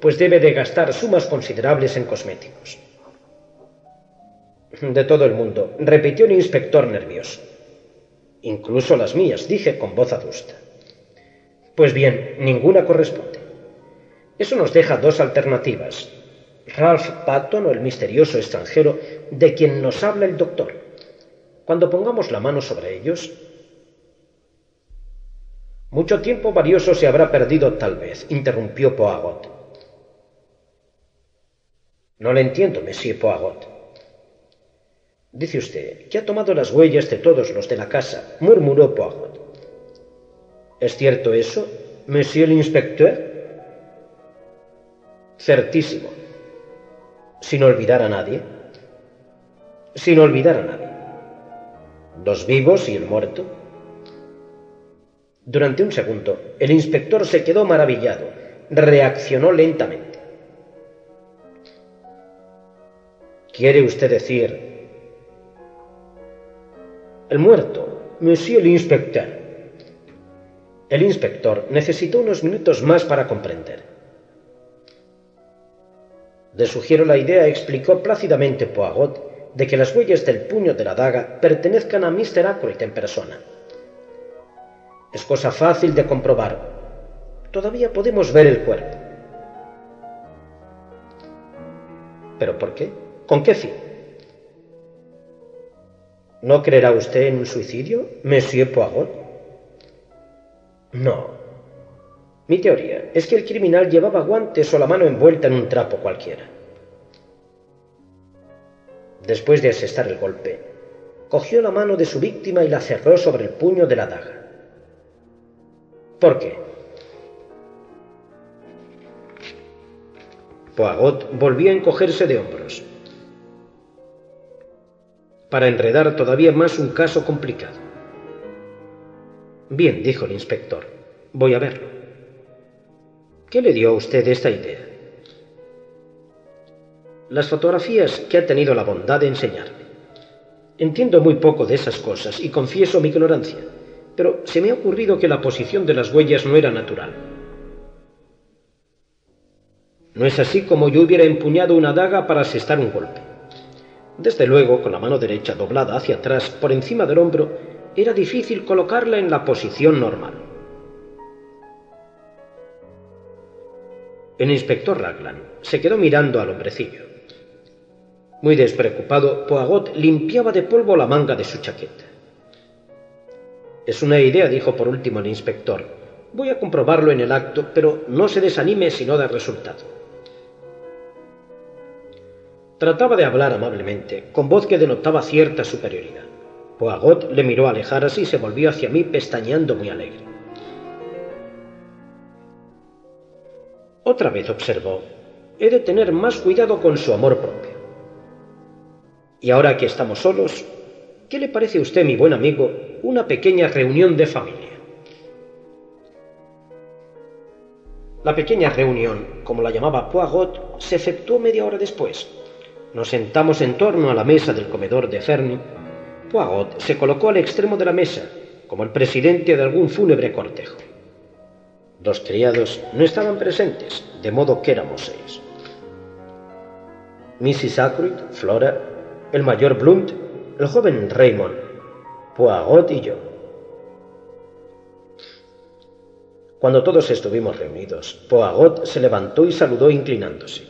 pues debe de gastar sumas considerables en cosméticos. De todo el mundo, repitió el inspector nervioso. Incluso las mías, dije con voz adusta. Pues bien, ninguna corresponde. Eso nos deja dos alternativas, Ralph Patton o el misterioso extranjero de quien nos habla el doctor. Cuando pongamos la mano sobre ellos, mucho tiempo valioso se habrá perdido tal vez, interrumpió Poagot. No le entiendo, Monsieur Poagot. Dice usted que ha tomado las huellas de todos los de la casa, murmuró Poagot. ¿Es cierto eso, Monsieur l'inspecteur? Certísimo sin olvidar a nadie. Sin olvidar a nadie. Los vivos y el muerto. Durante un segundo, el inspector se quedó maravillado, reaccionó lentamente. ¿Quiere usted decir... El muerto, monsieur l'inspecteur. El inspector necesitó unos minutos más para comprender. Le sugiero la idea, explicó plácidamente Poagot, de que las huellas del puño de la daga pertenezcan a Mr. Ackroyd en persona. Es cosa fácil de comprobar. Todavía podemos ver el cuerpo. ¿Pero por qué? ¿Con qué fin? ¿No creerá usted en un suicidio, Monsieur Poagot? No, mi teoría es que el criminal llevaba guantes o la mano envuelta en un trapo cualquiera. Después de asestar el golpe, cogió la mano de su víctima y la cerró sobre el puño de la daga. ¿Por qué? Poagot volvió a encogerse de hombros para enredar todavía más un caso complicado. Bien, dijo el inspector, voy a verlo. ¿Qué le dio a usted esta idea? Las fotografías que ha tenido la bondad de enseñarme. Entiendo muy poco de esas cosas y confieso mi ignorancia, pero se me ha ocurrido que la posición de las huellas no era natural. No es así como yo hubiera empuñado una daga para asestar un golpe. Desde luego, con la mano derecha doblada hacia atrás por encima del hombro, era difícil colocarla en la posición normal. El inspector Raglan se quedó mirando al hombrecillo. Muy despreocupado, Poagot limpiaba de polvo la manga de su chaqueta. Es una idea, dijo por último el inspector. Voy a comprobarlo en el acto, pero no se desanime si no da resultado. Trataba de hablar amablemente, con voz que denotaba cierta superioridad. Poagot le miró alejarse y se volvió hacia mí pestañeando muy alegre. Otra vez observó, he de tener más cuidado con su amor propio. Y ahora que estamos solos, ¿qué le parece a usted, mi buen amigo, una pequeña reunión de familia? La pequeña reunión, como la llamaba Poagot, se efectuó media hora después. Nos sentamos en torno a la mesa del comedor de Ferny Poirot se colocó al extremo de la mesa, como el presidente de algún fúnebre cortejo. Los criados no estaban presentes, de modo que éramos seis. Mrs. Ackroyd, Flora, el mayor Blunt, el joven Raymond, Poirot y yo. Cuando todos estuvimos reunidos, Poirot se levantó y saludó inclinándose.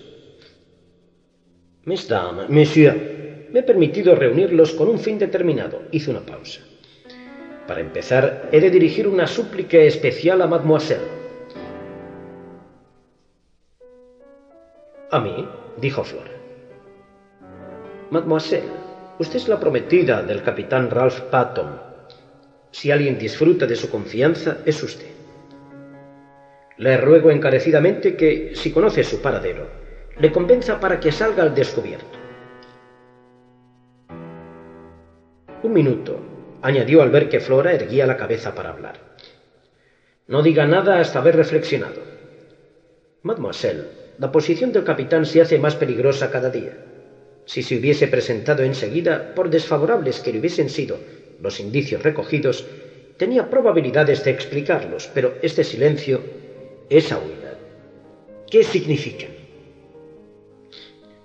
Mesdames, Monsieur, me he permitido reunirlos con un fin determinado. Hice una pausa. Para empezar, he de dirigir una súplica especial a mademoiselle. A mí, dijo Flora. Mademoiselle, usted es la prometida del capitán Ralph Patton. Si alguien disfruta de su confianza, es usted. Le ruego encarecidamente que, si conoce su paradero, le convenza para que salga al descubierto. Un minuto, añadió al ver que Flora erguía la cabeza para hablar. No diga nada hasta haber reflexionado. Mademoiselle, la posición del capitán se hace más peligrosa cada día. Si se hubiese presentado enseguida, por desfavorables que le hubiesen sido los indicios recogidos, tenía probabilidades de explicarlos, pero este silencio, esa huida, ¿qué significa?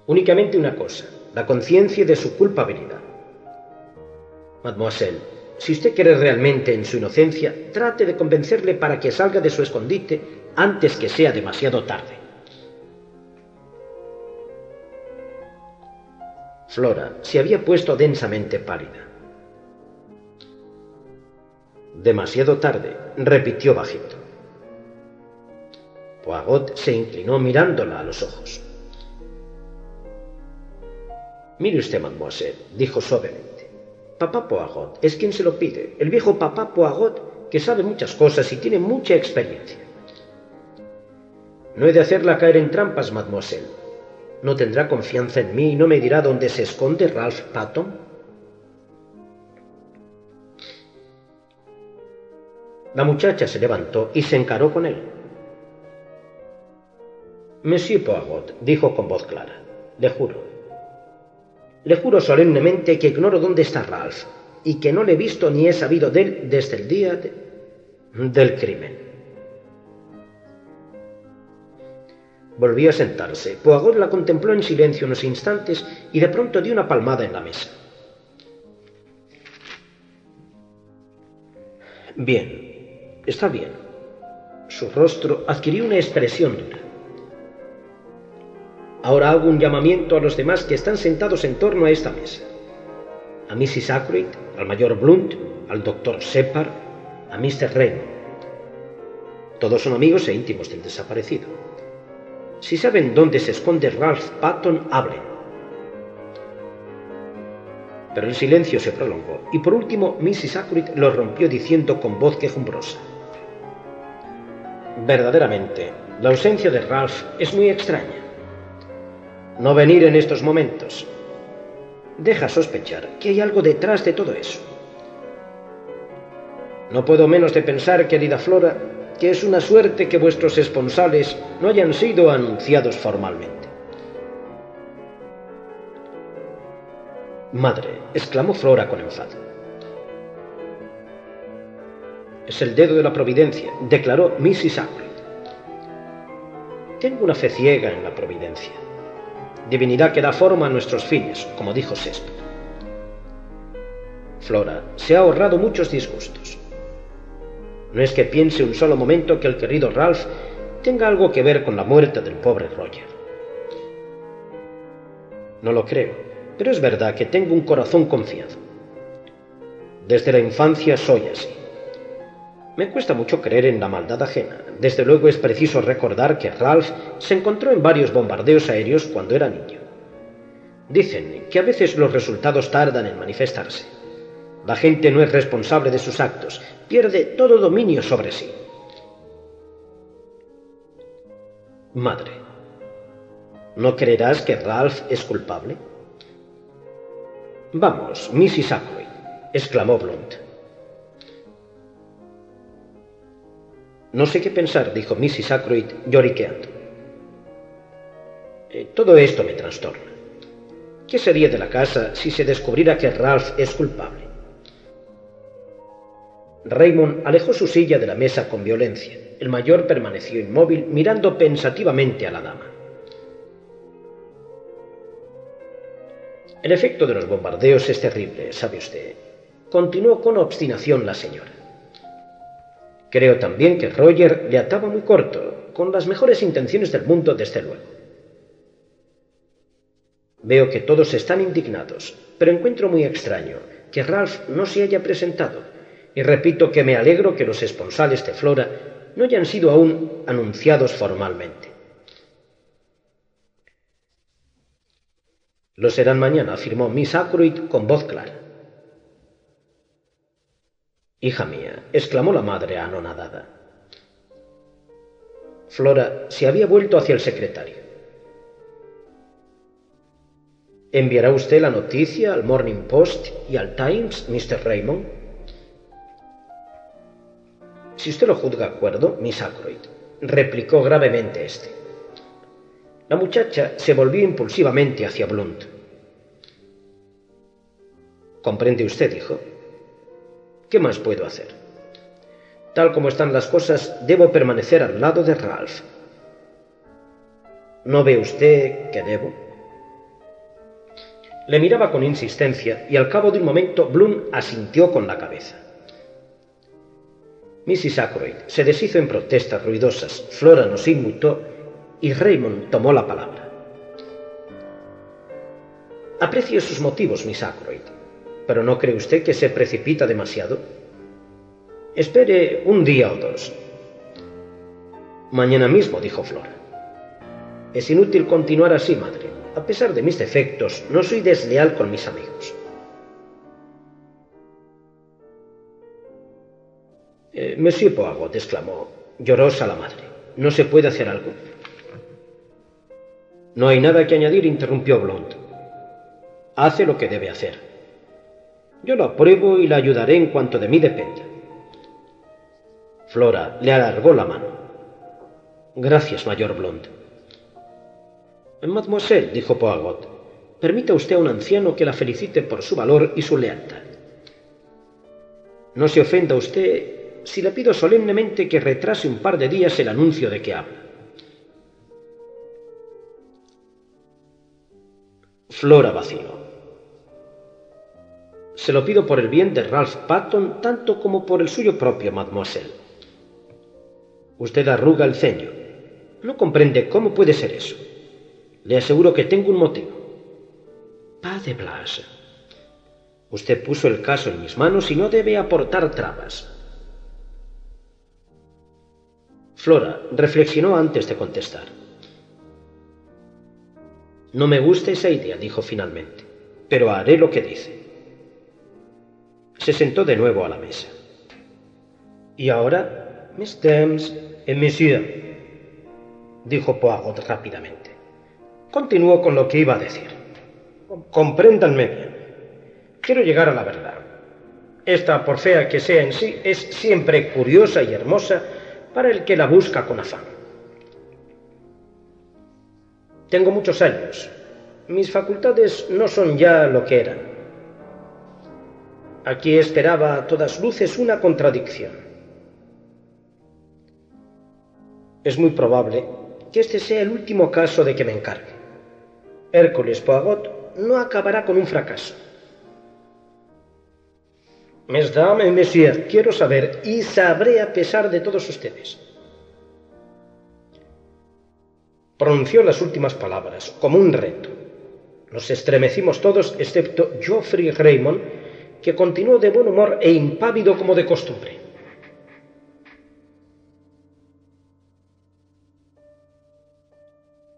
Únicamente una cosa, la conciencia de su culpabilidad. Mademoiselle, si usted cree realmente en su inocencia, trate de convencerle para que salga de su escondite antes que sea demasiado tarde. Flora se había puesto densamente pálida. Demasiado tarde, repitió bajito. Poirot se inclinó mirándola a los ojos. Mire usted, mademoiselle, dijo suavemente. Papá Poagot es quien se lo pide, el viejo papá Poagot que sabe muchas cosas y tiene mucha experiencia. No he de hacerla caer en trampas, mademoiselle. ¿No tendrá confianza en mí y no me dirá dónde se esconde Ralph Patton? La muchacha se levantó y se encaró con él. Monsieur Poagot, dijo con voz clara, le juro, le juro solemnemente que ignoro dónde está Ralph y que no le he visto ni he sabido de él desde el día del crimen. Volvió a sentarse. Poirot la contempló en silencio unos instantes y de pronto dio una palmada en la mesa. Bien, está bien. Su rostro adquirió una expresión dura. Ahora hago un llamamiento a los demás que están sentados en torno a esta mesa. A Mrs. Ackroyd, al mayor Blunt, al doctor Separ, a Mr. Raymond. Todos son amigos e íntimos del desaparecido. Si saben dónde se esconde Ralph Patton, hablen. Pero el silencio se prolongó y por último Mrs. Ackroyd lo rompió diciendo con voz quejumbrosa. Verdaderamente, la ausencia de Ralph es muy extraña no venir en estos momentos. Deja sospechar que hay algo detrás de todo eso. No puedo menos de pensar, querida Flora, que es una suerte que vuestros esponsales no hayan sido anunciados formalmente. Madre, exclamó Flora con enfado. Es el dedo de la providencia, declaró Mrs. Ackroyd. Tengo una fe ciega en la providencia divinidad que da forma a nuestros fines, como dijo Shakespeare. Flora se ha ahorrado muchos disgustos. No es que piense un solo momento que el querido Ralph tenga algo que ver con la muerte del pobre Roger. No lo creo, pero es verdad que tengo un corazón confiado. Desde la infancia soy así. Me cuesta mucho creer en la maldad ajena. Desde luego es preciso recordar que Ralph se encontró en varios bombardeos aéreos cuando era niño. Dicen que a veces los resultados tardan en manifestarse. La gente no es responsable de sus actos, pierde todo dominio sobre sí. Madre, ¿no creerás que Ralph es culpable? Vamos, Mrs. Ackroyd, exclamó Blunt. No sé qué pensar, dijo Mrs. Ackroyd lloriqueando. Eh, todo esto me trastorna. ¿Qué sería de la casa si se descubriera que Ralph es culpable? Raymond alejó su silla de la mesa con violencia. El mayor permaneció inmóvil mirando pensativamente a la dama. El efecto de los bombardeos es terrible, sabe usted. Continuó con obstinación la señora. Creo también que Roger le ataba muy corto, con las mejores intenciones del mundo, desde luego. Veo que todos están indignados, pero encuentro muy extraño que Ralph no se haya presentado, y repito que me alegro que los esponsales de Flora no hayan sido aún anunciados formalmente. Lo serán mañana, afirmó Miss Ackroyd con voz clara. Hija mía, exclamó la madre anonadada. Flora se había vuelto hacia el secretario. ¿Enviará usted la noticia al Morning Post y al Times, Mr. Raymond? Si usted lo juzga acuerdo, Miss Ackroyd, replicó gravemente éste. La muchacha se volvió impulsivamente hacia Blunt. ¿Comprende usted, hijo? ¿Qué más puedo hacer? Tal como están las cosas, debo permanecer al lado de Ralph. ¿No ve usted que debo? Le miraba con insistencia y al cabo de un momento Bloom asintió con la cabeza. Mrs. Ackroyd se deshizo en protestas ruidosas, Flora nos inmutó y Raymond tomó la palabra. Aprecio sus motivos, Miss Ackroyd, pero ¿no cree usted que se precipita demasiado? Espere un día o dos. Mañana mismo, dijo Flora. Es inútil continuar así, madre. A pesar de mis defectos, no soy desleal con mis amigos. Eh, Monsieur Poirot, exclamó, llorosa la madre. ¿No se puede hacer algo? No hay nada que añadir, interrumpió Blond. Hace lo que debe hacer. Yo lo apruebo y la ayudaré en cuanto de mí dependa. Flora le alargó la mano. Gracias, mayor Blond. Mademoiselle, dijo Poirot, permita usted a un anciano que la felicite por su valor y su lealtad. No se ofenda usted si le pido solemnemente que retrase un par de días el anuncio de que habla. Flora vacío. Se lo pido por el bien de Ralph Patton tanto como por el suyo propio, mademoiselle. Usted arruga el ceño. No comprende cómo puede ser eso. Le aseguro que tengo un motivo. Pas de Blas. Usted puso el caso en mis manos y no debe aportar trabas. Flora reflexionó antes de contestar. No me gusta esa idea, dijo finalmente, pero haré lo que dice. Se sentó de nuevo a la mesa. Y ahora, Miss Thames y Monsieur, dijo Poirot rápidamente. Continuó con lo que iba a decir. Compréndanme bien. Quiero llegar a la verdad. Esta, por fea que sea en sí, es siempre curiosa y hermosa para el que la busca con afán. Tengo muchos años. Mis facultades no son ya lo que eran. Aquí esperaba a todas luces una contradicción. Es muy probable que este sea el último caso de que me encargue. Hércules Poirot no acabará con un fracaso. Mesdames et messieurs, quiero saber y sabré a pesar de todos ustedes. Pronunció las últimas palabras como un reto. Nos estremecimos todos, excepto Geoffrey Raymond, que continuó de buen humor e impávido como de costumbre.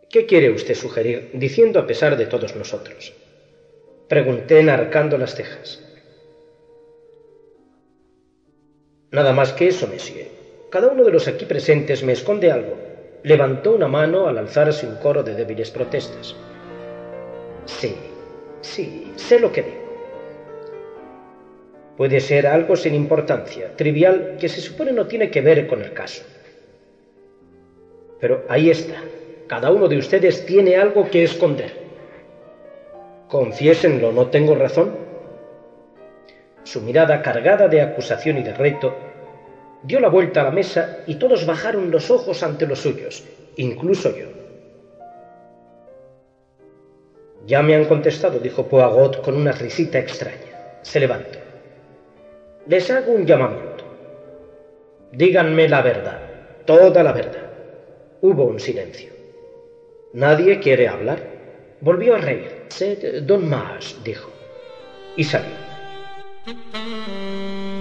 ¿Qué quiere usted sugerir diciendo a pesar de todos nosotros? Pregunté enarcando las cejas. Nada más que eso, monsieur. Cada uno de los aquí presentes me esconde algo. Levantó una mano al alzarse un coro de débiles protestas. Sí, sí, sé lo que digo. Puede ser algo sin importancia, trivial, que se supone no tiene que ver con el caso. Pero ahí está. Cada uno de ustedes tiene algo que esconder. Confiésenlo, ¿no tengo razón? Su mirada cargada de acusación y de reto dio la vuelta a la mesa y todos bajaron los ojos ante los suyos, incluso yo. Ya me han contestado, dijo Poagot con una risita extraña. Se levantó. Les hago un llamamiento. Díganme la verdad, toda la verdad. Hubo un silencio. Nadie quiere hablar. Volvió a reír. Sed don Mas, dijo. Y salió. Thank you.